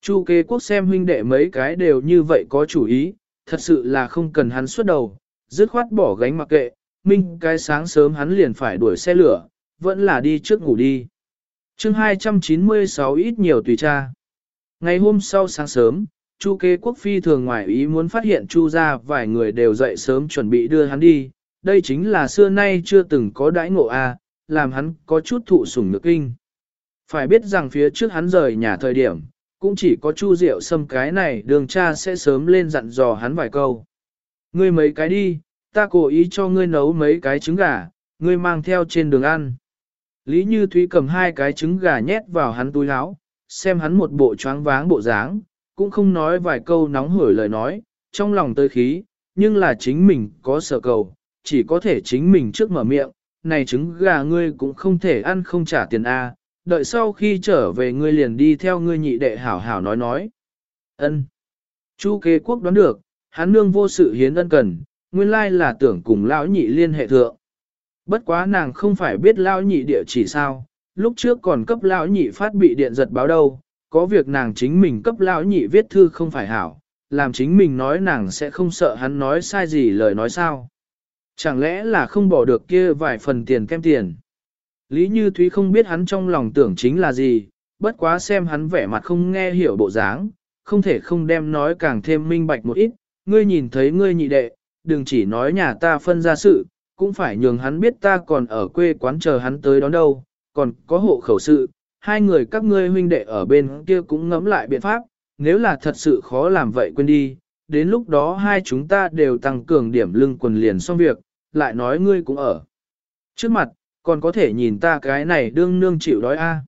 S1: Chu kế quốc xem huynh đệ mấy cái đều như vậy có chủ ý, thật sự là không cần hắn xuất đầu, dứt khoát bỏ gánh mặc kệ, minh cái sáng sớm hắn liền phải đuổi xe lửa, vẫn là đi trước ngủ đi. chương 296 ít nhiều tùy cha. Ngày hôm sau sáng sớm, Chu kế quốc phi thường ngoài ý muốn phát hiện Chu ra vài người đều dậy sớm chuẩn bị đưa hắn đi, đây chính là xưa nay chưa từng có đãi ngộ a, làm hắn có chút thụ sủng nước kinh. Phải biết rằng phía trước hắn rời nhà thời điểm, cũng chỉ có Chu Diệu xâm cái này đường cha sẽ sớm lên dặn dò hắn vài câu. Ngươi mấy cái đi, ta cố ý cho ngươi nấu mấy cái trứng gà, ngươi mang theo trên đường ăn. Lý Như Thúy cầm hai cái trứng gà nhét vào hắn túi áo, xem hắn một bộ choáng váng bộ dáng, cũng không nói vài câu nóng hổi lời nói, trong lòng tơi khí, nhưng là chính mình có sở cầu, chỉ có thể chính mình trước mở miệng, này trứng gà ngươi cũng không thể ăn không trả tiền A, đợi sau khi trở về ngươi liền đi theo ngươi nhị đệ hảo hảo nói nói. ân Chu kế quốc đoán được, hắn nương vô sự hiến ân cần, nguyên lai là tưởng cùng lão nhị liên hệ thượng. Bất quá nàng không phải biết lão nhị địa chỉ sao, lúc trước còn cấp lão nhị phát bị điện giật báo đâu, có việc nàng chính mình cấp lão nhị viết thư không phải hảo, làm chính mình nói nàng sẽ không sợ hắn nói sai gì lời nói sao. Chẳng lẽ là không bỏ được kia vài phần tiền kem tiền. Lý Như Thúy không biết hắn trong lòng tưởng chính là gì, bất quá xem hắn vẻ mặt không nghe hiểu bộ dáng, không thể không đem nói càng thêm minh bạch một ít, ngươi nhìn thấy ngươi nhị đệ, đừng chỉ nói nhà ta phân ra sự, cũng phải nhường hắn biết ta còn ở quê quán chờ hắn tới đón đâu, còn có hộ khẩu sự, hai người các ngươi huynh đệ ở bên kia cũng ngẫm lại biện pháp, nếu là thật sự khó làm vậy quên đi, đến lúc đó hai chúng ta đều tăng cường điểm lưng quần liền xong việc, lại nói ngươi cũng ở. Trước mặt, còn có thể nhìn ta cái này đương nương chịu đói a.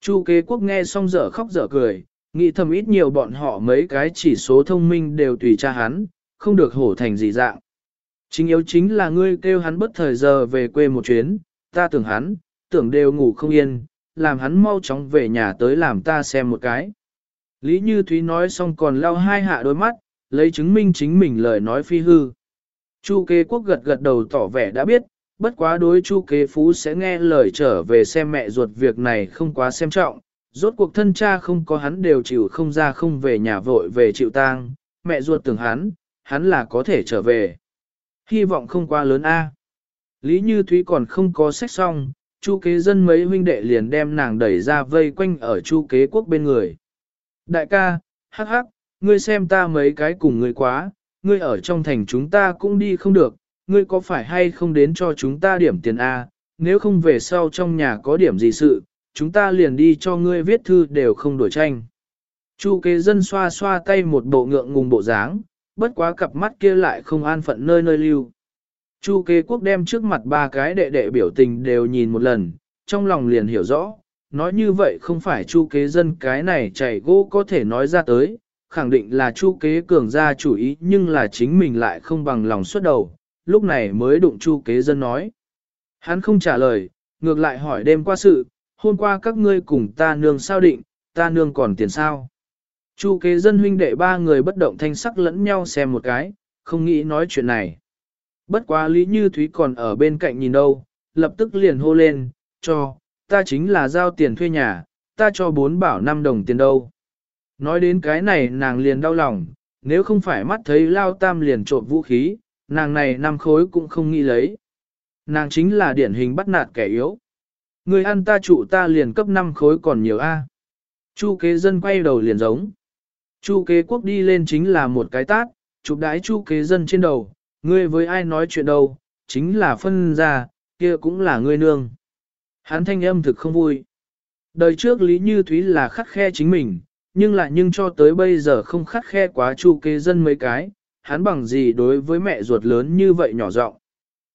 S1: Chu kế quốc nghe xong dở khóc dở cười, nghĩ thầm ít nhiều bọn họ mấy cái chỉ số thông minh đều tùy cha hắn, không được hổ thành gì dạng. Chính yếu chính là ngươi kêu hắn bất thời giờ về quê một chuyến, ta tưởng hắn, tưởng đều ngủ không yên, làm hắn mau chóng về nhà tới làm ta xem một cái. Lý Như Thúy nói xong còn lau hai hạ đôi mắt, lấy chứng minh chính mình lời nói phi hư. Chu kế quốc gật gật đầu tỏ vẻ đã biết, bất quá đối chu kế phú sẽ nghe lời trở về xem mẹ ruột việc này không quá xem trọng, rốt cuộc thân cha không có hắn đều chịu không ra không về nhà vội về chịu tang, mẹ ruột tưởng hắn, hắn là có thể trở về. Hy vọng không quá lớn a. Lý Như Thúy còn không có sách xong, Chu kế dân mấy huynh đệ liền đem nàng đẩy ra vây quanh ở Chu kế quốc bên người. Đại ca, hắc hắc, ngươi xem ta mấy cái cùng ngươi quá, ngươi ở trong thành chúng ta cũng đi không được, ngươi có phải hay không đến cho chúng ta điểm tiền A, nếu không về sau trong nhà có điểm gì sự, chúng ta liền đi cho ngươi viết thư đều không đổi tranh. Chu kế dân xoa xoa tay một bộ ngượng ngùng bộ dáng, bất quá cặp mắt kia lại không an phận nơi nơi lưu. Chu kế quốc đem trước mặt ba cái đệ đệ biểu tình đều nhìn một lần, trong lòng liền hiểu rõ, nói như vậy không phải chu kế dân cái này chảy gỗ có thể nói ra tới, khẳng định là chu kế cường ra chủ ý nhưng là chính mình lại không bằng lòng xuất đầu, lúc này mới đụng chu kế dân nói. Hắn không trả lời, ngược lại hỏi đêm qua sự, hôm qua các ngươi cùng ta nương sao định, ta nương còn tiền sao. Chu kế dân huynh đệ ba người bất động thanh sắc lẫn nhau xem một cái, không nghĩ nói chuyện này. Bất quá Lý Như Thúy còn ở bên cạnh nhìn đâu, lập tức liền hô lên, cho, ta chính là giao tiền thuê nhà, ta cho bốn bảo năm đồng tiền đâu. Nói đến cái này nàng liền đau lòng, nếu không phải mắt thấy lao tam liền trộm vũ khí, nàng này năm khối cũng không nghĩ lấy. Nàng chính là điển hình bắt nạt kẻ yếu. Người ăn ta trụ ta liền cấp 5 khối còn nhiều A. Chu kế dân quay đầu liền giống. Chu kế quốc đi lên chính là một cái tát, chụp đái chu kế dân trên đầu, ngươi với ai nói chuyện đâu, chính là phân ra, kia cũng là ngươi nương. Hắn thanh âm thực không vui. Đời trước Lý Như Thúy là khắc khe chính mình, nhưng lại nhưng cho tới bây giờ không khắc khe quá chu kế dân mấy cái, hắn bằng gì đối với mẹ ruột lớn như vậy nhỏ giọng.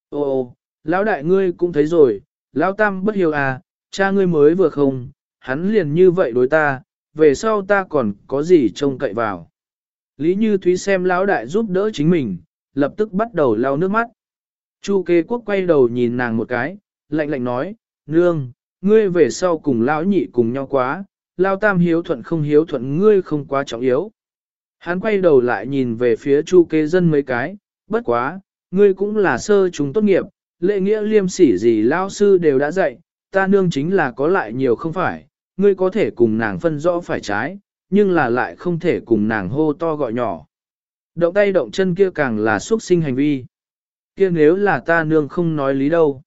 S1: Ô, lão đại ngươi cũng thấy rồi, lão tam bất hiếu à, cha ngươi mới vừa không, hắn liền như vậy đối ta, về sau ta còn có gì trông cậy vào. Lý Như Thúy xem lão đại giúp đỡ chính mình, lập tức bắt đầu lau nước mắt. Chu Kê quốc quay đầu nhìn nàng một cái, lạnh lạnh nói, nương, ngươi về sau cùng lão nhị cùng nhau quá, lao tam hiếu thuận không hiếu thuận ngươi không quá trọng yếu. Hắn quay đầu lại nhìn về phía chu kế dân mấy cái, bất quá, ngươi cũng là sơ chúng tốt nghiệp, lệ nghĩa liêm sỉ gì lao sư đều đã dạy, ta nương chính là có lại nhiều không phải, ngươi có thể cùng nàng phân rõ phải trái, nhưng là lại không thể cùng nàng hô to gọi nhỏ. Động tay động chân kia càng là xuất sinh hành vi. Kia nếu là ta nương không nói lý đâu.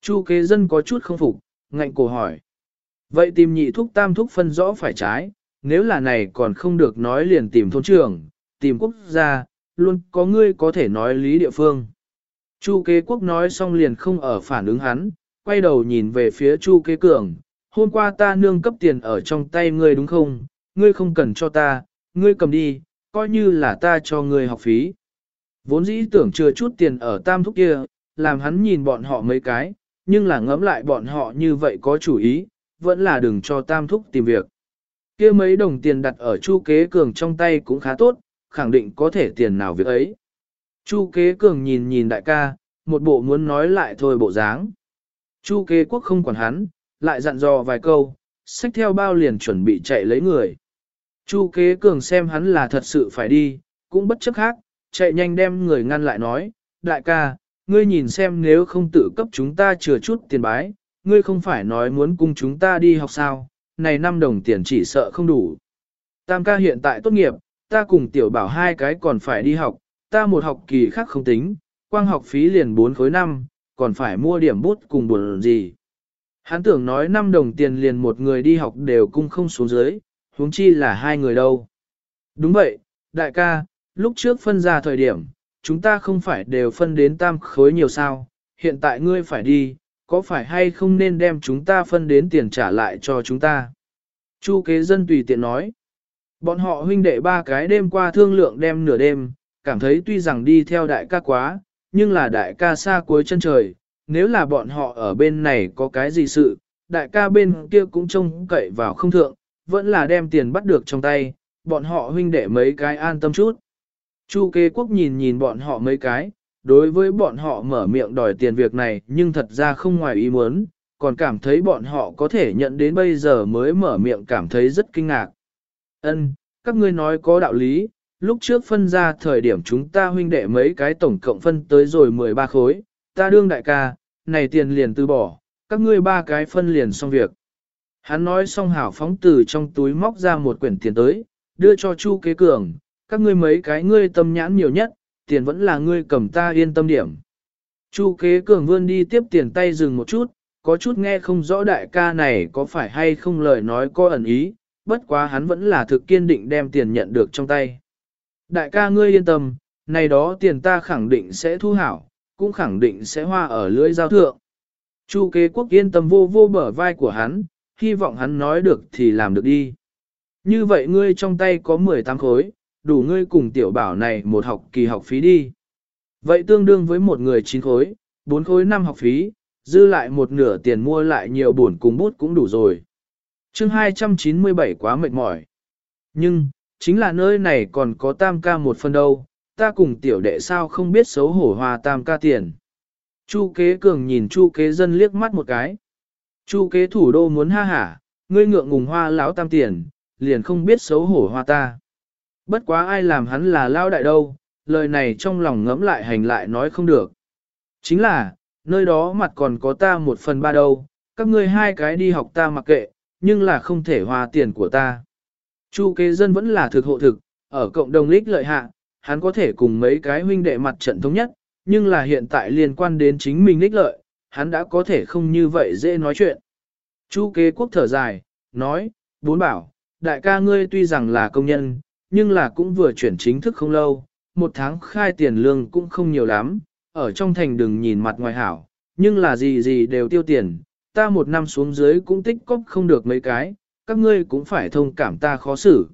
S1: Chu kế dân có chút không phục, ngạnh cổ hỏi. Vậy tìm nhị thúc tam thúc phân rõ phải trái, nếu là này còn không được nói liền tìm thôn trưởng, tìm quốc gia, luôn có ngươi có thể nói lý địa phương. Chu kế quốc nói xong liền không ở phản ứng hắn, quay đầu nhìn về phía Chu kế cường, hôm qua ta nương cấp tiền ở trong tay ngươi đúng không, ngươi không cần cho ta, ngươi cầm đi, coi như là ta cho ngươi học phí. Vốn dĩ tưởng chưa chút tiền ở tam thúc kia, làm hắn nhìn bọn họ mấy cái, nhưng là ngẫm lại bọn họ như vậy có chủ ý, vẫn là đừng cho tam thúc tìm việc kia mấy đồng tiền đặt ở chu kế cường trong tay cũng khá tốt, khẳng định có thể tiền nào việc ấy. Chu kế cường nhìn nhìn đại ca, một bộ muốn nói lại thôi bộ dáng. Chu kế quốc không quản hắn, lại dặn dò vài câu, xách theo bao liền chuẩn bị chạy lấy người. Chu kế cường xem hắn là thật sự phải đi, cũng bất chấp khác, chạy nhanh đem người ngăn lại nói, đại ca, ngươi nhìn xem nếu không tự cấp chúng ta chừa chút tiền bái, ngươi không phải nói muốn cùng chúng ta đi học sao, này năm đồng tiền chỉ sợ không đủ. Tam ca hiện tại tốt nghiệp, ta cùng tiểu bảo hai cái còn phải đi học, ta một học kỳ khác không tính, quang học phí liền 4 khối năm, còn phải mua điểm bút cùng buồn gì. Hắn tưởng nói 5 đồng tiền liền một người đi học đều cung không xuống dưới, huống chi là hai người đâu. Đúng vậy, đại ca, lúc trước phân ra thời điểm, chúng ta không phải đều phân đến tam khối nhiều sao, hiện tại ngươi phải đi, có phải hay không nên đem chúng ta phân đến tiền trả lại cho chúng ta. Chu kế dân tùy tiện nói. Bọn họ huynh đệ ba cái đêm qua thương lượng đem nửa đêm, cảm thấy tuy rằng đi theo đại ca quá, nhưng là đại ca xa cuối chân trời, nếu là bọn họ ở bên này có cái gì sự, đại ca bên kia cũng trông cậy vào không thượng, vẫn là đem tiền bắt được trong tay, bọn họ huynh đệ mấy cái an tâm chút. Chu kế quốc nhìn nhìn bọn họ mấy cái, đối với bọn họ mở miệng đòi tiền việc này nhưng thật ra không ngoài ý muốn, còn cảm thấy bọn họ có thể nhận đến bây giờ mới mở miệng cảm thấy rất kinh ngạc. Ân, các ngươi nói có đạo lý, lúc trước phân ra thời điểm chúng ta huynh đệ mấy cái tổng cộng phân tới rồi 13 khối, ta đương đại ca, này tiền liền từ bỏ, các ngươi ba cái phân liền xong việc. Hắn nói xong hảo phóng từ trong túi móc ra một quyển tiền tới, đưa cho Chu kế cường, các ngươi mấy cái ngươi tâm nhãn nhiều nhất, tiền vẫn là ngươi cầm ta yên tâm điểm. Chu kế cường vươn đi tiếp tiền tay dừng một chút, có chút nghe không rõ đại ca này có phải hay không lời nói có ẩn ý, bất quá hắn vẫn là thực kiên định đem tiền nhận được trong tay. Đại ca ngươi yên tâm, này đó tiền ta khẳng định sẽ thu hảo, cũng khẳng định sẽ hoa ở lưỡi giao thượng. Chu kế quốc yên tâm vô vô bờ vai của hắn, hy vọng hắn nói được thì làm được đi. Như vậy ngươi trong tay có 18 khối, đủ ngươi cùng tiểu bảo này một học kỳ học phí đi. Vậy tương đương với một người 9 khối, 4 khối năm học phí, dư lại một nửa tiền mua lại nhiều buồn cùng bút cũng đủ rồi. chương 297 quá mệt mỏi. Nhưng, chính là nơi này còn có tam ca một phần đâu, ta cùng tiểu đệ sao không biết xấu hổ hòa tam ca tiền. Chu kế cường nhìn chu kế dân liếc mắt một cái. Chu kế thủ đô muốn ha hả, ngươi ngượng ngùng hoa lão tam tiền, liền không biết xấu hổ hoa ta. Bất quá ai làm hắn là lao đại đâu, lời này trong lòng ngẫm lại hành lại nói không được. Chính là, nơi đó mặt còn có ta một phần ba đâu, các ngươi hai cái đi học ta mặc kệ, nhưng là không thể hòa tiền của ta. Chu kế dân vẫn là thực hộ thực, ở cộng đồng lích lợi hạ, hắn có thể cùng mấy cái huynh đệ mặt trận thống nhất, nhưng là hiện tại liên quan đến chính mình lích lợi, hắn đã có thể không như vậy dễ nói chuyện. Chu kế quốc thở dài, nói, bốn bảo, đại ca ngươi tuy rằng là công nhân, nhưng là cũng vừa chuyển chính thức không lâu, một tháng khai tiền lương cũng không nhiều lắm, ở trong thành đừng nhìn mặt ngoài hảo, nhưng là gì gì đều tiêu tiền, ta một năm xuống dưới cũng tích cóp không được mấy cái, các ngươi cũng phải thông cảm ta khó xử.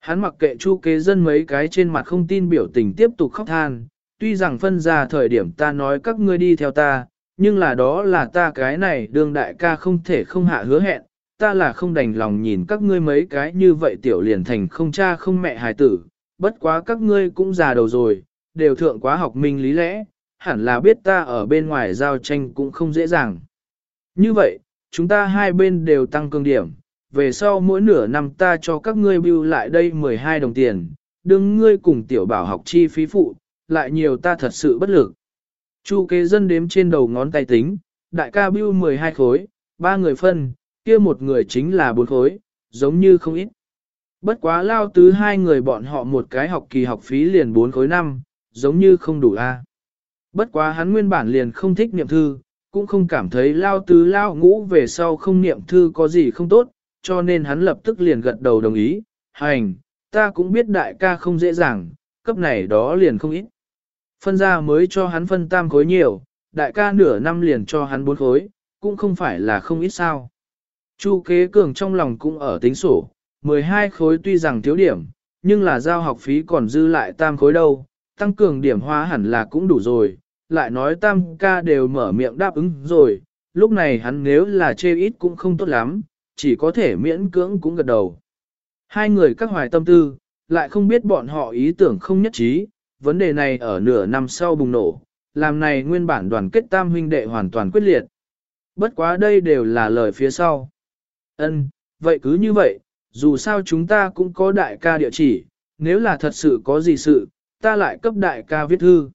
S1: Hắn mặc kệ chu kế dân mấy cái trên mặt không tin biểu tình tiếp tục khóc than, tuy rằng phân ra thời điểm ta nói các ngươi đi theo ta, nhưng là đó là ta cái này đương đại ca không thể không hạ hứa hẹn, ta là không đành lòng nhìn các ngươi mấy cái như vậy tiểu liền thành không cha không mẹ hài tử, bất quá các ngươi cũng già đầu rồi, đều thượng quá học minh lý lẽ, hẳn là biết ta ở bên ngoài giao tranh cũng không dễ dàng. Như vậy, chúng ta hai bên đều tăng cường điểm, về sau mỗi nửa năm ta cho các ngươi bưu lại đây 12 đồng tiền, đừng ngươi cùng tiểu bảo học chi phí phụ, lại nhiều ta thật sự bất lực. Chu kế dân đếm trên đầu ngón tay tính, đại ca bưu 12 khối, ba người phân, kia một người chính là bốn khối, giống như không ít. Bất quá lao tứ hai người bọn họ một cái học kỳ học phí liền bốn khối năm, giống như không đủ a. Bất quá hắn nguyên bản liền không thích niệm thư, cũng không cảm thấy lao tứ lao ngũ về sau không niệm thư có gì không tốt, cho nên hắn lập tức liền gật đầu đồng ý, hành, ta cũng biết đại ca không dễ dàng, cấp này đó liền không ít. Phân ra mới cho hắn phân tam khối nhiều, đại ca nửa năm liền cho hắn bốn khối, cũng không phải là không ít sao. Chu kế cường trong lòng cũng ở tính sổ, 12 khối tuy rằng thiếu điểm, nhưng là giao học phí còn dư lại tam khối đâu, tăng cường điểm hóa hẳn là cũng đủ rồi, lại nói tam ca đều mở miệng đáp ứng rồi, lúc này hắn nếu là chê ít cũng không tốt lắm, chỉ có thể miễn cưỡng cũng gật đầu. Hai người các hoài tâm tư, lại không biết bọn họ ý tưởng không nhất trí, vấn đề này ở nửa năm sau bùng nổ, làm này nguyên bản đoàn kết tam huynh đệ hoàn toàn quyết liệt. Bất quá đây đều là lời phía sau. Ân, vậy cứ như vậy, dù sao chúng ta cũng có đại ca địa chỉ, nếu là thật sự có gì sự, ta lại cấp đại ca viết thư.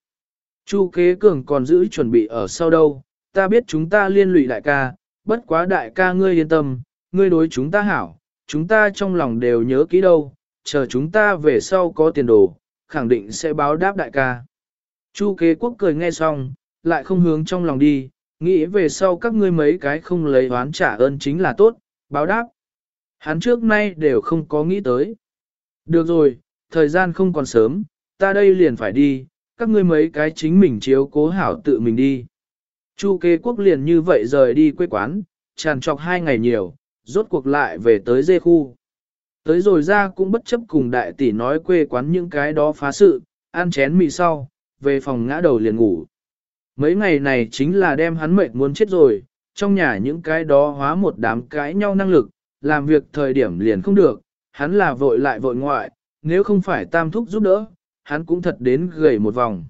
S1: Chu kế cường còn giữ chuẩn bị ở sau đâu, ta biết chúng ta liên lụy đại ca, bất quá đại ca ngươi yên tâm, ngươi đối chúng ta hảo, chúng ta trong lòng đều nhớ kỹ đâu, chờ chúng ta về sau có tiền đồ, khẳng định sẽ báo đáp đại ca. Chu kế quốc cười nghe xong, lại không hướng trong lòng đi, nghĩ về sau các ngươi mấy cái không lấy oán trả ơn chính là tốt, báo đáp. Hắn trước nay đều không có nghĩ tới. Được rồi, thời gian không còn sớm, ta đây liền phải đi, các ngươi mấy cái chính mình chiếu cố hảo tự mình đi. Chu kế quốc liền như vậy rời đi quê quán, tràn trọc hai ngày nhiều, rốt cuộc lại về tới dê khu. Tới rồi ra cũng bất chấp cùng đại tỷ nói quê quán những cái đó phá sự, ăn chén mì sau, về phòng ngã đầu liền ngủ. Mấy ngày này chính là đem hắn mệt muốn chết rồi, trong nhà những cái đó hóa một đám cái nhau năng lực, làm việc thời điểm liền không được, hắn là vội lại vội ngoại, nếu không phải tam thúc giúp đỡ, hắn cũng thật đến gầy một vòng.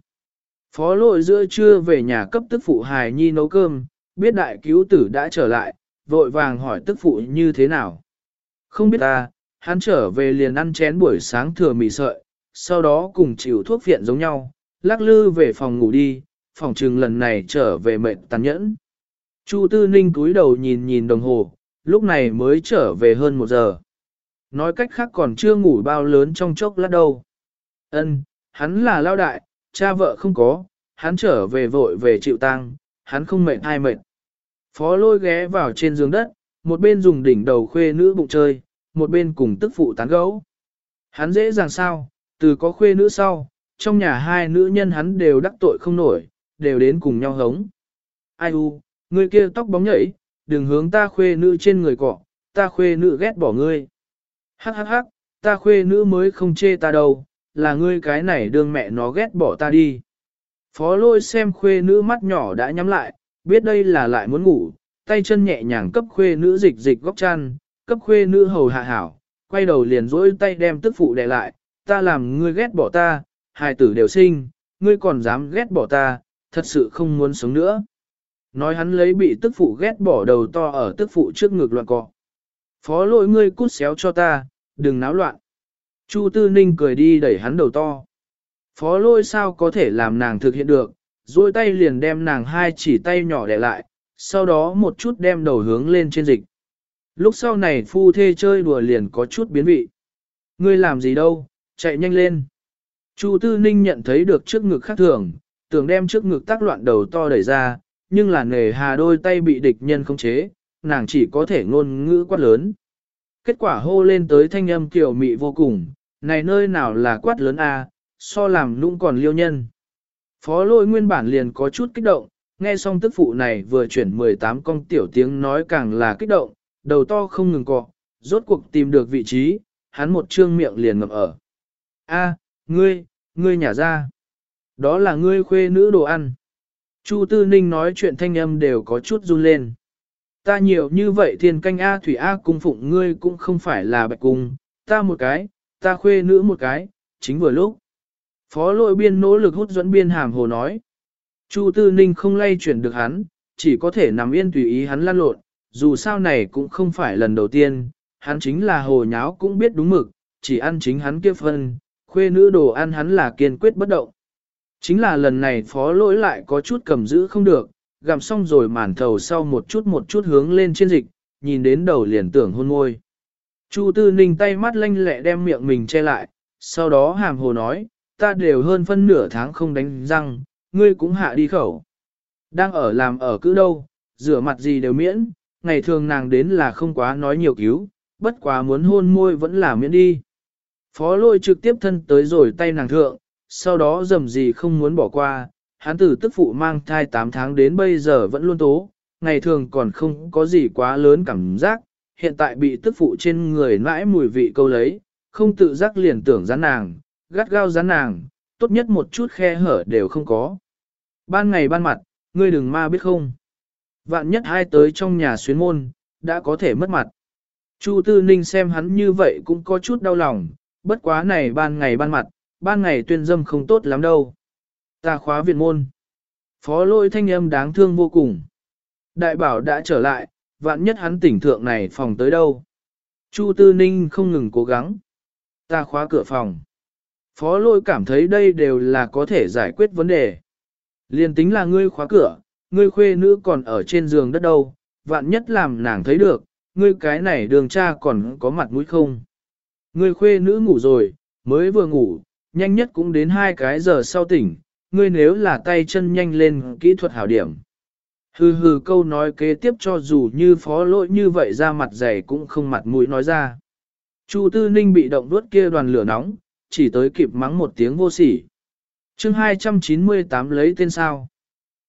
S1: Phó lội giữa trưa về nhà cấp tức phụ hài nhi nấu cơm, biết đại cứu tử đã trở lại, vội vàng hỏi tức phụ như thế nào. Không biết ta, hắn trở về liền ăn chén buổi sáng thừa mì sợi, sau đó cùng chịu thuốc viện giống nhau, lắc lư về phòng ngủ đi, phòng trừng lần này trở về mệt tàn nhẫn. Chu Tư Ninh cúi đầu nhìn nhìn đồng hồ, lúc này mới trở về hơn một giờ. Nói cách khác còn chưa ngủ bao lớn trong chốc lát đâu. Ân, hắn là lao đại, cha vợ không có, hắn trở về vội về chịu tang, hắn không mệt ai mệt. Phó lôi ghé vào trên giường đất, một bên dùng đỉnh đầu khuê nữ bụng chơi, một bên cùng tức phụ tán gấu. Hắn dễ dàng sao, từ có khuê nữ sau, trong nhà hai nữ nhân hắn đều đắc tội không nổi, đều đến cùng nhau hống. Ai u, Ngươi kia tóc bóng nhảy, đừng hướng ta khuê nữ trên người cọ, ta khuê nữ ghét bỏ ngươi. Hắc hắc hắc, ta khuê nữ mới không chê ta đâu, là ngươi cái này đương mẹ nó ghét bỏ ta đi. Phó lôi xem khuê nữ mắt nhỏ đã nhắm lại, biết đây là lại muốn ngủ, tay chân nhẹ nhàng cấp khuê nữ dịch dịch góc chăn, cấp khuê nữ hầu hạ hảo, quay đầu liền dỗi tay đem tức phụ đè lại, ta làm ngươi ghét bỏ ta, hài tử đều sinh, ngươi còn dám ghét bỏ ta, thật sự không muốn sống nữa. Nói hắn lấy bị tức phụ ghét bỏ đầu to ở tức phụ trước ngực loạn cọ. Phó lỗi ngươi cút xéo cho ta, đừng náo loạn. Chu Tư Ninh cười đi đẩy hắn đầu to. Phó lôi sao có thể làm nàng thực hiện được, duỗi tay liền đem nàng hai chỉ tay nhỏ để lại, sau đó một chút đem đầu hướng lên trên dịch. Lúc sau này phu thê chơi đùa liền có chút biến vị. Ngươi làm gì đâu, chạy nhanh lên. Chu Tư Ninh nhận thấy được trước ngực khác thường, tưởng đem trước ngực tác loạn đầu to đẩy ra, nhưng là nề hà đôi tay bị địch nhân khống chế, nàng chỉ có thể ngôn ngữ quát lớn. Kết quả hô lên tới thanh âm kiểu mị vô cùng, này nơi nào là quát lớn a, à, so làm nũng còn liêu nhân. Phó lôi nguyên bản liền có chút kích động, nghe xong tức phụ này vừa chuyển 18 con tiểu tiếng nói càng là kích động, đầu to không ngừng cọ, rốt cuộc tìm được vị trí, hắn một trương miệng liền ngập ở. A, ngươi, ngươi nhả ra. Đó là ngươi khuê nữ đồ ăn. Chu Tư Ninh nói chuyện thanh âm đều có chút run lên. Ta nhiều như vậy thiên canh A Thủy A cung phụng ngươi cũng không phải là bạch cung, ta một cái, ta khuê nữ một cái, chính vừa lúc. Phó lội biên nỗ lực hút dẫn biên hàm hồ nói. Chu Tư Ninh không lay chuyển được hắn, chỉ có thể nằm yên tùy ý hắn lan lộn, dù sao này cũng không phải lần đầu tiên, hắn chính là hồ nháo cũng biết đúng mực, chỉ ăn chính hắn kia phân, khuê nữ đồ ăn hắn là kiên quyết bất động. Chính là lần này phó lỗi lại có chút cầm giữ không được, gặm xong rồi màn thầu sau một chút một chút hướng lên trên dịch, nhìn đến đầu liền tưởng hôn môi. Chu Tư Ninh tay mắt lanh lẹ đem miệng mình che lại, sau đó hàm hồ nói, ta đều hơn phân nửa tháng không đánh răng, ngươi cũng hạ đi khẩu. Đang ở làm ở cứ đâu, rửa mặt gì đều miễn, ngày thường nàng đến là không quá nói nhiều cứu, bất quá muốn hôn môi vẫn là miễn đi. Phó lôi trực tiếp thân tới rồi tay nàng thượng, sau đó dầm gì không muốn bỏ qua, hắn từ tức phụ mang thai 8 tháng đến bây giờ vẫn luôn tố, ngày thường còn không có gì quá lớn cảm giác, hiện tại bị tức phụ trên người mãi mùi vị câu lấy, không tự giác liền tưởng rắn nàng, gắt gao rắn nàng, tốt nhất một chút khe hở đều không có. Ban ngày ban mặt, ngươi đừng ma biết không. Vạn nhất hai tới trong nhà xuyến môn, đã có thể mất mặt. Chu Tư Ninh xem hắn như vậy cũng có chút đau lòng, bất quá này ban ngày ban mặt, ban ngày tuyên dâm không tốt lắm đâu. Ta khóa viện môn. Phó lôi thanh âm đáng thương vô cùng. Đại bảo đã trở lại, vạn nhất hắn tỉnh thượng này phòng tới đâu. Chu Tư Ninh không ngừng cố gắng. Ta khóa cửa phòng. Phó lôi cảm thấy đây đều là có thể giải quyết vấn đề. Liên tính là ngươi khóa cửa, ngươi khuê nữ còn ở trên giường đất đâu, vạn nhất làm nàng thấy được, ngươi cái này đường cha còn có mặt mũi không. Ngươi khuê nữ ngủ rồi, mới vừa ngủ, nhanh nhất cũng đến hai cái giờ sau tỉnh, ngươi nếu là tay chân nhanh lên kỹ thuật hảo điểm. Hừ hừ câu nói kế tiếp cho dù như phó lỗi như vậy ra mặt dày cũng không mặt mũi nói ra. Chu Tư Ninh bị động đuốt kia đoàn lửa nóng, chỉ tới kịp mắng một tiếng vô sỉ. chương 298 lấy tên sao.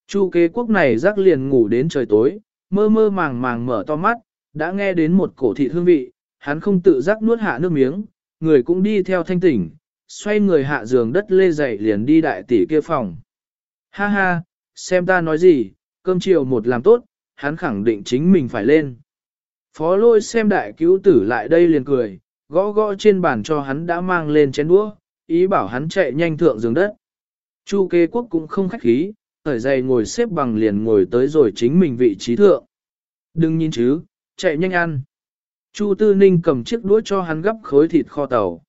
S1: Chu kế quốc này rắc liền ngủ đến trời tối, mơ mơ màng màng mở to mắt, đã nghe đến một cổ thị hương vị, hắn không tự giác nuốt hạ nước miếng, người cũng đi theo thanh tỉnh, xoay người hạ giường đất lê dậy liền đi đại tỷ kia phòng. Ha ha, xem ta nói gì, cơm chiều một làm tốt, hắn khẳng định chính mình phải lên. Phó lôi xem đại cứu tử lại đây liền cười, gõ gõ trên bàn cho hắn đã mang lên chén đũa, ý bảo hắn chạy nhanh thượng giường đất. Chu kê quốc cũng không khách khí, thời dày ngồi xếp bằng liền ngồi tới rồi chính mình vị trí thượng. Đừng nhìn chứ, chạy nhanh ăn. Chu Tư Ninh cầm chiếc đũa cho hắn gấp khối thịt kho tàu.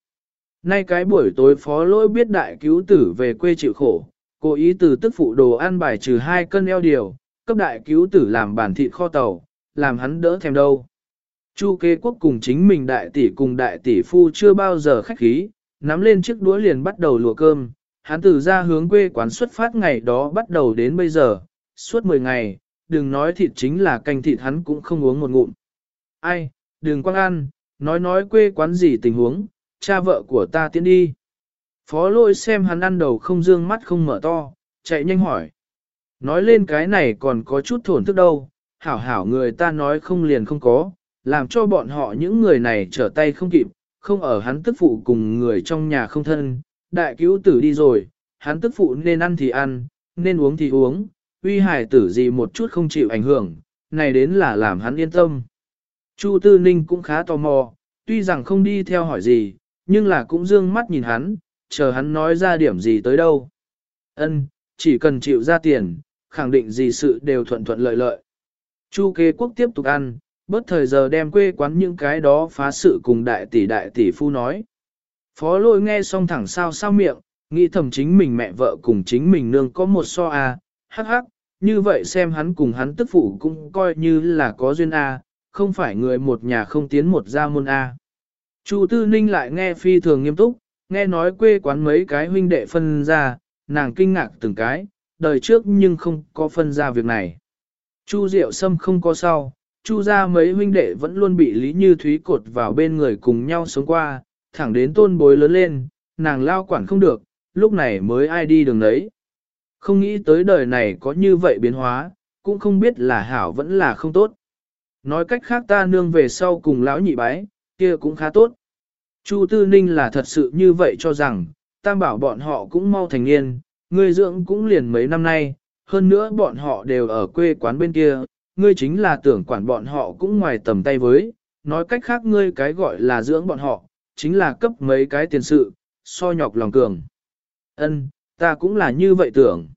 S1: Nay cái buổi tối phó lỗi biết đại cứu tử về quê chịu khổ, cố ý từ tức phụ đồ ăn bài trừ hai cân eo điều, cấp đại cứu tử làm bản thịt kho tàu, làm hắn đỡ thèm đâu. Chu kế quốc cùng chính mình đại tỷ cùng đại tỷ phu chưa bao giờ khách khí, nắm lên chiếc đũa liền bắt đầu lùa cơm. Hắn từ ra hướng quê quán xuất phát ngày đó bắt đầu đến bây giờ, suốt 10 ngày, đừng nói thịt chính là canh thịt hắn cũng không uống một ngụm. Ai, đừng quăng ăn, nói nói quê quán gì tình huống, cha vợ của ta tiến đi. Phó lôi xem hắn ăn đầu không dương mắt không mở to, chạy nhanh hỏi. Nói lên cái này còn có chút thổn thức đâu, hảo hảo người ta nói không liền không có, làm cho bọn họ những người này trở tay không kịp, không ở hắn tức phụ cùng người trong nhà không thân, đại cứu tử đi rồi, hắn tức phụ nên ăn thì ăn, nên uống thì uống, uy hải tử gì một chút không chịu ảnh hưởng, này đến là làm hắn yên tâm. Chu Tư Ninh cũng khá tò mò, tuy rằng không đi theo hỏi gì, nhưng là cũng dương mắt nhìn hắn, chờ hắn nói ra điểm gì tới đâu. Ân, chỉ cần chịu ra tiền, khẳng định gì sự đều thuận thuận lợi lợi. Chu kế quốc tiếp tục ăn, bớt thời giờ đem quê quán những cái đó phá sự cùng đại tỷ đại tỷ phu nói. Phó lôi nghe xong thẳng sao sao miệng, nghĩ thầm chính mình mẹ vợ cùng chính mình nương có một so a, hắc hắc, như vậy xem hắn cùng hắn tức phụ cũng coi như là có duyên a, không phải người một nhà không tiến một gia môn a. Chu Tư Ninh lại nghe phi thường nghiêm túc, nghe nói quê quán mấy cái huynh đệ phân ra, nàng kinh ngạc từng cái, đời trước nhưng không có phân ra việc này. Chu Diệu Sâm không có sau, Chu ra mấy huynh đệ vẫn luôn bị Lý Như Thúy cột vào bên người cùng nhau sống qua, thẳng đến tôn bối lớn lên, nàng lao quản không được, lúc này mới ai đi đường đấy. Không nghĩ tới đời này có như vậy biến hóa, cũng không biết là hảo vẫn là không tốt. Nói cách khác ta nương về sau cùng lão nhị bái, kia cũng khá tốt. Chu Tư Ninh là thật sự như vậy cho rằng, tam bảo bọn họ cũng mau thành niên, người dưỡng cũng liền mấy năm nay, hơn nữa bọn họ đều ở quê quán bên kia, ngươi chính là tưởng quản bọn họ cũng ngoài tầm tay với, nói cách khác ngươi cái gọi là dưỡng bọn họ, chính là cấp mấy cái tiền sự, so nhọc lòng cường. Ân, ta cũng là như vậy tưởng.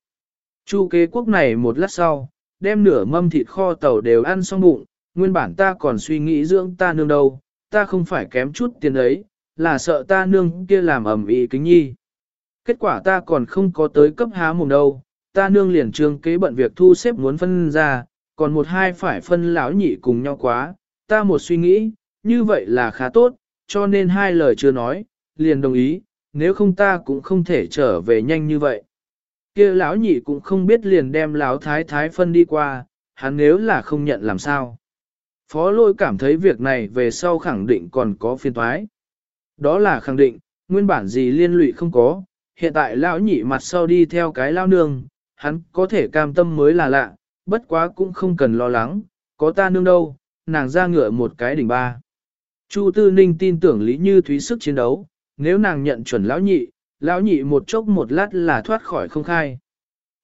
S1: Chu kế quốc này một lát sau, đem nửa mâm thịt kho tàu đều ăn xong bụng, nguyên bản ta còn suy nghĩ dưỡng ta nương đâu, ta không phải kém chút tiền ấy, là sợ ta nương kia làm ẩm ý kính nhi. Kết quả ta còn không có tới cấp há mồm đâu, ta nương liền trương kế bận việc thu xếp muốn phân ra, còn một hai phải phân lão nhị cùng nhau quá, ta một suy nghĩ, như vậy là khá tốt, cho nên hai lời chưa nói, liền đồng ý, nếu không ta cũng không thể trở về nhanh như vậy. kia lão nhị cũng không biết liền đem lão thái thái phân đi qua, hắn nếu là không nhận làm sao. Phó lôi cảm thấy việc này về sau khẳng định còn có phiên toái. Đó là khẳng định, nguyên bản gì liên lụy không có, hiện tại lão nhị mặt sau đi theo cái lao nương, hắn có thể cam tâm mới là lạ, bất quá cũng không cần lo lắng, có ta nương đâu, nàng ra ngựa một cái đỉnh ba. Chu Tư Ninh tin tưởng Lý Như Thúy sức chiến đấu, nếu nàng nhận chuẩn lão nhị, lão nhị một chốc một lát là thoát khỏi không khai.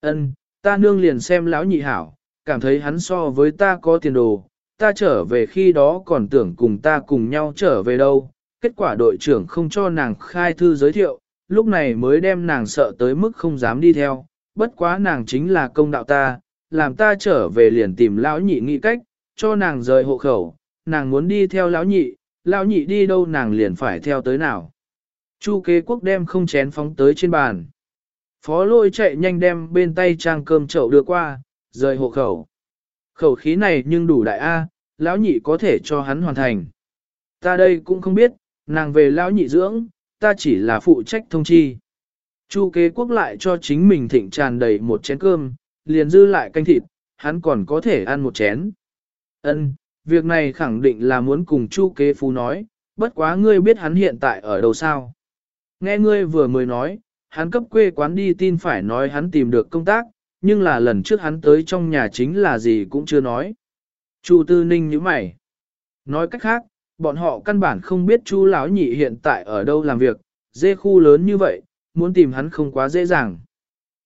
S1: Ân, ta nương liền xem lão nhị hảo, cảm thấy hắn so với ta có tiền đồ, ta trở về khi đó còn tưởng cùng ta cùng nhau trở về đâu. Kết quả đội trưởng không cho nàng khai thư giới thiệu, lúc này mới đem nàng sợ tới mức không dám đi theo, bất quá nàng chính là công đạo ta, làm ta trở về liền tìm lão nhị nghĩ cách, cho nàng rời hộ khẩu, nàng muốn đi theo lão nhị, lão nhị đi đâu nàng liền phải theo tới nào. Chu kế quốc đem không chén phóng tới trên bàn. Phó lôi chạy nhanh đem bên tay trang cơm chậu đưa qua, rời hộ khẩu. Khẩu khí này nhưng đủ đại A, lão nhị có thể cho hắn hoàn thành. Ta đây cũng không biết, nàng về lão nhị dưỡng, ta chỉ là phụ trách thông chi. Chu kế quốc lại cho chính mình thịnh tràn đầy một chén cơm, liền dư lại canh thịt, hắn còn có thể ăn một chén. Ân, việc này khẳng định là muốn cùng chu kế phú nói, bất quá ngươi biết hắn hiện tại ở đâu sao. Nghe ngươi vừa mới nói, hắn cấp quê quán đi tin phải nói hắn tìm được công tác, nhưng là lần trước hắn tới trong nhà chính là gì cũng chưa nói. Chu Tư Ninh như mày. Nói cách khác, bọn họ căn bản không biết Chu lão nhị hiện tại ở đâu làm việc, dê khu lớn như vậy, muốn tìm hắn không quá dễ dàng.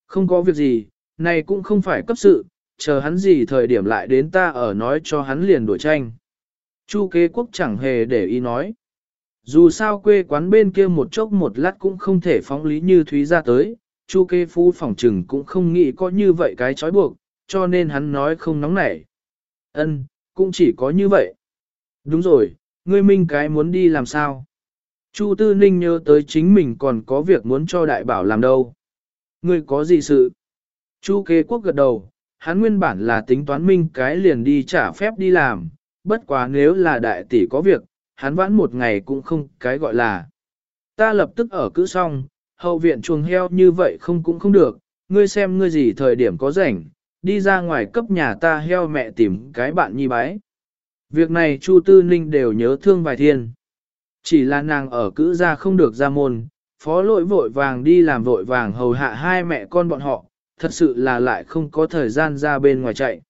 S1: Không có việc gì, này cũng không phải cấp sự, chờ hắn gì thời điểm lại đến ta ở nói cho hắn liền đổi tranh. Chu kế quốc chẳng hề để ý nói. Dù sao quê quán bên kia một chốc một lát cũng không thể phóng lý như Thúy ra tới, Chu Kế phu phỏng trừng cũng không nghĩ có như vậy cái trói buộc, cho nên hắn nói không nóng nảy. Ân, cũng chỉ có như vậy. Đúng rồi, ngươi minh cái muốn đi làm sao? Chu Tư Ninh nhớ tới chính mình còn có việc muốn cho đại bảo làm đâu. Ngươi có gì sự? Chu kế quốc gật đầu, hắn nguyên bản là tính toán minh cái liền đi trả phép đi làm, bất quá nếu là đại tỷ có việc, hắn vãn một ngày cũng không cái gọi là. ta lập tức ở cữ xong, hậu viện chuồng heo như vậy không cũng không được, ngươi xem ngươi gì thời điểm có rảnh, đi ra ngoài cấp nhà ta heo mẹ tìm cái bạn nhi bái. Việc này Chu Tư Ninh đều nhớ thương vài thiên. Chỉ là nàng ở cữ ra không được ra môn, phó lỗi vội vàng đi làm vội vàng hầu hạ hai mẹ con bọn họ, thật sự là lại không có thời gian ra bên ngoài chạy.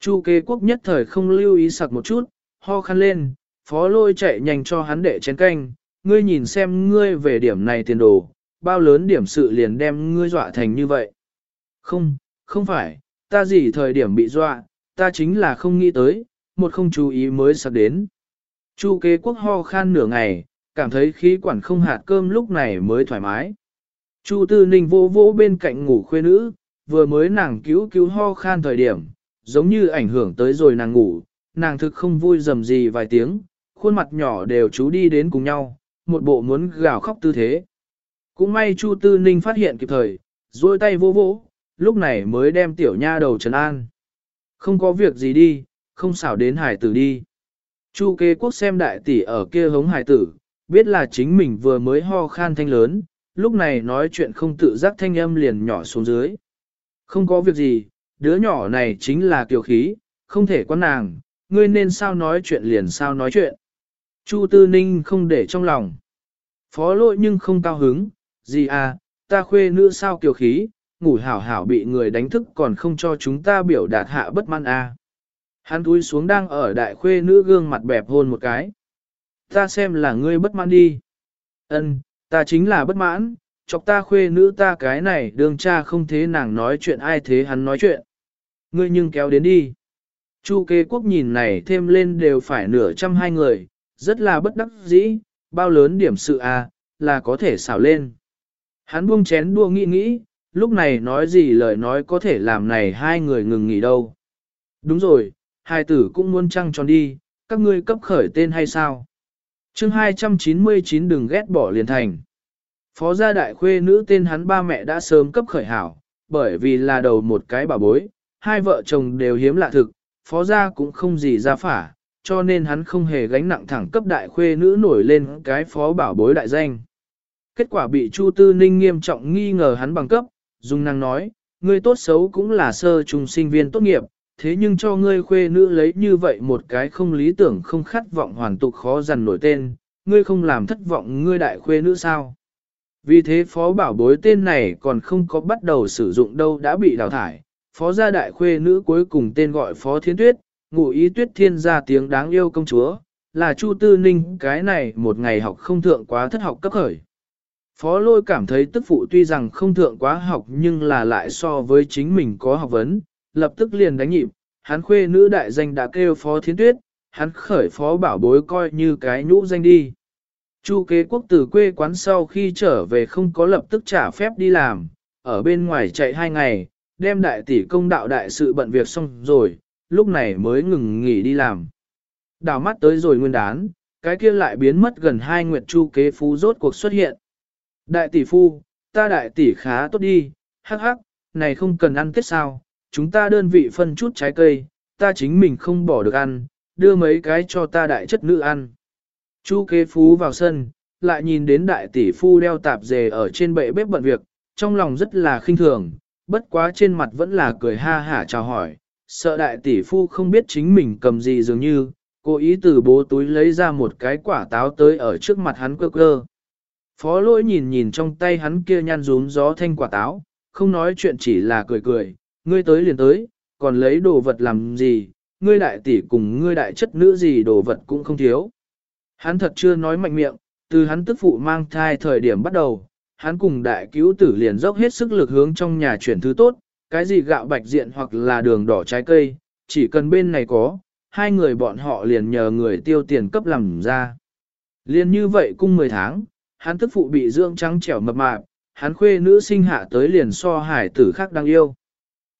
S1: Chu kế quốc nhất thời không lưu ý sặc một chút, ho khăn lên, phó lôi chạy nhanh cho hắn đệ chén canh, ngươi nhìn xem ngươi về điểm này tiền đồ, bao lớn điểm sự liền đem ngươi dọa thành như vậy. Không, không phải, ta gì thời điểm bị dọa, ta chính là không nghĩ tới, một không chú ý mới sắp đến. Chu kế quốc ho khan nửa ngày, cảm thấy khí quản không hạt cơm lúc này mới thoải mái. Chu tư ninh vô vô bên cạnh ngủ khuê nữ, vừa mới nàng cứu cứu ho khan thời điểm, giống như ảnh hưởng tới rồi nàng ngủ, nàng thực không vui dầm gì vài tiếng, khuôn mặt nhỏ đều chú đi đến cùng nhau, một bộ muốn gào khóc tư thế. Cũng may Chu Tư Ninh phát hiện kịp thời, duỗi tay vô vỗ, lúc này mới đem tiểu nha đầu trấn an. Không có việc gì đi, không xảo đến hải tử đi. Chu kế quốc xem đại tỷ ở kia hống hải tử, biết là chính mình vừa mới ho khan thanh lớn, lúc này nói chuyện không tự giác thanh âm liền nhỏ xuống dưới. Không có việc gì, đứa nhỏ này chính là kiều khí, không thể quan nàng, ngươi nên sao nói chuyện liền sao nói chuyện. Chu Tư Ninh không để trong lòng. Phó lỗi nhưng không cao hứng, gì à, ta khuê nữ sao kiều khí, ngủ hảo hảo bị người đánh thức còn không cho chúng ta biểu đạt hạ bất mãn à. Hắn túi xuống đang ở đại khuê nữ gương mặt bẹp hôn một cái. Ta xem là ngươi bất mãn đi. Ân, ta chính là bất mãn, chọc ta khuê nữ ta cái này đường cha không thế nàng nói chuyện ai thế hắn nói chuyện. Ngươi nhưng kéo đến đi. Chu kế quốc nhìn này thêm lên đều phải nửa trăm hai người, rất là bất đắc dĩ, bao lớn điểm sự à, là có thể xảo lên. Hắn buông chén đua nghĩ nghĩ, lúc này nói gì lời nói có thể làm này hai người ngừng nghỉ đâu. Đúng rồi, hai tử cũng muốn trăng tròn đi, các ngươi cấp khởi tên hay sao? chương 299 đừng ghét bỏ liền thành. Phó gia đại khuê nữ tên hắn ba mẹ đã sớm cấp khởi hảo, bởi vì là đầu một cái bà bối, hai vợ chồng đều hiếm lạ thực, phó gia cũng không gì ra phả, cho nên hắn không hề gánh nặng thẳng cấp đại khuê nữ nổi lên cái phó bảo bối đại danh. Kết quả bị Chu Tư Ninh nghiêm trọng nghi ngờ hắn bằng cấp, dùng năng nói, ngươi tốt xấu cũng là sơ trùng sinh viên tốt nghiệp, thế nhưng cho ngươi khuê nữ lấy như vậy một cái không lý tưởng không khát vọng hoàn tục khó dằn nổi tên, ngươi không làm thất vọng ngươi đại khuê nữ sao. Vì thế phó bảo bối tên này còn không có bắt đầu sử dụng đâu đã bị đào thải, phó gia đại khuê nữ cuối cùng tên gọi phó thiên tuyết, ngụ ý tuyết thiên gia tiếng đáng yêu công chúa, là Chu Tư Ninh cái này một ngày học không thượng quá thất học cấp khởi. Phó lôi cảm thấy tức phụ tuy rằng không thượng quá học nhưng là lại so với chính mình có học vấn, lập tức liền đánh nhịp, hắn khuê nữ đại danh đã kêu phó thiên tuyết, hắn khởi phó bảo bối coi như cái nhũ danh đi. Chu kế quốc từ quê quán sau khi trở về không có lập tức trả phép đi làm, ở bên ngoài chạy hai ngày, đem đại tỷ công đạo đại sự bận việc xong rồi, lúc này mới ngừng nghỉ đi làm. Đào mắt tới rồi nguyên đán, cái kia lại biến mất gần hai nguyệt chu kế phú rốt cuộc xuất hiện. Đại tỷ phu, ta đại tỷ khá tốt đi, hắc hắc, này không cần ăn tết sao, chúng ta đơn vị phân chút trái cây, ta chính mình không bỏ được ăn, đưa mấy cái cho ta đại chất nữ ăn. Chu kế phú vào sân, lại nhìn đến đại tỷ phu đeo tạp dề ở trên bệ bếp bận việc, trong lòng rất là khinh thường, bất quá trên mặt vẫn là cười ha hả chào hỏi, sợ đại tỷ phu không biết chính mình cầm gì dường như, cố ý từ bố túi lấy ra một cái quả táo tới ở trước mặt hắn cơ cơ. Phó lỗi nhìn nhìn trong tay hắn kia nhăn rúm gió thanh quả táo, không nói chuyện chỉ là cười cười, ngươi tới liền tới, còn lấy đồ vật làm gì, ngươi đại tỷ cùng ngươi đại chất nữ gì đồ vật cũng không thiếu. Hắn thật chưa nói mạnh miệng, từ hắn tức phụ mang thai thời điểm bắt đầu, hắn cùng đại cứu tử liền dốc hết sức lực hướng trong nhà chuyển thứ tốt, cái gì gạo bạch diện hoặc là đường đỏ trái cây, chỉ cần bên này có, hai người bọn họ liền nhờ người tiêu tiền cấp làm ra. Liên như vậy cung 10 tháng, hắn tức phụ bị dưỡng trắng trẻo mập mạp, hắn khuê nữ sinh hạ tới liền so hải tử khác đang yêu.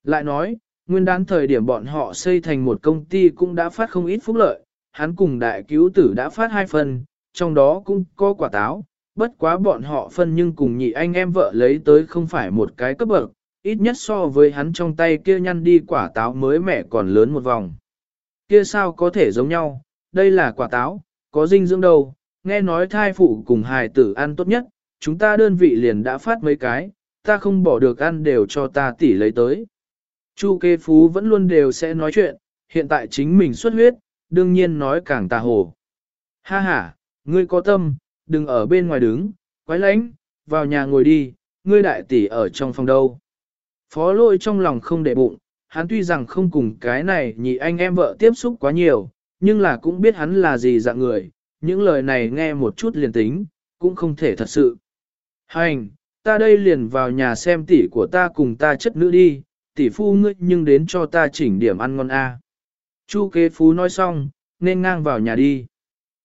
S1: Lại nói, nguyên đán thời điểm bọn họ xây thành một công ty cũng đã phát không ít phúc lợi, hắn cùng đại cứu tử đã phát hai phần, trong đó cũng có quả táo, bất quá bọn họ phân nhưng cùng nhị anh em vợ lấy tới không phải một cái cấp bậc, ít nhất so với hắn trong tay kia nhăn đi quả táo mới mẻ còn lớn một vòng. Kia sao có thể giống nhau, đây là quả táo, có dinh dưỡng đâu, nghe nói thai phụ cùng hài tử ăn tốt nhất, chúng ta đơn vị liền đã phát mấy cái, ta không bỏ được ăn đều cho ta tỉ lấy tới. Chu kê phú vẫn luôn đều sẽ nói chuyện, hiện tại chính mình xuất huyết, đương nhiên nói càng tà hồ. Ha ha, ngươi có tâm, đừng ở bên ngoài đứng, quái lánh, vào nhà ngồi đi, ngươi đại tỷ ở trong phòng đâu. Phó lôi trong lòng không để bụng, hắn tuy rằng không cùng cái này nhị anh em vợ tiếp xúc quá nhiều, nhưng là cũng biết hắn là gì dạng người, những lời này nghe một chút liền tính, cũng không thể thật sự. Hành, ta đây liền vào nhà xem tỷ của ta cùng ta chất nữ đi, tỷ phu ngươi nhưng đến cho ta chỉnh điểm ăn ngon a. Chu kế phú nói xong, nên ngang vào nhà đi.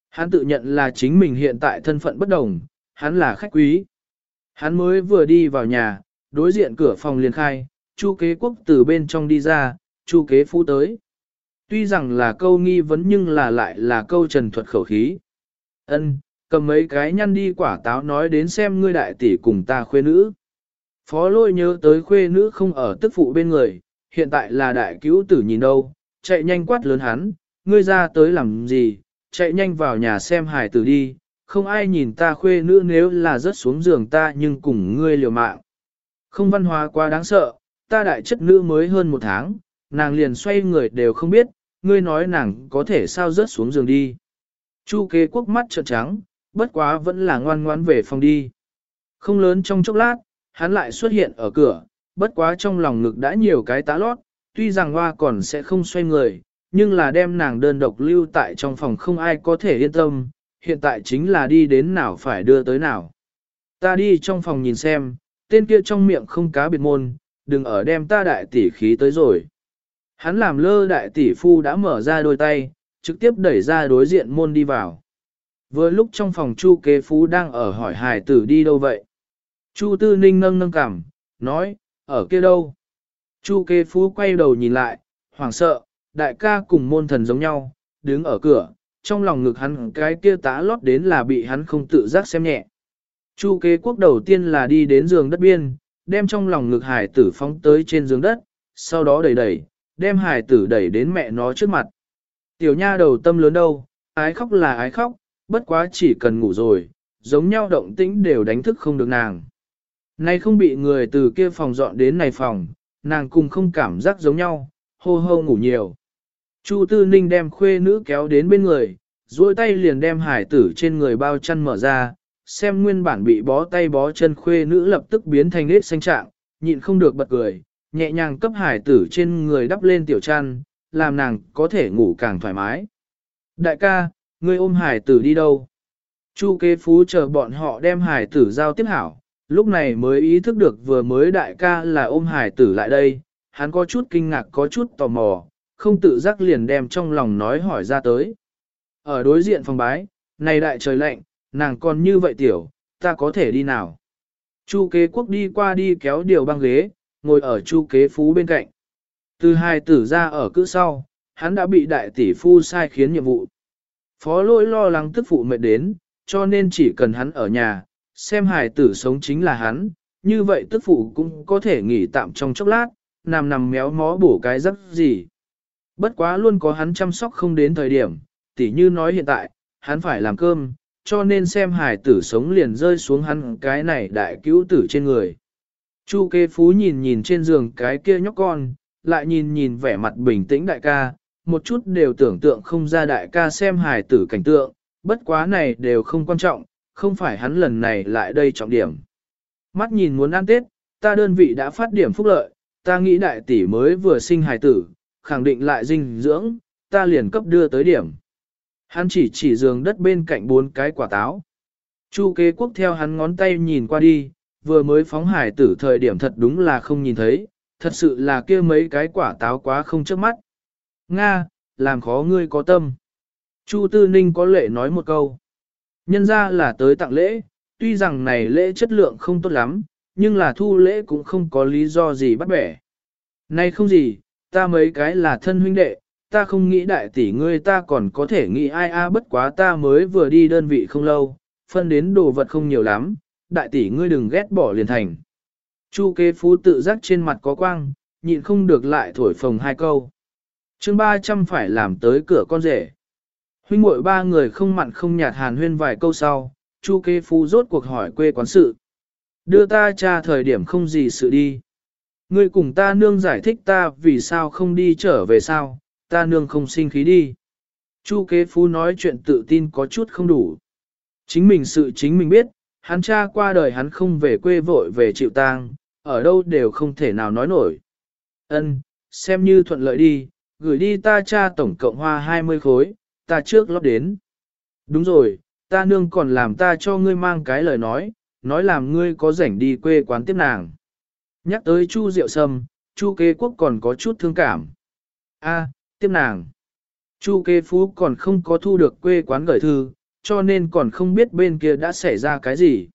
S1: Hắn tự nhận là chính mình hiện tại thân phận bất đồng, hắn là khách quý. Hắn mới vừa đi vào nhà, đối diện cửa phòng liền khai, Chu kế quốc từ bên trong đi ra, Chu kế phú tới. Tuy rằng là câu nghi vấn nhưng là lại là câu trần thuật khẩu khí. Ân, cầm mấy cái nhăn đi quả táo nói đến xem ngươi đại tỷ cùng ta khuê nữ. Phó lôi nhớ tới khuê nữ không ở tức phụ bên người, hiện tại là đại cứu tử nhìn đâu, chạy nhanh quát lớn hắn, ngươi ra tới làm gì, chạy nhanh vào nhà xem hải tử đi, không ai nhìn ta khuê nữ nếu là rớt xuống giường ta nhưng cùng ngươi liều mạng. Không văn hóa quá đáng sợ, ta đại chất nữ mới hơn một tháng, nàng liền xoay người đều không biết, ngươi nói nàng có thể sao rớt xuống giường đi. Chu kế quốc mắt trợn trắng, bất quá vẫn là ngoan ngoãn về phòng đi. Không lớn trong chốc lát, hắn lại xuất hiện ở cửa, bất quá trong lòng ngực đã nhiều cái tá lót, tuy rằng hoa còn sẽ không xoay người, nhưng là đem nàng đơn độc lưu tại trong phòng không ai có thể yên tâm, hiện tại chính là đi đến nào phải đưa tới nào. Ta đi trong phòng nhìn xem, tên kia trong miệng không cá biệt môn, đừng ở đem ta đại tỷ khí tới rồi. Hắn làm lơ đại tỷ phu đã mở ra đôi tay, trực tiếp đẩy ra đối diện môn đi vào. Vừa lúc trong phòng Chu kế phú đang ở hỏi hài tử đi đâu vậy? Chu tư ninh nâng nâng cảm, nói, ở kia đâu? Chu kế phú quay đầu nhìn lại, hoảng sợ, đại ca cùng môn thần giống nhau, đứng ở cửa, trong lòng ngực hắn cái kia tá lót đến là bị hắn không tự giác xem nhẹ. Chu kế quốc đầu tiên là đi đến giường đất biên, đem trong lòng ngực hải tử phóng tới trên giường đất, sau đó đẩy đẩy, đem hải tử đẩy đến mẹ nó trước mặt. Tiểu nha đầu tâm lớn đâu, ái khóc là ái khóc, bất quá chỉ cần ngủ rồi, giống nhau động tĩnh đều đánh thức không được nàng. Nay không bị người từ kia phòng dọn đến này phòng, nàng cùng không cảm giác giống nhau, hô hô ngủ nhiều. Chu Tư Ninh đem khuê nữ kéo đến bên người, duỗi tay liền đem hải tử trên người bao chăn mở ra, xem nguyên bản bị bó tay bó chân khuê nữ lập tức biến thành nết xanh trạng, nhịn không được bật cười, nhẹ nhàng cấp hải tử trên người đắp lên tiểu chăn, làm nàng có thể ngủ càng thoải mái. Đại ca, ngươi ôm hải tử đi đâu? Chu kế phú chờ bọn họ đem hải tử giao tiếp hảo, lúc này mới ý thức được vừa mới đại ca là ôm hải tử lại đây, hắn có chút kinh ngạc có chút tò mò, không tự giác liền đem trong lòng nói hỏi ra tới. Ở đối diện phòng bái, này đại trời lạnh, nàng còn như vậy tiểu, ta có thể đi nào? Chu kế quốc đi qua đi kéo điều băng ghế, ngồi ở chu kế phú bên cạnh. Từ hai tử ra ở cữ sau, hắn đã bị đại tỷ phu sai khiến nhiệm vụ. Phó lỗi lo lắng tức phụ mệt đến, cho nên chỉ cần hắn ở nhà, xem hài tử sống chính là hắn, như vậy tức phụ cũng có thể nghỉ tạm trong chốc lát, nằm nằm méo mó bổ cái giấc gì. Bất quá luôn có hắn chăm sóc không đến thời điểm, tỉ như nói hiện tại, hắn phải làm cơm, cho nên xem hài tử sống liền rơi xuống hắn cái này đại cứu tử trên người. Chu kê phú nhìn nhìn trên giường cái kia nhóc con, lại nhìn nhìn vẻ mặt bình tĩnh đại ca, một chút đều tưởng tượng không ra đại ca xem hài tử cảnh tượng, bất quá này đều không quan trọng, không phải hắn lần này lại đây trọng điểm. Mắt nhìn muốn ăn Tết, ta đơn vị đã phát điểm phúc lợi, ta nghĩ đại tỷ mới vừa sinh hài tử, khẳng định lại dinh dưỡng, ta liền cấp đưa tới điểm. Hắn chỉ chỉ giường đất bên cạnh bốn cái quả táo. Chu kế quốc theo hắn ngón tay nhìn qua đi, vừa mới phóng hải tử thời điểm thật đúng là không nhìn thấy, thật sự là kia mấy cái quả táo quá không trước mắt. Nga, làm khó ngươi có tâm. Chu Tư Ninh có lệ nói một câu. Nhân ra là tới tặng lễ, tuy rằng này lễ chất lượng không tốt lắm, nhưng là thu lễ cũng không có lý do gì bắt bẻ. Này không gì, ta mấy cái là thân huynh đệ, ta không nghĩ đại tỷ ngươi ta còn có thể nghĩ ai a bất quá ta mới vừa đi đơn vị không lâu, phân đến đồ vật không nhiều lắm, đại tỷ ngươi đừng ghét bỏ liền thành. Chu kế phú tự giác trên mặt có quang, nhịn không được lại thổi phồng hai câu. chương 300 phải làm tới cửa con rể. Huynh muội ba người không mặn không nhạt hàn huyên vài câu sau, Chu kế Phu rốt cuộc hỏi quê quán sự. Đưa ta cha thời điểm không gì sự đi. Ngươi cùng ta nương giải thích ta vì sao không đi trở về sao, ta nương không sinh khí đi. Chu kế Phu nói chuyện tự tin có chút không đủ. Chính mình sự chính mình biết, hắn cha qua đời hắn không về quê vội về chịu tang, ở đâu đều không thể nào nói nổi. Ân, xem như thuận lợi đi, gửi đi ta cha tổng cộng hoa 20 khối, ta trước lót đến. Đúng rồi, ta nương còn làm ta cho ngươi mang cái lời nói, nói làm ngươi có rảnh đi quê quán tiếp nàng. Nhắc tới Chu Diệu Sâm, Chu Kế Quốc còn có chút thương cảm. A, tiếp nàng. Chu Kế Phú còn không có thu được quê quán gửi thư, cho nên còn không biết bên kia đã xảy ra cái gì.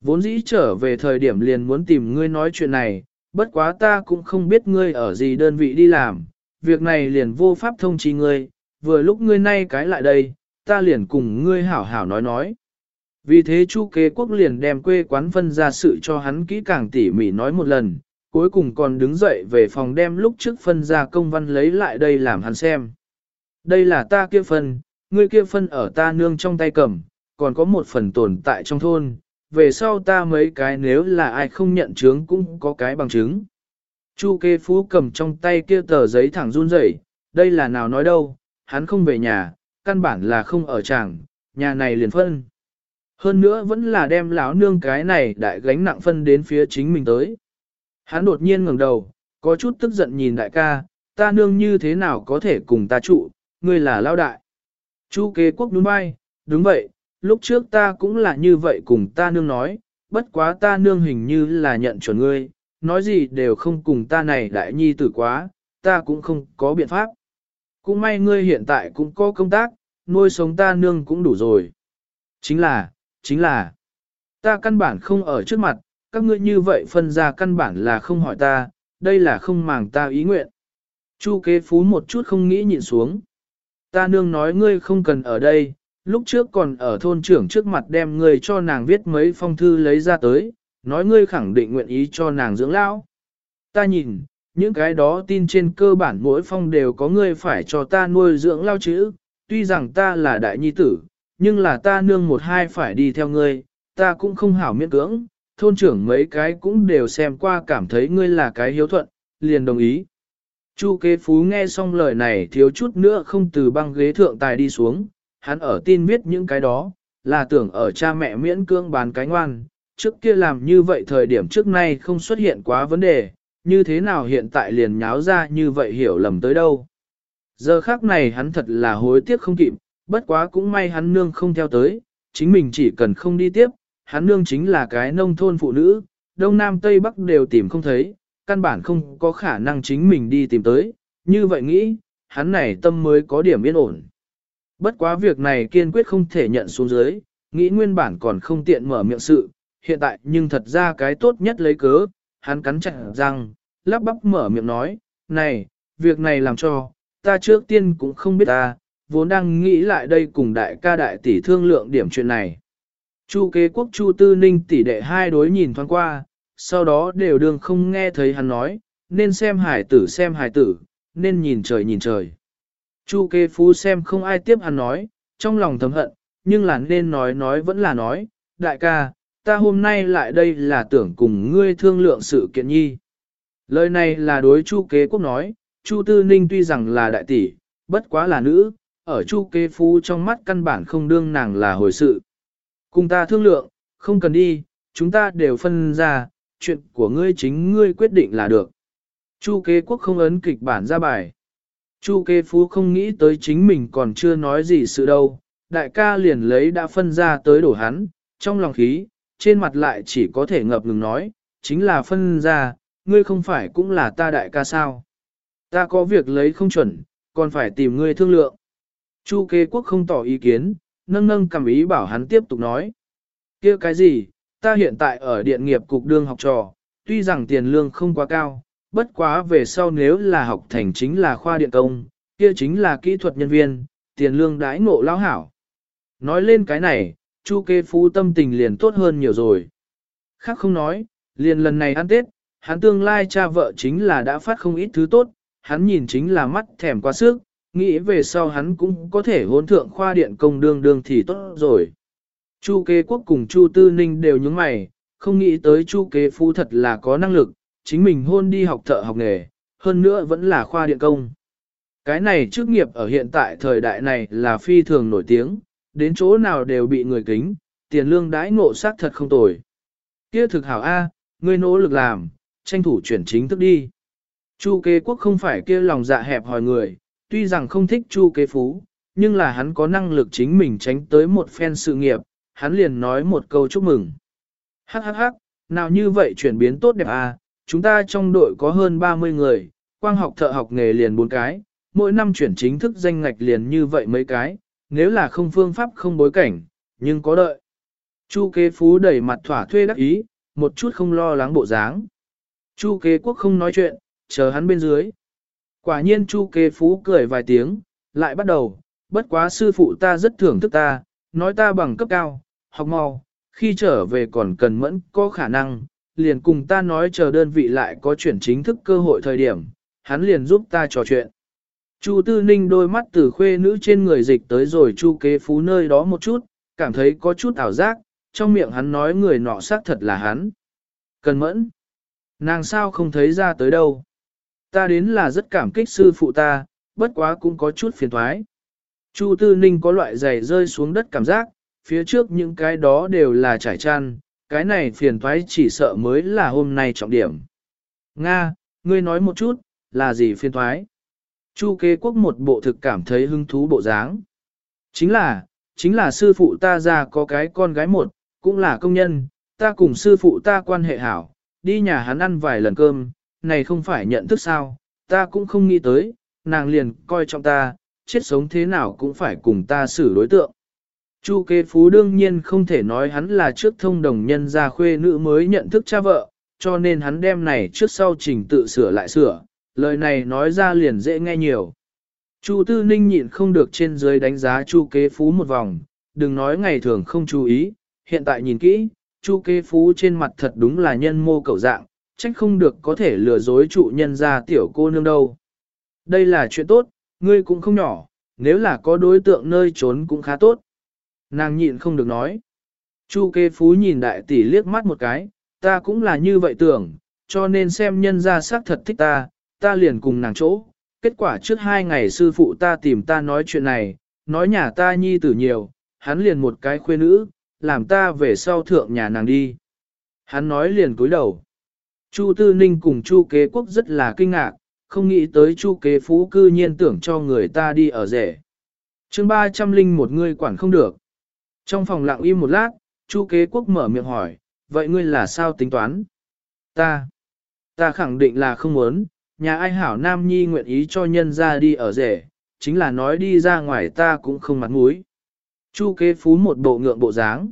S1: Vốn dĩ trở về thời điểm liền muốn tìm ngươi nói chuyện này, bất quá ta cũng không biết ngươi ở gì đơn vị đi làm, việc này liền vô pháp thông chi ngươi, vừa lúc ngươi nay cái lại đây, ta liền cùng ngươi hảo hảo nói nói. Vì thế Chu kế quốc liền đem quê quán phân ra sự cho hắn kỹ càng tỉ mỉ nói một lần, cuối cùng còn đứng dậy về phòng đem lúc trước phân ra công văn lấy lại đây làm hắn xem. Đây là ta kia phân, ngươi kia phân ở ta nương trong tay cầm, còn có một phần tồn tại trong thôn, về sau ta mấy cái nếu là ai không nhận chứng cũng có cái bằng chứng. Chu kê phú cầm trong tay kia tờ giấy thẳng run rẩy, đây là nào nói đâu, hắn không về nhà, căn bản là không ở tràng, nhà này liền phân. Hơn nữa vẫn là đem lão nương cái này đại gánh nặng phân đến phía chính mình tới. Hắn đột nhiên ngẩng đầu, có chút tức giận nhìn đại ca, ta nương như thế nào có thể cùng ta trụ, ngươi là lao đại. Chu kế quốc đúng bay, đúng vậy, lúc trước ta cũng là như vậy cùng ta nương nói, bất quá ta nương hình như là nhận chuẩn ngươi, nói gì đều không cùng ta này đại nhi tử quá, ta cũng không có biện pháp. Cũng may ngươi hiện tại cũng có công tác, nuôi sống ta nương cũng đủ rồi. Chính là, chính là, ta căn bản không ở trước mặt, các ngươi như vậy phân ra căn bản là không hỏi ta, đây là không màng ta ý nguyện. Chu kế phú một chút không nghĩ nhìn xuống. Ta nương nói ngươi không cần ở đây, lúc trước còn ở thôn trưởng trước mặt đem ngươi cho nàng viết mấy phong thư lấy ra tới, nói ngươi khẳng định nguyện ý cho nàng dưỡng lão. Ta nhìn, những cái đó tin trên cơ bản mỗi phong đều có ngươi phải cho ta nuôi dưỡng lao chữ, tuy rằng ta là đại nhi tử, nhưng là ta nương một hai phải đi theo ngươi, ta cũng không hảo miễn cưỡng, thôn trưởng mấy cái cũng đều xem qua cảm thấy ngươi là cái hiếu thuận, liền đồng ý. Chu kế phú nghe xong lời này thiếu chút nữa không từ băng ghế thượng tài đi xuống, hắn ở tin viết những cái đó, là tưởng ở cha mẹ miễn cưỡng bán cái ngoan, trước kia làm như vậy thời điểm trước nay không xuất hiện quá vấn đề, như thế nào hiện tại liền nháo ra như vậy hiểu lầm tới đâu. Giờ khác này hắn thật là hối tiếc không kịp, bất quá cũng may hắn nương không theo tới, chính mình chỉ cần không đi tiếp, hắn nương chính là cái nông thôn phụ nữ, đông nam tây bắc đều tìm không thấy, căn bản không có khả năng chính mình đi tìm tới, như vậy nghĩ, hắn này tâm mới có điểm yên ổn. Bất quá việc này kiên quyết không thể nhận xuống dưới, nghĩ nguyên bản còn không tiện mở miệng sự, hiện tại nhưng thật ra cái tốt nhất lấy cớ, hắn cắn chặt răng, lắp bắp mở miệng nói, này, việc này làm cho, ta trước tiên cũng không biết ta, vốn đang nghĩ lại đây cùng đại ca đại tỷ thương lượng điểm chuyện này. Chu kế quốc Chu Tư Ninh tỷ đệ hai đối nhìn thoáng qua, sau đó đều đương không nghe thấy hắn nói, nên xem hải tử xem hải tử, nên nhìn trời nhìn trời. Chu kế phú xem không ai tiếp hắn nói, trong lòng thầm hận, nhưng là nên nói nói vẫn là nói, đại ca, ta hôm nay lại đây là tưởng cùng ngươi thương lượng sự kiện nhi. Lời này là đối Chu kế quốc nói, Chu Tư Ninh tuy rằng là đại tỷ, bất quá là nữ, ở Chu kế phú trong mắt căn bản không đương nàng là hồi sự. Cùng ta thương lượng, không cần đi, chúng ta đều phân ra, chuyện của ngươi chính ngươi quyết định là được. Chu kế quốc không ấn kịch bản ra bài. Chu kế phú không nghĩ tới chính mình còn chưa nói gì sự đâu, đại ca liền lấy đã phân ra tới đổ hắn, trong lòng khí, trên mặt lại chỉ có thể ngập ngừng nói, chính là phân ra, ngươi không phải cũng là ta đại ca sao. Ta có việc lấy không chuẩn, còn phải tìm ngươi thương lượng. Chu kế quốc không tỏ ý kiến, nâng nâng cầm ý bảo hắn tiếp tục nói. kia cái gì, ta hiện tại ở điện nghiệp cục đương học trò, tuy rằng tiền lương không quá cao, bất quá về sau nếu là học thành chính là khoa điện công, kia chính là kỹ thuật nhân viên, tiền lương đãi ngộ lao hảo. Nói lên cái này, Chu kê phú tâm tình liền tốt hơn nhiều rồi. Khác không nói, liền lần này ăn Tết, hắn tương lai cha vợ chính là đã phát không ít thứ tốt, hắn nhìn chính là mắt thèm quá sức, nghĩ về sau hắn cũng có thể hôn thượng khoa điện công đương đương thì tốt rồi. Chu kế quốc cùng Chu Tư Ninh đều nhướng mày, không nghĩ tới Chu kế phú thật là có năng lực, chính mình hôn đi học thợ học nghề, hơn nữa vẫn là khoa điện công. Cái này chức nghiệp ở hiện tại thời đại này là phi thường nổi tiếng, đến chỗ nào đều bị người kính, tiền lương đãi ngộ xác thật không tồi. Kia thực hảo A, ngươi nỗ lực làm, tranh thủ chuyển chính thức đi. Chu kế quốc không phải kia lòng dạ hẹp hòi người, tuy rằng không thích chu kế phú, nhưng là hắn có năng lực chính mình tránh tới một phen sự nghiệp, hắn liền nói một câu chúc mừng. Hắc hắc hắc, nào như vậy chuyển biến tốt đẹp à, chúng ta trong đội có hơn 30 người, quang học thợ học nghề liền bốn cái, mỗi năm chuyển chính thức danh ngạch liền như vậy mấy cái, nếu là không phương pháp không bối cảnh, nhưng có đợi. Chu kế phú đẩy mặt thỏa thuê đắc ý, một chút không lo lắng bộ dáng. Chu kế quốc không nói chuyện, chờ hắn bên dưới. Quả nhiên chu kế phú cười vài tiếng, lại bắt đầu, bất quá sư phụ ta rất thưởng thức ta, nói ta bằng cấp cao, học mau, khi trở về còn cần mẫn có khả năng, liền cùng ta nói chờ đơn vị lại có chuyển chính thức cơ hội thời điểm, hắn liền giúp ta trò chuyện. Chu Tư Ninh đôi mắt từ khuê nữ trên người dịch tới rồi Chu Kế Phú nơi đó một chút, cảm thấy có chút ảo giác, trong miệng hắn nói người nọ xác thật là hắn. Cần mẫn. Nàng sao không thấy ra tới đâu. Ta đến là rất cảm kích sư phụ ta, bất quá cũng có chút phiền thoái. Chu Tư Ninh có loại giày rơi xuống đất cảm giác, phía trước những cái đó đều là trải chăn, cái này phiền thoái chỉ sợ mới là hôm nay trọng điểm. Nga, ngươi nói một chút, là gì phiền thoái? Chu kế quốc một bộ thực cảm thấy hứng thú bộ dáng. Chính là, chính là sư phụ ta ra có cái con gái một, cũng là công nhân, ta cùng sư phụ ta quan hệ hảo, đi nhà hắn ăn vài lần cơm, này không phải nhận thức sao, ta cũng không nghĩ tới, nàng liền coi trọng ta, chết sống thế nào cũng phải cùng ta xử đối tượng. Chu kế phú đương nhiên không thể nói hắn là trước thông đồng nhân gia khuê nữ mới nhận thức cha vợ, cho nên hắn đem này trước sau trình tự sửa lại sửa, lời này nói ra liền dễ nghe nhiều. Chu tư ninh nhịn không được trên dưới đánh giá chu kế phú một vòng, đừng nói ngày thường không chú ý, hiện tại nhìn kỹ, chu kế phú trên mặt thật đúng là nhân mô cầu dạng, trách không được có thể lừa dối trụ nhân ra tiểu cô nương đâu. Đây là chuyện tốt, ngươi cũng không nhỏ, nếu là có đối tượng nơi trốn cũng khá tốt. Nàng nhịn không được nói. Chu kế phú nhìn đại tỷ liếc mắt một cái, ta cũng là như vậy tưởng, cho nên xem nhân ra xác thật thích ta, ta liền cùng nàng chỗ. Kết quả trước hai ngày sư phụ ta tìm ta nói chuyện này, nói nhà ta nhi tử nhiều, hắn liền một cái khuê nữ, làm ta về sau thượng nhà nàng đi. Hắn nói liền cúi đầu. Chu Tư Ninh cùng Chu Kế Quốc rất là kinh ngạc, không nghĩ tới Chu Kế Phú cư nhiên tưởng cho người ta đi ở rể. chương 300 linh một người quản không được. Trong phòng lặng im một lát, Chu Kế Quốc mở miệng hỏi, vậy ngươi là sao tính toán? Ta, ta khẳng định là không muốn, nhà ai hảo nam nhi nguyện ý cho nhân ra đi ở rể, chính là nói đi ra ngoài ta cũng không mặt mũi. Chu kế phú một bộ ngượng bộ dáng.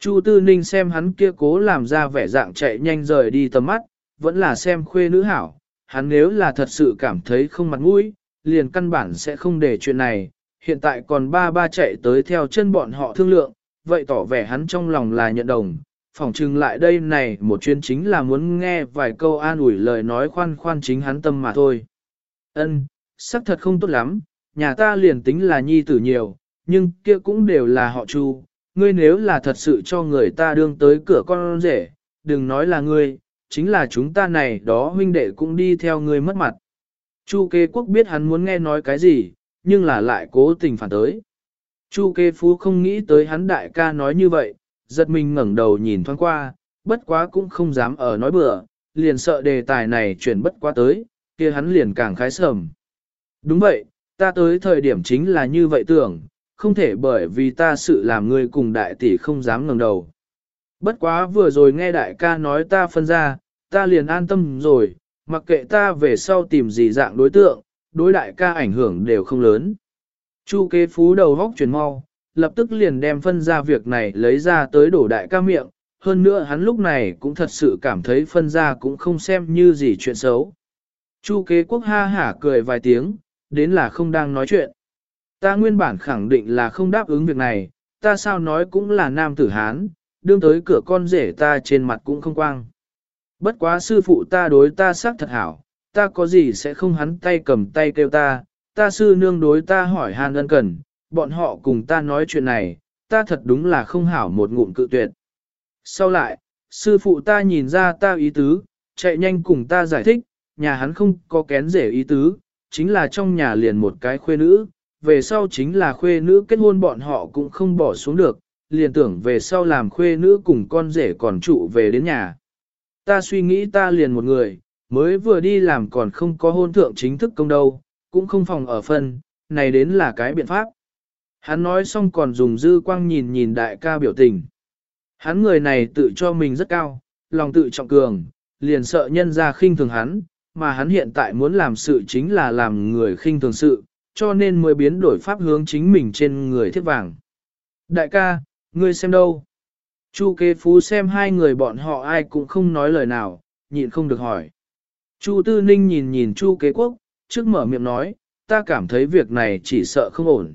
S1: Chu tư ninh xem hắn kia cố làm ra vẻ dạng chạy nhanh rời đi tầm mắt, vẫn là xem khuê nữ hảo. Hắn nếu là thật sự cảm thấy không mặt mũi, liền căn bản sẽ không để chuyện này. Hiện tại còn ba ba chạy tới theo chân bọn họ thương lượng, vậy tỏ vẻ hắn trong lòng là nhận đồng, phỏng chừng lại đây này một chuyến chính là muốn nghe vài câu an ủi lời nói khoan khoan chính hắn tâm mà thôi. Ân, sắc thật không tốt lắm, nhà ta liền tính là nhi tử nhiều, nhưng kia cũng đều là họ chu, ngươi nếu là thật sự cho người ta đương tới cửa con rể, đừng nói là ngươi, chính là chúng ta này đó huynh đệ cũng đi theo ngươi mất mặt. Chu kê quốc biết hắn muốn nghe nói cái gì, nhưng là lại cố tình phản tới. Chu kê phú không nghĩ tới hắn đại ca nói như vậy, giật mình ngẩng đầu nhìn thoáng qua, bất quá cũng không dám ở nói bừa, liền sợ đề tài này chuyển bất quá tới, kia hắn liền càng khái sầm. Đúng vậy, ta tới thời điểm chính là như vậy tưởng, không thể bởi vì ta sự làm người cùng đại tỷ không dám ngẩng đầu. Bất quá vừa rồi nghe đại ca nói ta phân ra, ta liền an tâm rồi, mặc kệ ta về sau tìm gì dạng đối tượng, đối đại ca ảnh hưởng đều không lớn. Chu kế phú đầu góc chuyển mau, lập tức liền đem phân ra việc này lấy ra tới đổ đại ca miệng, hơn nữa hắn lúc này cũng thật sự cảm thấy phân ra cũng không xem như gì chuyện xấu. Chu kế quốc ha hả cười vài tiếng, đến là không đang nói chuyện. Ta nguyên bản khẳng định là không đáp ứng việc này, ta sao nói cũng là nam tử Hán, đương tới cửa con rể ta trên mặt cũng không quang. Bất quá sư phụ ta đối ta xác thật hảo, ta có gì sẽ không hắn tay cầm tay kêu ta, ta sư nương đối ta hỏi hàn ân cần, bọn họ cùng ta nói chuyện này, ta thật đúng là không hảo một ngụm cự tuyệt. Sau lại, sư phụ ta nhìn ra ta ý tứ, chạy nhanh cùng ta giải thích, nhà hắn không có kén rể ý tứ, chính là trong nhà liền một cái khuê nữ, về sau chính là khuê nữ kết hôn bọn họ cũng không bỏ xuống được, liền tưởng về sau làm khuê nữ cùng con rể còn trụ về đến nhà. Ta suy nghĩ ta liền một người, mới vừa đi làm còn không có hôn thượng chính thức công đâu, cũng không phòng ở phân, này đến là cái biện pháp. Hắn nói xong còn dùng dư quang nhìn nhìn đại ca biểu tình. Hắn người này tự cho mình rất cao, lòng tự trọng cường, liền sợ nhân ra khinh thường hắn, mà hắn hiện tại muốn làm sự chính là làm người khinh thường sự, cho nên mới biến đổi pháp hướng chính mình trên người thiết vàng. Đại ca, ngươi xem đâu? Chu kế phú xem hai người bọn họ ai cũng không nói lời nào, nhịn không được hỏi. Chu tư ninh nhìn nhìn chu kế quốc, trước mở miệng nói, ta cảm thấy việc này chỉ sợ không ổn.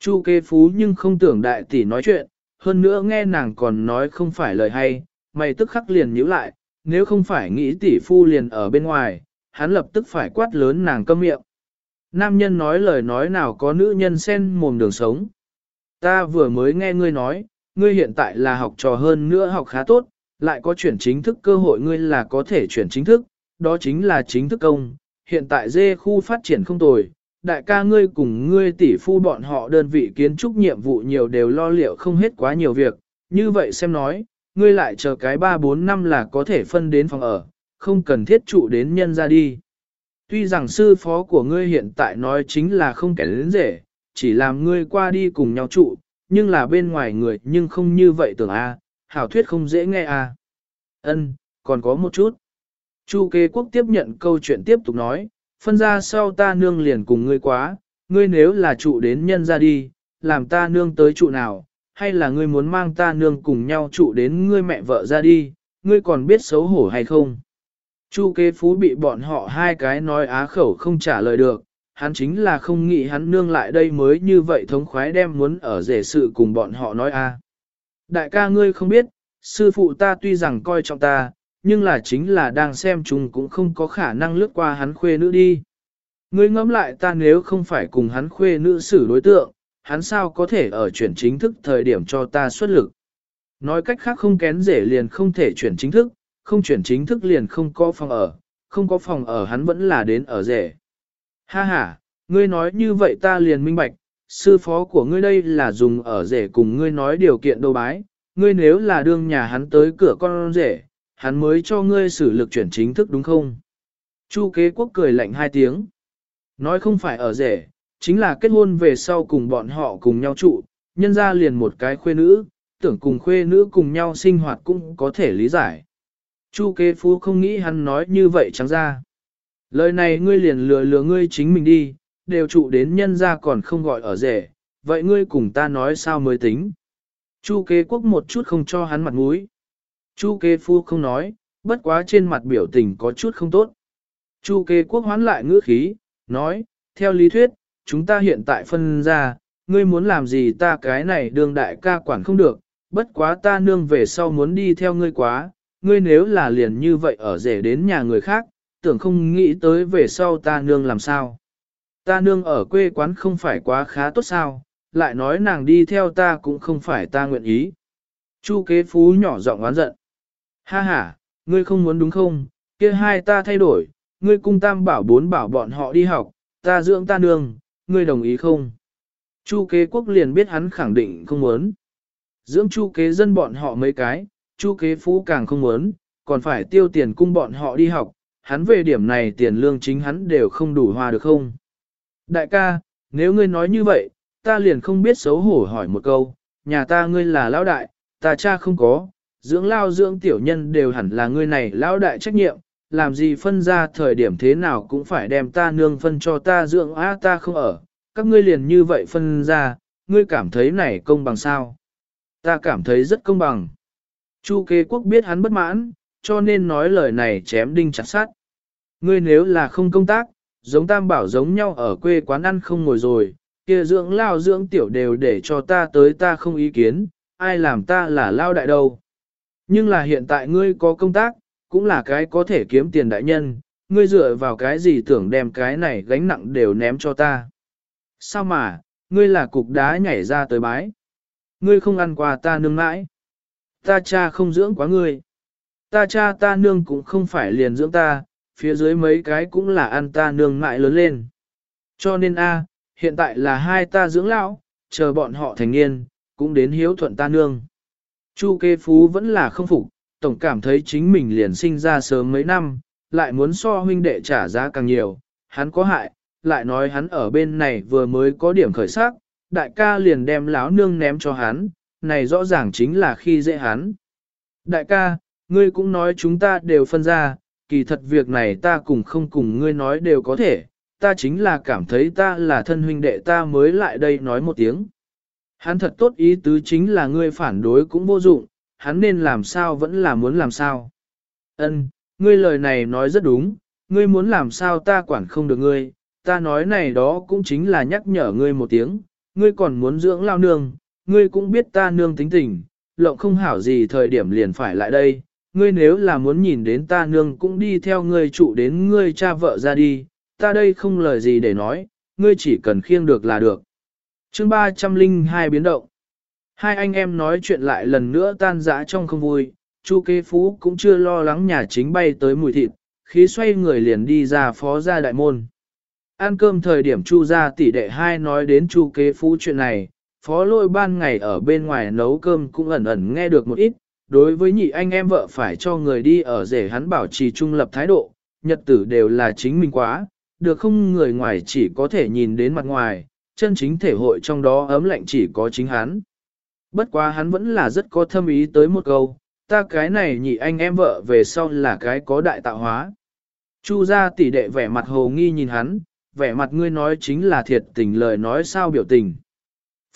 S1: Chu kê phú nhưng không tưởng đại tỷ nói chuyện, hơn nữa nghe nàng còn nói không phải lời hay, mày tức khắc liền nhíu lại, nếu không phải nghĩ tỷ phu liền ở bên ngoài, hắn lập tức phải quát lớn nàng câm miệng. Nam nhân nói lời nói nào có nữ nhân xen mồm đường sống. Ta vừa mới nghe ngươi nói, ngươi hiện tại là học trò hơn nữa học khá tốt, lại có chuyển chính thức cơ hội ngươi là có thể chuyển chính thức, đó chính là chính thức công. Hiện tại dê khu phát triển không tồi, đại ca ngươi cùng ngươi tỷ phu bọn họ đơn vị kiến trúc nhiệm vụ nhiều đều lo liệu không hết quá nhiều việc, như vậy xem nói, ngươi lại chờ cái 3-4 năm là có thể phân đến phòng ở, không cần thiết trụ đến nhân ra đi. Tuy rằng sư phó của ngươi hiện tại nói chính là không kẻ đến rể, chỉ làm ngươi qua đi cùng nhau trụ, nhưng là bên ngoài người nhưng không như vậy tưởng a, hảo thuyết không dễ nghe a. Ân, còn có một chút. Chu kế quốc tiếp nhận câu chuyện tiếp tục nói, phân ra sau ta nương liền cùng ngươi quá, ngươi nếu là trụ đến nhân ra đi, làm ta nương tới trụ nào, hay là ngươi muốn mang ta nương cùng nhau trụ đến ngươi mẹ vợ ra đi, ngươi còn biết xấu hổ hay không? Chu kế phú bị bọn họ hai cái nói á khẩu không trả lời được, hắn chính là không nghĩ hắn nương lại đây mới như vậy thống khoái đem muốn ở rể sự cùng bọn họ nói a. Đại ca ngươi không biết, sư phụ ta tuy rằng coi trọng ta, nhưng là chính là đang xem chúng cũng không có khả năng lướt qua hắn khuê nữ đi. Ngươi ngẫm lại ta nếu không phải cùng hắn khuê nữ xử đối tượng, hắn sao có thể ở chuyển chính thức thời điểm cho ta xuất lực. Nói cách khác không kén rể liền không thể chuyển chính thức, không chuyển chính thức liền không có phòng ở, không có phòng ở hắn vẫn là đến ở rể. Ha ha, ngươi nói như vậy ta liền minh bạch, sư phó của ngươi đây là dùng ở rể cùng ngươi nói điều kiện đâu bái, ngươi nếu là đương nhà hắn tới cửa con rể, hắn mới cho ngươi xử lực chuyển chính thức đúng không? Chu kế quốc cười lạnh hai tiếng. Nói không phải ở rể, chính là kết hôn về sau cùng bọn họ cùng nhau trụ, nhân ra liền một cái khuê nữ, tưởng cùng khuê nữ cùng nhau sinh hoạt cũng có thể lý giải. Chu kế phú không nghĩ hắn nói như vậy trắng ra. Lời này ngươi liền lừa lừa ngươi chính mình đi, đều trụ đến nhân ra còn không gọi ở rể, vậy ngươi cùng ta nói sao mới tính. Chu kế quốc một chút không cho hắn mặt mũi. Chu kế phu không nói, bất quá trên mặt biểu tình có chút không tốt. Chu kế quốc hoán lại ngữ khí, nói, theo lý thuyết, chúng ta hiện tại phân ra, ngươi muốn làm gì ta cái này đương đại ca quản không được, bất quá ta nương về sau muốn đi theo ngươi quá, ngươi nếu là liền như vậy ở rể đến nhà người khác, tưởng không nghĩ tới về sau ta nương làm sao. Ta nương ở quê quán không phải quá khá tốt sao, lại nói nàng đi theo ta cũng không phải ta nguyện ý. Chu kế phú nhỏ giọng oán giận. Ha ha, ngươi không muốn đúng không, kia hai ta thay đổi, ngươi cung tam bảo bốn bảo bọn họ đi học, ta dưỡng ta nương, ngươi đồng ý không? Chu kế quốc liền biết hắn khẳng định không muốn. Dưỡng chu kế dân bọn họ mấy cái, chu kế phú càng không muốn, còn phải tiêu tiền cung bọn họ đi học, hắn về điểm này tiền lương chính hắn đều không đủ hòa được không? Đại ca, nếu ngươi nói như vậy, ta liền không biết xấu hổ hỏi một câu, nhà ta ngươi là lão đại, ta cha không có, dưỡng lao dưỡng tiểu nhân đều hẳn là ngươi này lão đại trách nhiệm, làm gì phân ra thời điểm thế nào cũng phải đem ta nương phân cho ta dưỡng á ta không ở, các ngươi liền như vậy phân ra, ngươi cảm thấy này công bằng sao? Ta cảm thấy rất công bằng. Chu kế quốc biết hắn bất mãn, cho nên nói lời này chém đinh chặt sát. Ngươi nếu là không công tác, giống tam bảo giống nhau ở quê quán ăn không ngồi rồi, kia dưỡng lao dưỡng tiểu đều để cho ta tới ta không ý kiến, ai làm ta là lao đại đâu. Nhưng là hiện tại ngươi có công tác, cũng là cái có thể kiếm tiền đại nhân, ngươi dựa vào cái gì tưởng đem cái này gánh nặng đều ném cho ta. Sao mà, ngươi là cục đá nhảy ra tới bái. Ngươi không ăn quà ta nương mãi. Ta cha không dưỡng quá ngươi. Ta cha ta nương cũng không phải liền dưỡng ta, phía dưới mấy cái cũng là ăn ta nương mãi lớn lên. Cho nên a, hiện tại là hai ta dưỡng lão, chờ bọn họ thành niên, cũng đến hiếu thuận ta nương. Chu kê phú vẫn là không phục, tổng cảm thấy chính mình liền sinh ra sớm mấy năm, lại muốn so huynh đệ trả giá càng nhiều, hắn có hại, lại nói hắn ở bên này vừa mới có điểm khởi sắc, đại ca liền đem láo nương ném cho hắn, này rõ ràng chính là khi dễ hắn. Đại ca, ngươi cũng nói chúng ta đều phân ra, kỳ thật việc này ta cùng không cùng ngươi nói đều có thể, ta chính là cảm thấy ta là thân huynh đệ ta mới lại đây nói một tiếng. Hắn thật tốt ý tứ chính là ngươi phản đối cũng vô dụng, hắn nên làm sao vẫn là muốn làm sao. Ân, ngươi lời này nói rất đúng, ngươi muốn làm sao ta quản không được ngươi, ta nói này đó cũng chính là nhắc nhở ngươi một tiếng, ngươi còn muốn dưỡng lao nương, ngươi cũng biết ta nương tính tình, lộng không hảo gì thời điểm liền phải lại đây, ngươi nếu là muốn nhìn đến ta nương cũng đi theo ngươi trụ đến ngươi cha vợ ra đi, ta đây không lời gì để nói, ngươi chỉ cần khiêng được là được chương 302 biến động. Hai anh em nói chuyện lại lần nữa tan rã trong không vui, Chu kế phú cũng chưa lo lắng nhà chính bay tới mùi thịt, khí xoay người liền đi ra phó gia đại môn. Ăn cơm thời điểm Chu gia tỷ đệ hai nói đến Chu kế phú chuyện này, phó lôi ban ngày ở bên ngoài nấu cơm cũng ẩn ẩn nghe được một ít, đối với nhị anh em vợ phải cho người đi ở rể hắn bảo trì trung lập thái độ, nhật tử đều là chính mình quá, được không người ngoài chỉ có thể nhìn đến mặt ngoài, chân chính thể hội trong đó ấm lạnh chỉ có chính hắn. Bất quá hắn vẫn là rất có thâm ý tới một câu, ta cái này nhị anh em vợ về sau là cái có đại tạo hóa. Chu gia tỷ đệ vẻ mặt hồ nghi nhìn hắn, vẻ mặt ngươi nói chính là thiệt tình lời nói sao biểu tình.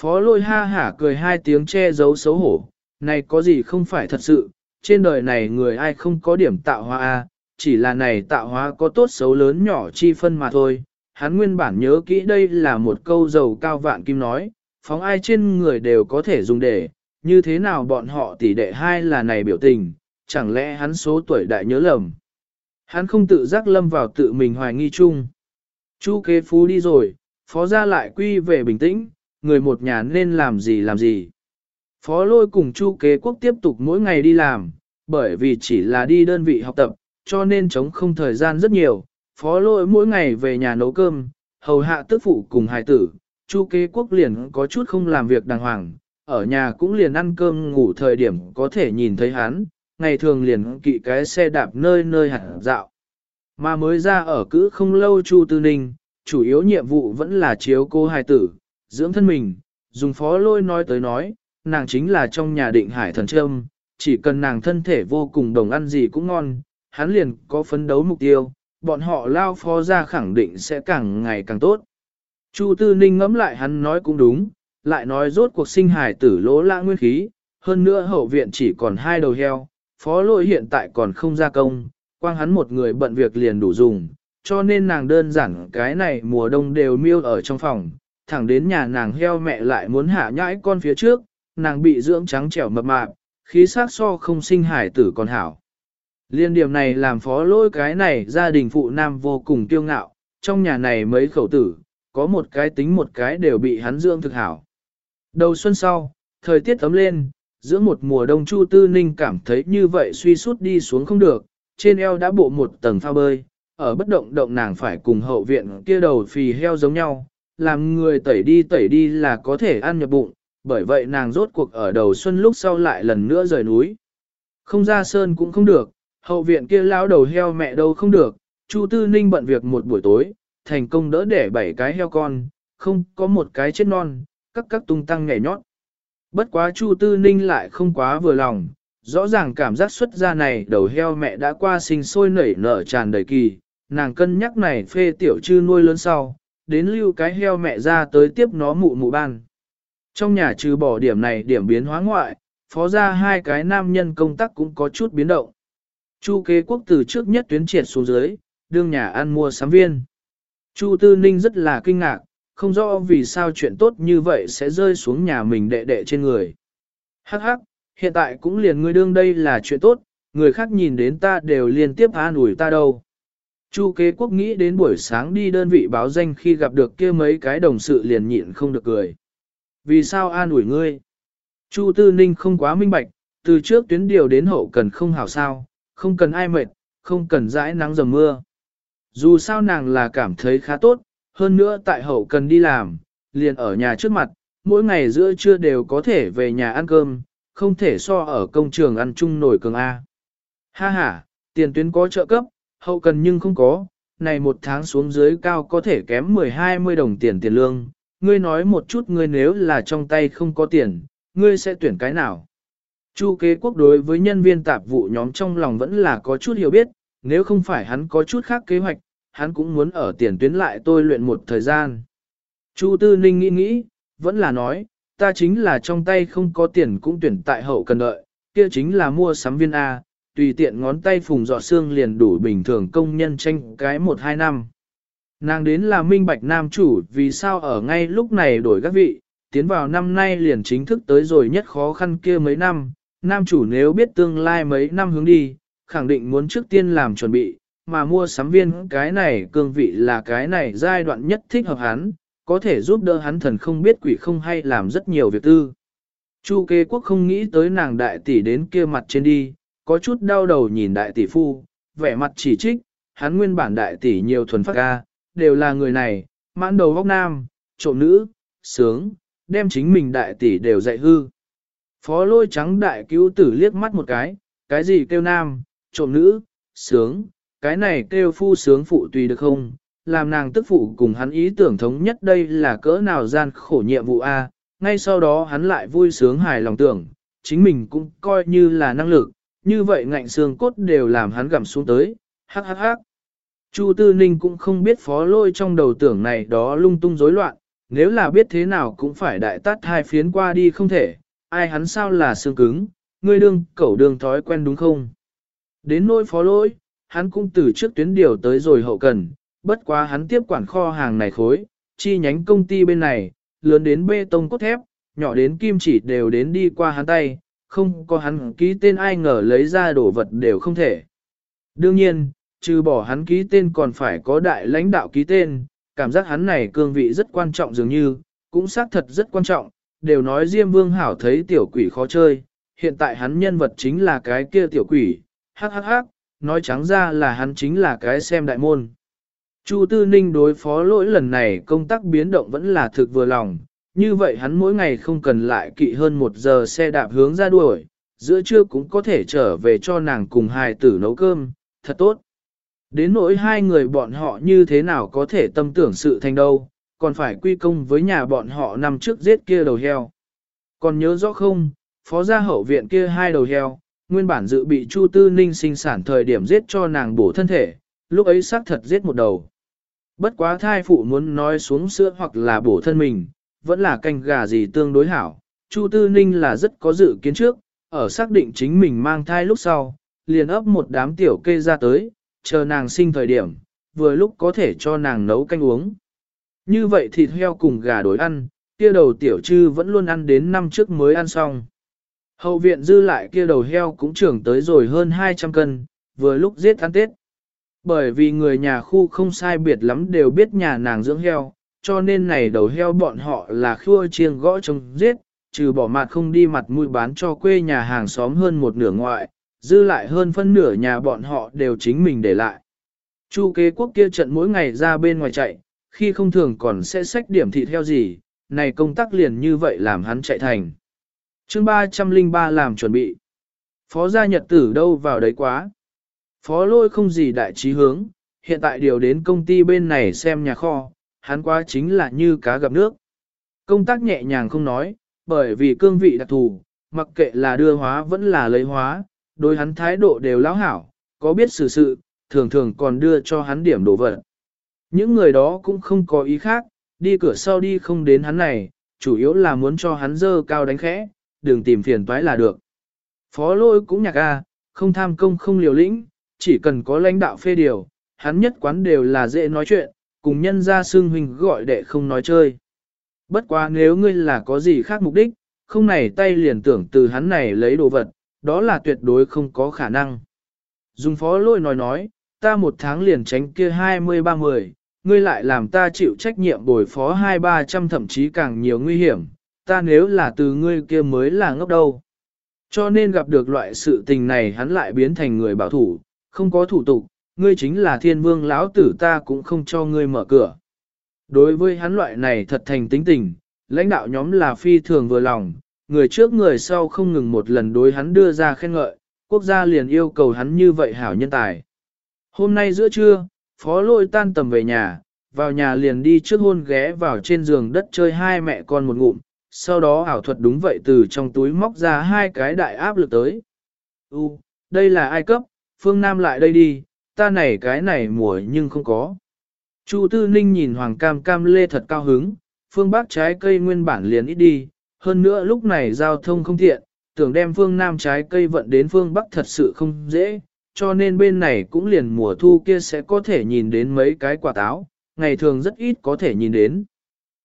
S1: Phó lôi ha hả cười hai tiếng che giấu xấu hổ, này có gì không phải thật sự, trên đời này người ai không có điểm tạo hóa a, chỉ là này tạo hóa có tốt xấu lớn nhỏ chi phân mà thôi. Hắn nguyên bản nhớ kỹ đây là một câu dầu cao vạn kim nói, phóng ai trên người đều có thể dùng để, như thế nào bọn họ tỷ đệ hai là này biểu tình, chẳng lẽ hắn số tuổi đại nhớ lầm. Hắn không tự giác lâm vào tự mình hoài nghi chung. Chu kế phú đi rồi, phó gia lại quy về bình tĩnh, người một nhà nên làm gì làm gì. Phó lôi cùng chu kế quốc tiếp tục mỗi ngày đi làm, bởi vì chỉ là đi đơn vị học tập, cho nên chống không thời gian rất nhiều. Phó lôi mỗi ngày về nhà nấu cơm, hầu hạ tức phụ cùng hài tử, chu kế quốc liền có chút không làm việc đàng hoàng, ở nhà cũng liền ăn cơm ngủ thời điểm có thể nhìn thấy hắn, ngày thường liền kỵ cái xe đạp nơi nơi hẳn dạo. Mà mới ra ở cữ không lâu Chu Tư Ninh, chủ yếu nhiệm vụ vẫn là chiếu cô hài tử, dưỡng thân mình, dùng phó lôi nói tới nói, nàng chính là trong nhà định hải thần trâm, chỉ cần nàng thân thể vô cùng đồng ăn gì cũng ngon, hắn liền có phấn đấu mục tiêu, bọn họ lao phó ra khẳng định sẽ càng ngày càng tốt. Chu Tư Ninh ngẫm lại hắn nói cũng đúng, lại nói rốt cuộc sinh hài tử lỗ lã nguyên khí, hơn nữa hậu viện chỉ còn hai đầu heo, phó lôi hiện tại còn không ra công, quang hắn một người bận việc liền đủ dùng, cho nên nàng đơn giản cái này mùa đông đều miêu ở trong phòng, thẳng đến nhà nàng heo mẹ lại muốn hạ nhãi con phía trước, nàng bị dưỡng trắng trẻo mập mạp, khí sắc so không sinh hải tử còn hảo. Liên điểm này làm phó lôi cái này gia đình phụ nam vô cùng kiêu ngạo, trong nhà này mấy khẩu tử, có một cái tính một cái đều bị hắn dưỡng thực hảo. Đầu xuân sau, thời tiết ấm lên, giữa một mùa đông Chu Tư Ninh cảm thấy như vậy suy sút đi xuống không được, trên eo đã bộ một tầng phao bơi, ở bất động động nàng phải cùng hậu viện kia đầu phì heo giống nhau, làm người tẩy đi tẩy đi là có thể ăn nhập bụng, bởi vậy nàng rốt cuộc ở đầu xuân lúc sau lại lần nữa rời núi. Không ra sơn cũng không được, hậu viện kia lão đầu heo mẹ đâu không được, Chu Tư Ninh bận việc một buổi tối, thành công đỡ đẻ bảy cái heo con, không có một cái chết non, các các tung tăng nhảy nhót. Bất quá Chu Tư Ninh lại không quá vừa lòng, rõ ràng cảm giác xuất ra này đầu heo mẹ đã qua sinh sôi nảy nở tràn đầy kỳ, nàng cân nhắc này phê tiểu chư nuôi lớn sau, đến lưu cái heo mẹ ra tới tiếp nó mụ mụ ban. Trong nhà trừ bỏ điểm này điểm biến hóa ngoại, phó ra hai cái nam nhân công tác cũng có chút biến động. Chu kế quốc từ trước nhất tuyến triệt xuống dưới, đương nhà ăn mua sắm viên. Chu Tư Ninh rất là kinh ngạc, không rõ vì sao chuyện tốt như vậy sẽ rơi xuống nhà mình đệ đệ trên người. Hắc hắc, hiện tại cũng liền ngươi đương đây là chuyện tốt, người khác nhìn đến ta đều liên tiếp an ủi ta đâu. Chu kế quốc nghĩ đến buổi sáng đi đơn vị báo danh khi gặp được kia mấy cái đồng sự liền nhịn không được cười. Vì sao an ủi ngươi? Chu tư ninh không quá minh bạch, từ trước tuyến điều đến hậu cần không hảo sao, không cần ai mệt, không cần dãi nắng dầm mưa. Dù sao nàng là cảm thấy khá tốt, hơn nữa tại hậu cần đi làm, liền ở nhà trước mặt, mỗi ngày giữa trưa đều có thể về nhà ăn cơm, không thể so ở công trường ăn chung nổi cường A. Ha ha, tiền tuyến có trợ cấp, hậu cần nhưng không có, này một tháng xuống dưới cao có thể kém 10-20 đồng tiền tiền lương, ngươi nói một chút ngươi nếu là trong tay không có tiền, ngươi sẽ tuyển cái nào? Chu kế quốc đối với nhân viên tạp vụ nhóm trong lòng vẫn là có chút hiểu biết, nếu không phải hắn có chút khác kế hoạch, hắn cũng muốn ở tiền tuyến lại tôi luyện một thời gian. Chu Tư Ninh nghĩ nghĩ, vẫn là nói, ta chính là trong tay không có tiền cũng tuyển tại hậu cần đợi, kia chính là mua sắm viên A, tùy tiện ngón tay phùng dọ xương liền đủ bình thường công nhân tranh cái 1-2 năm. Nàng đến là minh bạch nam chủ vì sao ở ngay lúc này đổi các vị, tiến vào năm nay liền chính thức tới rồi nhất khó khăn kia mấy năm, nam chủ nếu biết tương lai mấy năm hướng đi, khẳng định muốn trước tiên làm chuẩn bị, mà mua sắm viên cái này cương vị là cái này giai đoạn nhất thích hợp hắn, có thể giúp đỡ hắn thần không biết quỷ không hay làm rất nhiều việc tư. Chu kế quốc không nghĩ tới nàng đại tỷ đến kia mặt trên đi, có chút đau đầu nhìn đại tỷ phu, vẻ mặt chỉ trích, hắn nguyên bản đại tỷ nhiều thuần phát ca, đều là người này, mãn đầu vóc nam, trộm nữ, sướng, đem chính mình đại tỷ đều dạy hư. Phó lôi trắng đại cứu tử liếc mắt một cái, cái gì kêu nam, trộm nữ, sướng, cái này kêu phu sướng phụ tùy được không, làm nàng tức phụ cùng hắn ý tưởng thống nhất đây là cỡ nào gian khổ nhiệm vụ A, ngay sau đó hắn lại vui sướng hài lòng tưởng, chính mình cũng coi như là năng lực, như vậy ngạnh xương cốt đều làm hắn gặm xuống tới, hắc hắc hắc. Chu Tư Ninh cũng không biết phó lôi trong đầu tưởng này đó lung tung rối loạn, nếu là biết thế nào cũng phải đại tát hai phiến qua đi không thể, ai hắn sao là xương cứng, ngươi đương cẩu đương thói quen đúng không? Đến nỗi phó lỗi, hắn cũng từ trước tuyến điều tới rồi hậu cần, bất quá hắn tiếp quản kho hàng này khối, chi nhánh công ty bên này, lớn đến bê tông cốt thép, nhỏ đến kim chỉ đều đến đi qua hắn tay, không có hắn ký tên ai ngờ lấy ra đồ vật đều không thể. Đương nhiên, trừ bỏ hắn ký tên còn phải có đại lãnh đạo ký tên, cảm giác hắn này cương vị rất quan trọng dường như, cũng xác thật rất quan trọng, đều nói Diêm Vương Hảo thấy tiểu quỷ khó chơi, hiện tại hắn nhân vật chính là cái kia tiểu quỷ, hắc hắc hắc, nói trắng ra là hắn chính là cái xem đại môn. Chu Tư Ninh đối phó lỗi lần này công tác biến động vẫn là thực vừa lòng, như vậy hắn mỗi ngày không cần lại kỵ hơn một giờ xe đạp hướng ra đuổi, giữa trưa cũng có thể trở về cho nàng cùng hài tử nấu cơm, thật tốt. Đến nỗi hai người bọn họ như thế nào có thể tâm tưởng sự thành đâu, còn phải quy công với nhà bọn họ nằm trước giết kia đầu heo. Còn nhớ rõ không, phó gia hậu viện kia hai đầu heo, nguyên bản dự bị Chu Tư Ninh sinh sản thời điểm giết cho nàng bổ thân thể, lúc ấy xác thật giết một đầu. Bất quá thai phụ muốn nói xuống sữa hoặc là bổ thân mình, vẫn là canh gà gì tương đối hảo. Chu Tư Ninh là rất có dự kiến trước, ở xác định chính mình mang thai lúc sau, liền ấp một đám tiểu kê ra tới, chờ nàng sinh thời điểm, vừa lúc có thể cho nàng nấu canh uống. Như vậy thịt heo cùng gà đối ăn, kia đầu tiểu trư vẫn luôn ăn đến năm trước mới ăn xong. Hậu viện dư lại kia đầu heo cũng trưởng tới rồi hơn 200 cân, vừa lúc giết ăn Tết. Bởi vì người nhà khu không sai biệt lắm đều biết nhà nàng dưỡng heo, cho nên này đầu heo bọn họ là khua chiêng gõ trông giết, trừ bỏ mặt không đi mặt mũi bán cho quê nhà hàng xóm hơn một nửa ngoại, dư lại hơn phân nửa nhà bọn họ đều chính mình để lại. Chu kế quốc kia trận mỗi ngày ra bên ngoài chạy, khi không thường còn sẽ xách điểm thịt heo gì, này công tác liền như vậy làm hắn chạy thành. chương 303 làm chuẩn bị. Phó gia nhật tử đâu vào đấy quá. Phó lôi không gì đại trí hướng, hiện tại điều đến công ty bên này xem nhà kho, hắn quá chính là như cá gặp nước. Công tác nhẹ nhàng không nói, bởi vì cương vị đặc thù, mặc kệ là đưa hóa vẫn là lấy hóa, đối hắn thái độ đều lão hảo, có biết xử sự, thường thường còn đưa cho hắn điểm đồ vật. Những người đó cũng không có ý khác, đi cửa sau đi không đến hắn này, chủ yếu là muốn cho hắn dơ cao đánh khẽ, đừng tìm phiền toái là được. Phó lôi cũng nhạc a, không tham công không liều lĩnh, chỉ cần có lãnh đạo phê điều, hắn nhất quán đều là dễ nói chuyện, cùng nhân ra xương huynh gọi đệ không nói chơi. Bất quá nếu ngươi là có gì khác mục đích, không này tay liền tưởng từ hắn này lấy đồ vật, đó là tuyệt đối không có khả năng. Dùng phó lôi nói nói, ta một tháng liền tránh kia 20-30, ngươi lại làm ta chịu trách nhiệm bồi phó 2-300 thậm chí càng nhiều nguy hiểm, ta nếu là từ ngươi kia mới là ngốc đâu. Cho nên gặp được loại sự tình này hắn lại biến thành người bảo thủ, không có thủ tục, ngươi chính là thiên vương lão tử ta cũng không cho ngươi mở cửa. Đối với hắn loại này thật thành tính tình, lãnh đạo nhóm là phi thường vừa lòng, người trước người sau không ngừng một lần đối hắn đưa ra khen ngợi, quốc gia liền yêu cầu hắn như vậy hảo nhân tài. Hôm nay giữa trưa, phó lôi tan tầm về nhà, vào nhà liền đi trước hôn ghé vào trên giường đất chơi hai mẹ con một ngụm, sau đó ảo thuật đúng vậy từ trong túi móc ra hai cái đại áp lực tới. U, đây là ai cấp, phương Nam lại đây đi, ta này cái này mùa nhưng không có. Chu Tư Ninh nhìn Hoàng Cam Cam lê thật cao hứng, phương Bắc trái cây nguyên bản liền ít đi, hơn nữa lúc này giao thông không tiện, tưởng đem phương Nam trái cây vận đến phương Bắc thật sự không dễ, cho nên bên này cũng liền mùa thu kia sẽ có thể nhìn đến mấy cái quả táo, ngày thường rất ít có thể nhìn đến.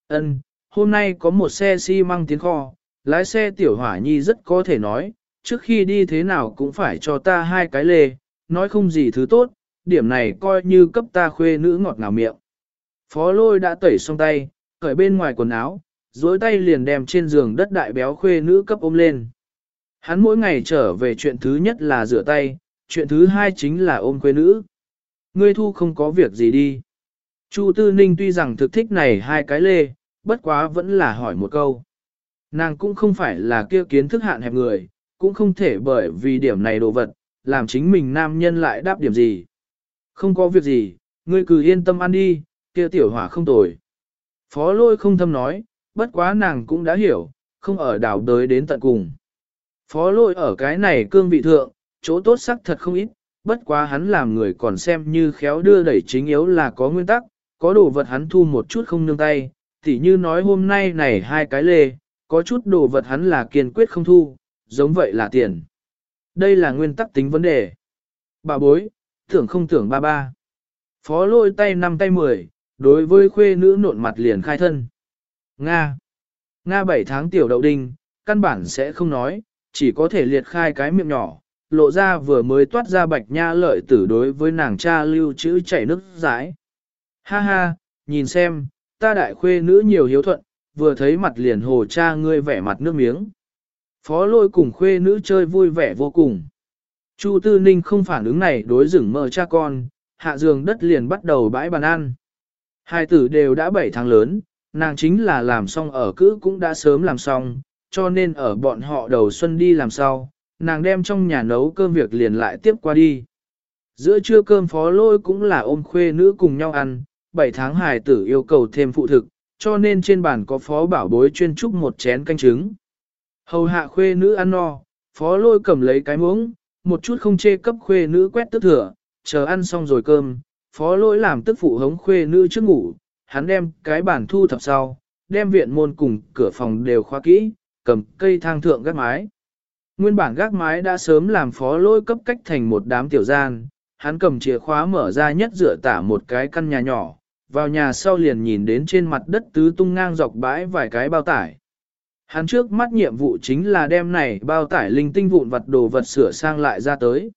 S1: Ân, hôm nay có một xe xi măng tiến kho, lái xe tiểu hỏa nhi rất có thể nói, trước khi đi thế nào cũng phải cho ta hai cái lề, nói không gì thứ tốt, điểm này coi như cấp ta khuê nữ ngọt ngào miệng. Phó lôi đã tẩy xong tay, cởi bên ngoài quần áo, dối tay liền đem trên giường đất đại béo khuê nữ cấp ôm lên. Hắn mỗi ngày trở về chuyện thứ nhất là rửa tay, chuyện thứ hai chính là ôm quê nữ. Ngươi thu không có việc gì đi. Chu Tư Ninh tuy rằng thực thích này hai cái lê, bất quá vẫn là hỏi một câu. Nàng cũng không phải là kia kiến thức hạn hẹp người, cũng không thể bởi vì điểm này đồ vật, làm chính mình nam nhân lại đáp điểm gì. Không có việc gì, ngươi cứ yên tâm ăn đi, kia tiểu hỏa không tồi. Phó lôi không thâm nói, bất quá nàng cũng đã hiểu, không ở đảo đới đến tận cùng. Phó lôi ở cái này cương vị thượng, chỗ tốt sắc thật không ít, bất quá hắn làm người còn xem như khéo đưa đẩy chính yếu là có nguyên tắc, có đồ vật hắn thu một chút không nương tay, tỉ như nói hôm nay này hai cái lê, có chút đồ vật hắn là kiên quyết không thu, giống vậy là tiền. Đây là nguyên tắc tính vấn đề. Bà bối, tưởng không tưởng ba ba. Phó lôi tay năm tay mười, đối với khuê nữ nộn mặt liền khai thân. Nga. Nga bảy tháng tiểu đậu đinh, căn bản sẽ không nói, chỉ có thể liệt khai cái miệng nhỏ, lộ ra vừa mới toát ra bạch nha lợi tử đối với nàng cha lưu chữ chảy nước rãi. Ha ha, nhìn xem, ta đại khuê nữ nhiều hiếu thuận, vừa thấy mặt liền hồ cha ngươi vẻ mặt nước miếng. Phó lôi cùng khuê nữ chơi vui vẻ vô cùng. Chu Tư Ninh không phản ứng này đối rừng mờ cha con, hạ giường đất liền bắt đầu bãi bàn ăn. Hai tử đều đã 7 tháng lớn, nàng chính là làm xong ở cữ cũng đã sớm làm xong, cho nên ở bọn họ đầu xuân đi làm sau, nàng đem trong nhà nấu cơm việc liền lại tiếp qua đi. Giữa trưa cơm phó lôi cũng là ôm khuê nữ cùng nhau ăn, 7 tháng hài tử yêu cầu thêm phụ thực, cho nên trên bàn có phó bảo bối chuyên trúc một chén canh trứng. Hầu hạ khuê nữ ăn no, phó lôi cầm lấy cái muỗng, một chút không chê cấp khuê nữ quét tức thừa, chờ ăn xong rồi cơm, phó lôi làm tức phụ hống khuê nữ trước ngủ, hắn đem cái bàn thu thập sau, đem viện môn cùng cửa phòng đều khóa kỹ, cầm cây thang thượng gác mái. Nguyên bản gác mái đã sớm làm phó lỗi cấp cách thành một đám tiểu gian, hắn cầm chìa khóa mở ra nhất dựa tả một cái căn nhà nhỏ, vào nhà sau liền nhìn đến trên mặt đất tứ tung ngang dọc bãi vài cái bao tải. Hắn trước mắt nhiệm vụ chính là đem này bao tải linh tinh vụn vật đồ vật sửa sang lại ra tới.